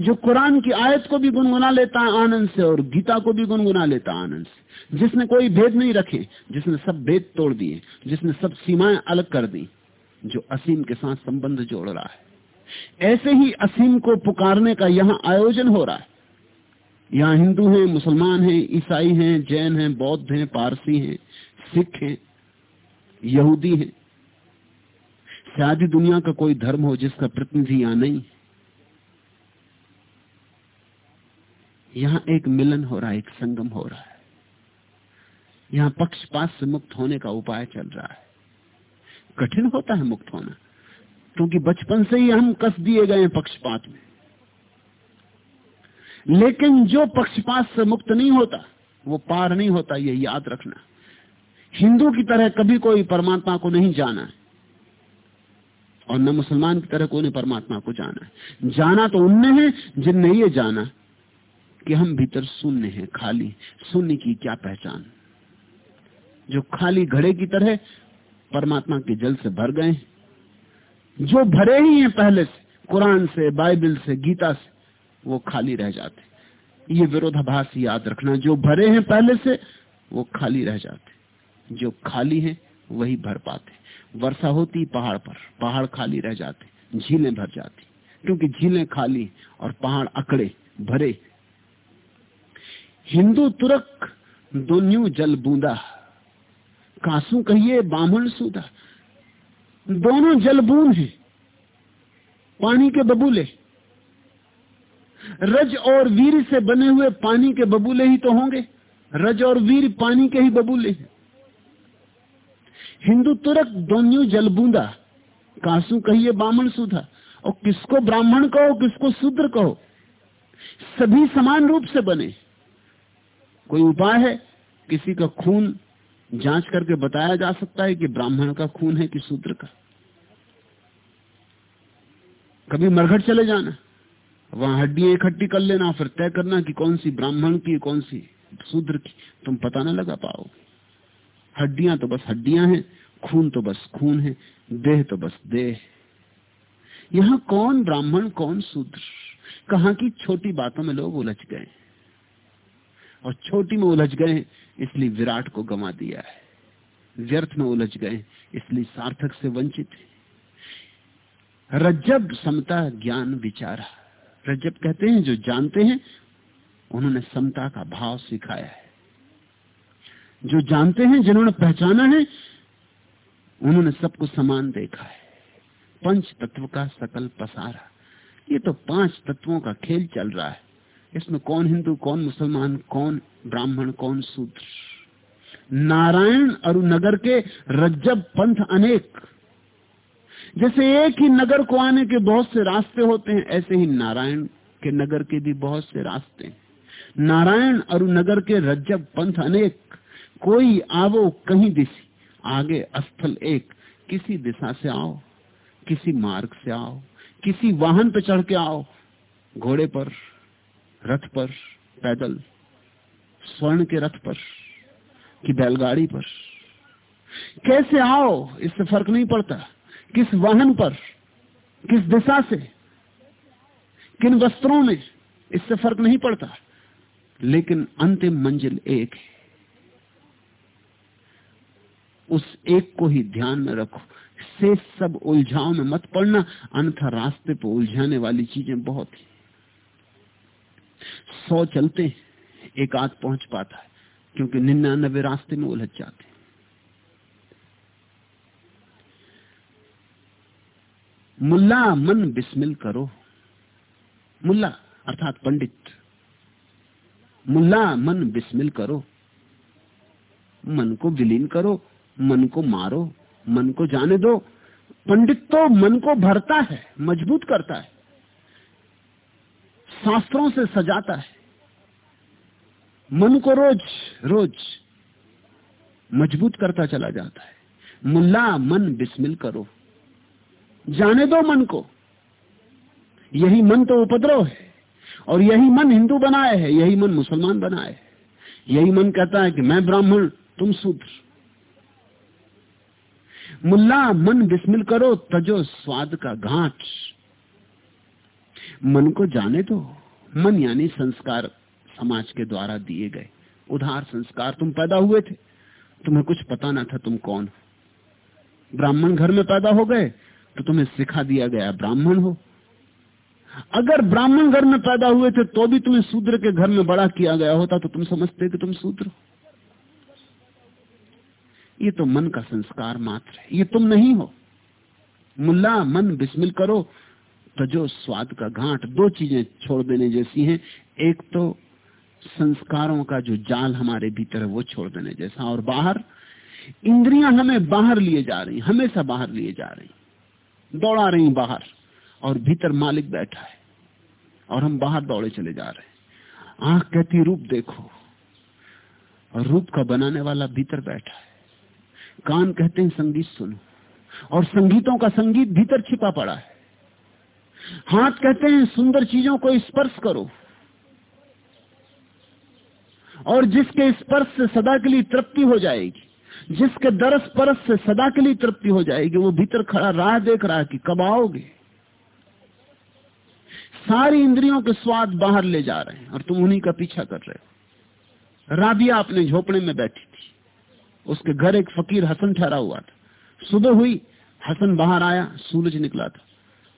जो कुरान की आयत को भी गुनगुना लेता है आनंद से और गीता को भी गुनगुना लेता है आनंद से। जिसने कोई भेद नहीं रखे, जिसने सब भेद तोड़ दिए, जिसने सब सीमाएँ अलग कर दी, जो असीम के साथ संबंध जोड़ रहा है। ऐसे ही असीम को पुकारने का यहाँ आयोजन हो रहा है। यहाँ हिंदू हैं, मुसलमान हैं, ईसाई हैं, जैन हैं, बौद्ध हैं, पारसी हैं, सिख हैं, यहूदी हैं। शादी दुनिया का कोई धर्म हो जिसका प्रतिनिधि यहाँ नहीं यहाँ एक मिलन हो रहा है, एक संगम हो रहा है। यहाँ पक्षपात से मुक्त होने का उपाय चल रहा है। कठिन होता है मुक्त होना, क्योंकि बचपन से ही हम कस दिए गए हैं पक्षपात में। लेकिन जो पक्षपात से मुक्त नहीं होता, वो पार नहीं होता, ये याद रखना। हिंदू की तरह कभी कोई परमात्मा को नहीं जाना है, और न मुसलमान की तरह कोई परमात्मा को जाना है। जाना तो उनने है जिनने ये जाना कि हम भीतर शून्य हैं, खाली। शून्य की क्या पहचान? जो खाली घड़े की तरह परमात्मा के जल से भर गए जो भरे ही हैं पहले से, कुरान से, बाइबल से, गीता से, वो खाली रह जाते ये विरोधाभास याद रखना, जो भरे हैं पहले से, वो खाली रह जाते जो खाली हैं, वही भर पाते वर्षा होती पहाड़ पर, पहाड़ खाली रह जाते झीलें भर जाती क्योंकि झीलें खाली और पहाड़ अकड़े, भरे हिंदू तुरक दोन्यू जल बूंदा। कासू कहिए बामण सूदा। दोनों जल बूंद है। पानी के बबूले। रज और वीर से बने हुए पानी के बबूले ही तो होंगे। रज और वीर पानी के ही बबूले हैं। हिंदू तुरक दोन्यू जलबूंदा कासू कहिए बामन सुधा और किसको ब्राह्मण कहो, किसको शूद्र कहो, सभी समान रूप से बने। कोई उपाय है? किसी का खून जाँच करके बताया जा सकता है कि ब्राह्मण का खून है कि शूद्र का? कभी मरघट चले जाना, वहाँ हड्डियाँ इकट्ठी कर लेना, फिर तय करना कि कौन सी ब्राह्मण की, कौन सी शूद्र की। तुम पता ना लगा पाओगे। हड्डियाँ तो बस हड्डियाँ हैं, खून तो बस खून है, देह तो बस देह। यहाँ कौन ब्राह्मण, कौन शूद्र? कहा की छोटी बातों में लोग उलझ गए? और छोटी में उलझ गए, इसलिए विराट को गंवा दिया है। व्यर्थ में उलझ गए, इसलिए सार्थक से वंचित है। रज्जब समता, ज्ञान, विचारा। रज्जब कहते हैं, जो जानते हैं, उन्होंने समता का भाव सिखाया है। जो जानते हैं, जिन्होंने पहचाना है, उन्होंने सबको समान देखा है। पंच तत्व का सकल पसारा। ये तो पाँच तत्वों का खेल चल रहा है। इसमें कौन हिंदू, कौन मुसलमान, कौन ब्राह्मण, कौन शूद्र? नारायण और नगर के रज्जब पंथ अनेक। जैसे एक ही नगर को आने के बहुत से रास्ते होते हैं, ऐसे ही नारायण के नगर के भी बहुत से रास्ते नारायण और नगर के रज्जब पंथ अनेक। कोई आवो, कहीं दिशी आगे स्थल एक। किसी दिशा से आओ, किसी मार्ग से आओ, किसी वाहन पर चढ़ के आओ, घोड़े पर रथ पर पैदल, स्वर्ण के रथ पर कि बैलगाड़ी पर। कैसे आओ? इससे फ़र्क नहीं पड़ता। किस वाहन पर? किस दिशा से? किन वस्त्रों में? इससे फ़र्क नहीं पड़ता। लेकिन अंतिम मंजिल एक है। उस एक को ही ध्यान में रखो। से सब उलझाओं में मत पड़ना। अन्यथा रास्ते पर उलझाने वाली चीज़ें बहुत ही। सौ चलते एक आध पहुँच पाता है, क्योंकि निन्यानबे रास्ते में उलझ जाते हैं। मुल्ला मन बिस्मिल करो। मुल्ला अर्थात पंडित। मुल्ला मन बिस्मिल करो। मन को विलीन करो, मन को मारो, मन को जाने दो। पंडित तो मन को भरता है, मज़बूत करता है। शास्त्रों से सजाता है। मन को रोज रोज मज़बूत करता चला जाता है। मुल्ला मन बिस्मिल करो। जाने दो मन को। यही मन तो उपद्रव है। और यही मन हिंदू बनाए है, यही मन मुसलमान बनाए है। यही मन कहता है कि मैं ब्राह्मण, तुम शूद्र। मुल्ला मन बिस्मिल करो, तजो स्वाद का घाट। मन को जाने दो। मन यानी संस्कार समाज के द्वारा दिए गए। उधार संस्कार तुम पैदा हुए थे। तुम्हें कुछ पता ना था तुम कौन। ब्राह्मण घर में पैदा हो गए तो तुम्हें सिखा दिया गया ब्राह्मण हो। अगर ब्राह्मण घर में पैदा हुए थे तो भी तुम्हें शूद्र के घर में बड़ा किया गया होता तो तुम समझते कि तुम शूद्र ये तो मन का संस्कार मात्र है। ये तुम नहीं हो। मुल्ला, मन बिस्मिल करो। तो जो स्वाद का घाट। दो चीज़ें छोड़ देने जैसी हैं। एक तो संस्कारों का जो जाल हमारे भीतर है, वो छोड़ देने जैसा। और बाहर, इंद्रियाँ हमें बाहर लिए जा रही हमेशा बाहर लिए जा रही दौड़ा रही बाहर, और भीतर मालिक बैठा है, और हम बाहर दौड़े चले जा रहे हैं। आँख कहती, रूप देखो। और रूप का बनाने वाला भीतर बैठा है। कान कहते हैं, संगीत सुनो। और संगीतों का संगीत भीतर छिपा पड़ा है। हाथ कहते हैं, सुंदर चीज़ों को स्पर्श करो। और जिसके स्पर्श से सदा के लिए तृप्ति हो जाएगी, जिसके दरस परस से सदा के लिए तृप्ति हो जाएगी, वो भीतर खड़ा राह देख रहा है कि कब आओगे। सारी इंद्रियों के स्वाद बाहर ले जा रहे हैं और तुम उन्हीं का पीछा कर रहे हो। राबिया अपने झोपड़े में बैठी थी। उसके घर एक फकीर हसन ठहरा हुआ था। सुबह हुई, हसन बाहर आया, सूरज निकला था।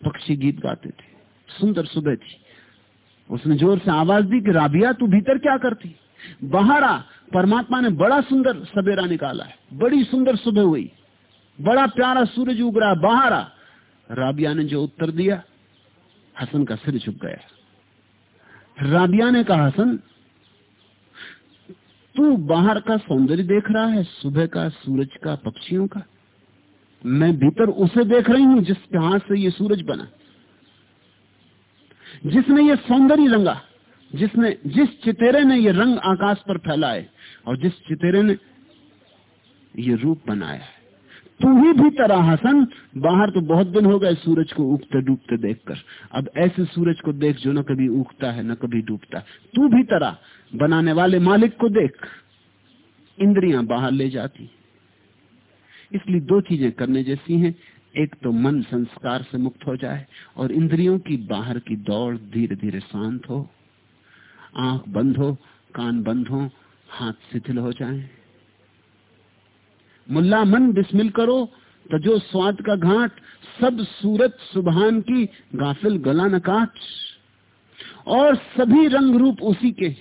पक्षी गीत गाते थे। सुंदर सुबह थी। उसने ज़ोर से आवाज़ दी कि, राबिया, तू भीतर क्या करती? बाहर आ परमात्मा ने बड़ा सुंदर सवेरा निकाला है। बड़ी सुंदर सुबह हुई। बड़ा प्यारा सूरज उग रहा बाहर। आ राबिया ने जो उत्तर दिया, हसन का सिर झुक गया। राबिया ने कहा, हसन, तू बाहर का सौंदर्य देख रहा है, सुबह का, सूरज का, पक्षियों का? मैं भीतर उसे देख रही हूँ जिसके हाथ से ये सूरज बना। जिसने ये सौंदर्य रंगा, जिसने, जिस चितेरे ने ये रंग आकाश पर फैलाए, और जिस चितेरे ने ये रूप बनाया तू ही भी तरह हसन। बाहर तो बहुत दिन हो गए सूरज को उगते डूबते देखकर। अब ऐसे सूरज को देख जो न कभी उगता है, न कभी डूबता। तू भी तरह बनाने वाले मालिक को देख। इंद्रियाँ बाहर ले जाती इसलिए दो चीज़ें करने जैसी हैं। एक तो मन संस्कार से मुक्त हो जाए और इंद्रियों की बाहर की दौड़ धीरे धीरे शांत हो। आँख बंद हो, कान बंद हो, हाथ शिथिल हो जाए। मुल्ला मन बिस्मिल करो तो जो स्वाद का घाट, सब सूरत सुबहान की गाफिल गला न काट। और सभी रंग रूप उसी के।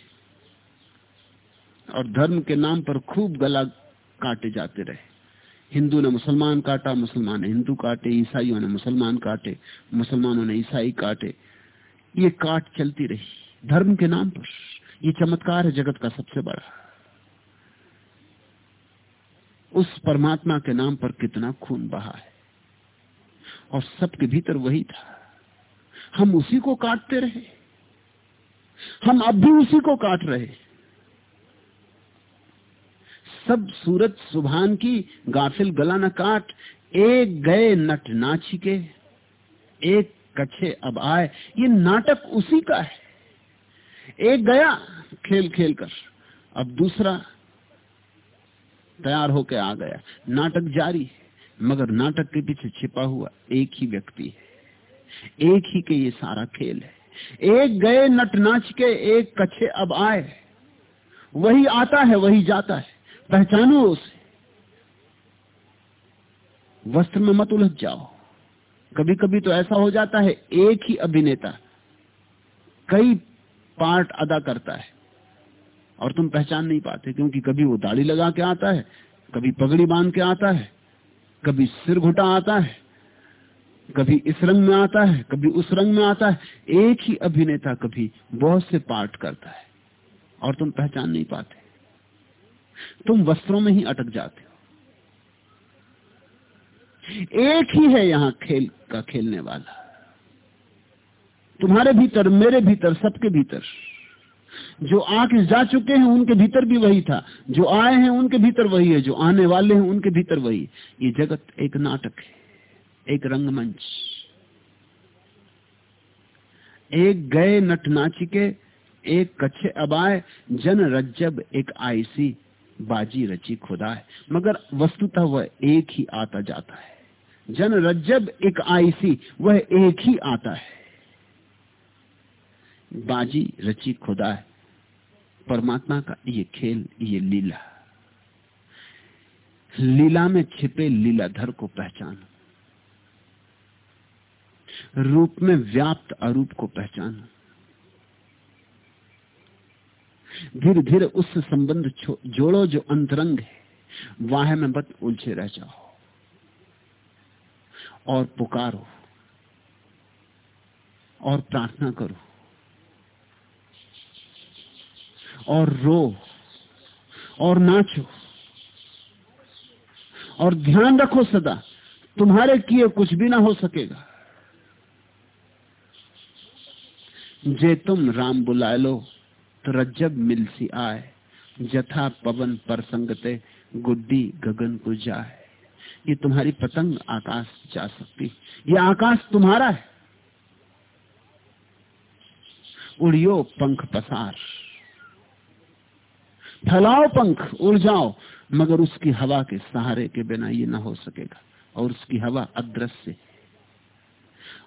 और धर्म के नाम पर खूब गला काटे जाते रहे। हिंदू ने मुसलमान काटा, मुसलमान ने हिंदू काटे, ईसाइयों ने मुसलमान काटे, मुसलमानों ने ईसाई काटे। ये काट चलती रही, धर्म के नाम पर। ये चमत्कार है जगत का सबसे बड़ा। उस परमात्मा के नाम पर कितना खून बहा है। और सबके भीतर वही था। हम उसी को काटते रहे। हम अब भी उसी को काट रहे सब सूरत सुभान की गाफिल गला न काट, एक गए नट नाची के एक कछे अब आए, ये नाटक उसी का है। एक गया, खेल खेल कर, अब दूसरा तैयार होकर आ गया। नाटक जारी, मगर नाटक के पीछे छिपा हुआ एक ही व्यक्ति है। एक ही के ये सारा खेल है। एक गए नट नाच के एक कछे अब आए। वही आता है, वही जाता है। पहचानो उसे। वस्त्र में मत उलझ जाओ। कभी कभी तो ऐसा हो जाता है, एक ही अभिनेता कई पार्ट अदा करता है और तुम पहचान नहीं पाते, क्योंकि कभी वो दाढ़ी लगा के आता है, कभी पगड़ी बाँध के आता है, कभी सिर घुटा आता है, कभी इस रंग में आता है, कभी उस रंग में आता है, एक ही अभिनेता कभी बहुत से पार्ट करता है और तुम पहचान नहीं पाते। तुम वस्त्रों में ही अटक जाते हो। एक ही है यहाँ खेल का खेलने वाला। तुम्हारे भीतर, मेरे भीतर, सबके भीतर। जो आके जा चुके हैं, उनके भीतर भी वही था। जो आए हैं, उनके भीतर वही है। जो आने वाले हैं, उनके भीतर वही। ये जगत एक नाटक है, एक रंगमंच। एक गए नट नाचिके एक कच्छे अबाय जन रज्जब, एक आईसी। बाजी रची खुदा है। मगर वस्तुतः वह एक ही आता जाता है। जन रज्जब एक आईसी, वह एक ही आता है। बाजी रची खुदा है। परमात्मा का ये खेल, ये लीला। लीला में छिपे लीलाधर को पहचानो। रूप में व्याप्त अरूप को पहचानो। धीरे धीरे उससे संबंध जोड़ो जो अंतरंग है, वाह में बत उलझे रह जाओ। और पुकारो। और प्रार्थना करो। और रो। और नाचो। और ध्यान रखो सदा, तुम्हारे किए कुछ भी ना हो सकेगा। जे तुम राम बुला लो। रज्जब मिलसी आए, जथा पवन पर संगते गुड्डी गगन को जाए। ये तुम्हारी पतंग आकाश जा सकती, ये आकाश तुम्हारा है। उड़ियो पंख पसार, फैलाओ पंख, उड़ जाओ, मगर उसकी हवा के सहारे के बिना ये ना हो सकेगा, और उसकी हवा अदृश्य,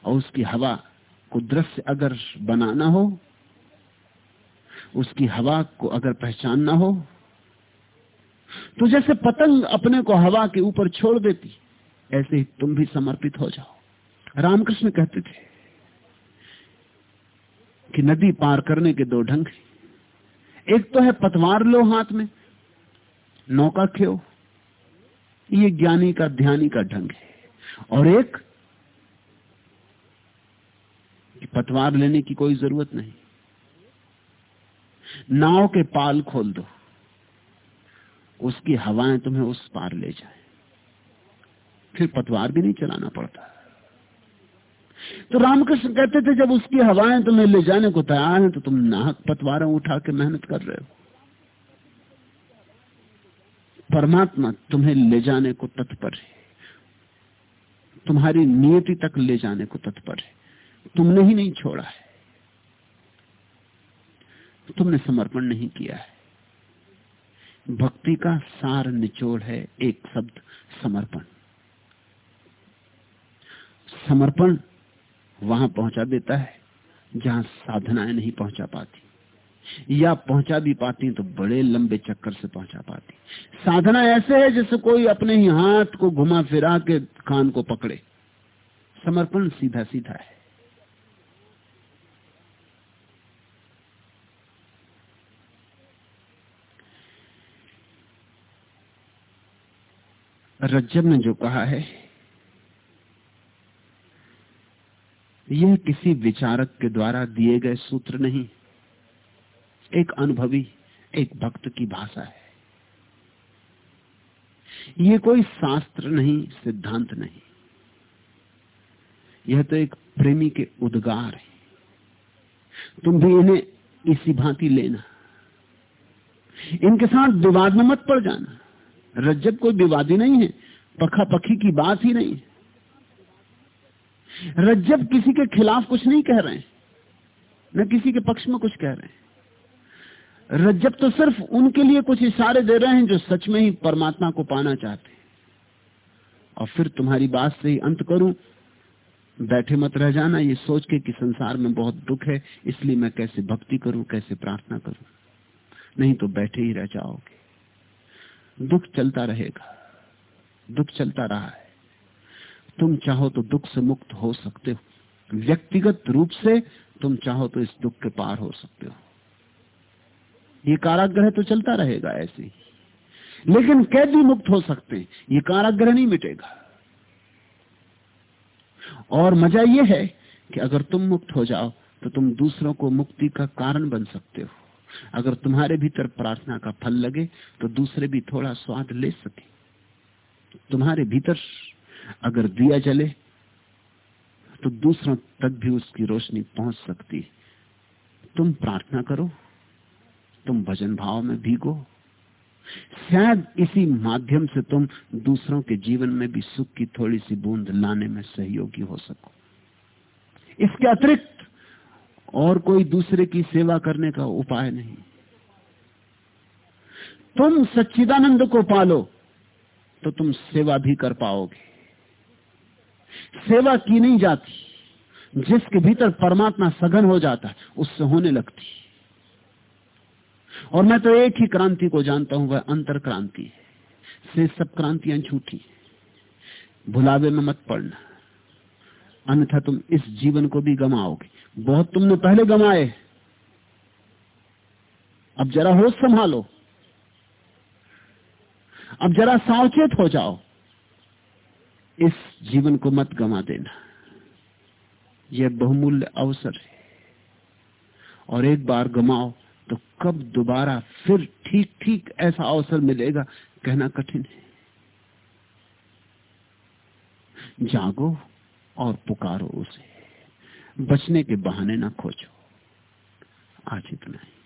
और उसकी हवा को दृश्य अगर बनाना हो उसकी हवा को अगर पहचानना हो तो जैसे पतंग अपने को हवा के ऊपर छोड़ देती, ऐसे ही तुम भी समर्पित हो जाओ। रामकृष्ण कहते थे कि नदी पार करने के दो ढंग एक तो है पतवार लो हाथ में, नौका खेो ये ज्ञानी का, ध्यानी का ढंग है। और एक पतवार लेने की कोई ज़रूरत नहीं। नाव के पाल खोल दो। उसकी हवाएँ तुम्हें उस पार ले जाए। फिर पतवार भी नहीं चलाना पड़ता। तो रामकृष्ण कहते थे, जब उसकी हवाएँ तुम्हें ले जाने को तैयार है तो तुम नाहक पतवारें उठा के मेहनत कर रहे हो। परमात्मा तुम्हें ले जाने को तत्पर है। तुम्हारी नियति तक ले जाने को तत्पर है। तुमने ही नहीं छोड़ा है। तुमने समर्पण नहीं किया है। भक्ति का सार निचोड़ है एक शब्द, समर्पण। समर्पण वहाँ पहुँचा देता है, जहाँ साधनाएँ नहीं पहुँचा पाती। या पहुँचा भी पाती तो बड़े लंबे चक्कर से पहुँचा पाती। साधना ऐसे है जैसे कोई अपने ही हाथ को घुमा फिरा के कान को पकड़े। समर्पण सीधा सीधा है। रज्जब ने जो कहा है, यह किसी विचारक के द्वारा दिए गए सूत्र नहीं, एक अनुभवी, एक भक्त की भाषा है। यह कोई शास्त्र नहीं, सिद्धांत नहीं। यह तो एक प्रेमी के उद्गार है। तुम भी इन्हें इसी भांति लेना। इनके साथ विवाद में मत पड़ जाना। रज्जब कोई विवादी नहीं है पखा पखी की बात ही नहीं। रज्जब किसी के खिलाफ कुछ नहीं कह रहे हैं, न किसी के पक्ष में कुछ कह रहे हैं। रज्जब तो सिर्फ़ उनके लिए कुछ इशारे दे रहे हैं जो सच में ही परमात्मा को पाना चाहते हैं। और फिर तुम्हारी बात से ही अंत करूँ, बैठे मत रह जाना, ये सोच के कि संसार में बहुत दुख है, इसलिए मैं कैसे भक्ति करूँ, कैसे प्रार्थना करूँ। नहीं तो बैठे ही रह जाओगे। दुख चलता रहेगा। दुख चलता रहा है। तुम चाहो तो दुख से मुक्त हो सकते हो। व्यक्तिगत रूप से तुम चाहो तो इस दुख के पार हो सकते हो। ये काराग्रह तो चलता रहेगा ऐसे ही। लेकिन कैदी मुक्त हो सकते हैं। ये काराग्रह नहीं मिटेगा। और मज़ा यह है कि अगर तुम मुक्त हो जाओ तो तुम दूसरों को मुक्ति का कारण बन सकते हो। अगर तुम्हारे भीतर प्रार्थना का फल लगे तो दूसरे भी थोड़ा स्वाद ले सके। तुम्हारे भीतर अगर दिया जले तो दूसरों तक भी उसकी रोशनी पहुँच सकती तुम प्रार्थना करो, तुम भजन भाव में भीगो। शायद इसी माध्यम से तुम दूसरों के जीवन में भी सुख की थोड़ी सी बूंद लाने में सहयोगी हो सको। इसके अतिरिक्त और कोई दूसरे की सेवा करने का उपाय नहीं। तुम सच्चिदानंद को पालो तो तुम सेवा भी कर पाओगे। सेवा की नहीं जाती। जिसके भीतर परमात्मा सघन हो जाता है उससे होने लगती। और मैं तो एक ही क्रांति को जानता हूँ, वह अंतर क्रांति है। से सब क्रांतियाँ झूठी भुलावे में मत पड़ना। अन्यथा तुम इस जीवन को भी गमाओगे। बहुत तुमने पहले गमाए। अब जरा होश संभालो। अब जरा सावचेत हो जाओ। इस जीवन को मत गमा देना। यह बहुमूल्य अवसर है। और एक बार गमाओ तो कब दोबारा फिर ठीक ठीक ऐसा अवसर मिलेगा, कहना कठिन है। जागो। और पुकारो उसे। बचने के बहाने ना खोजो। आज इतना ही।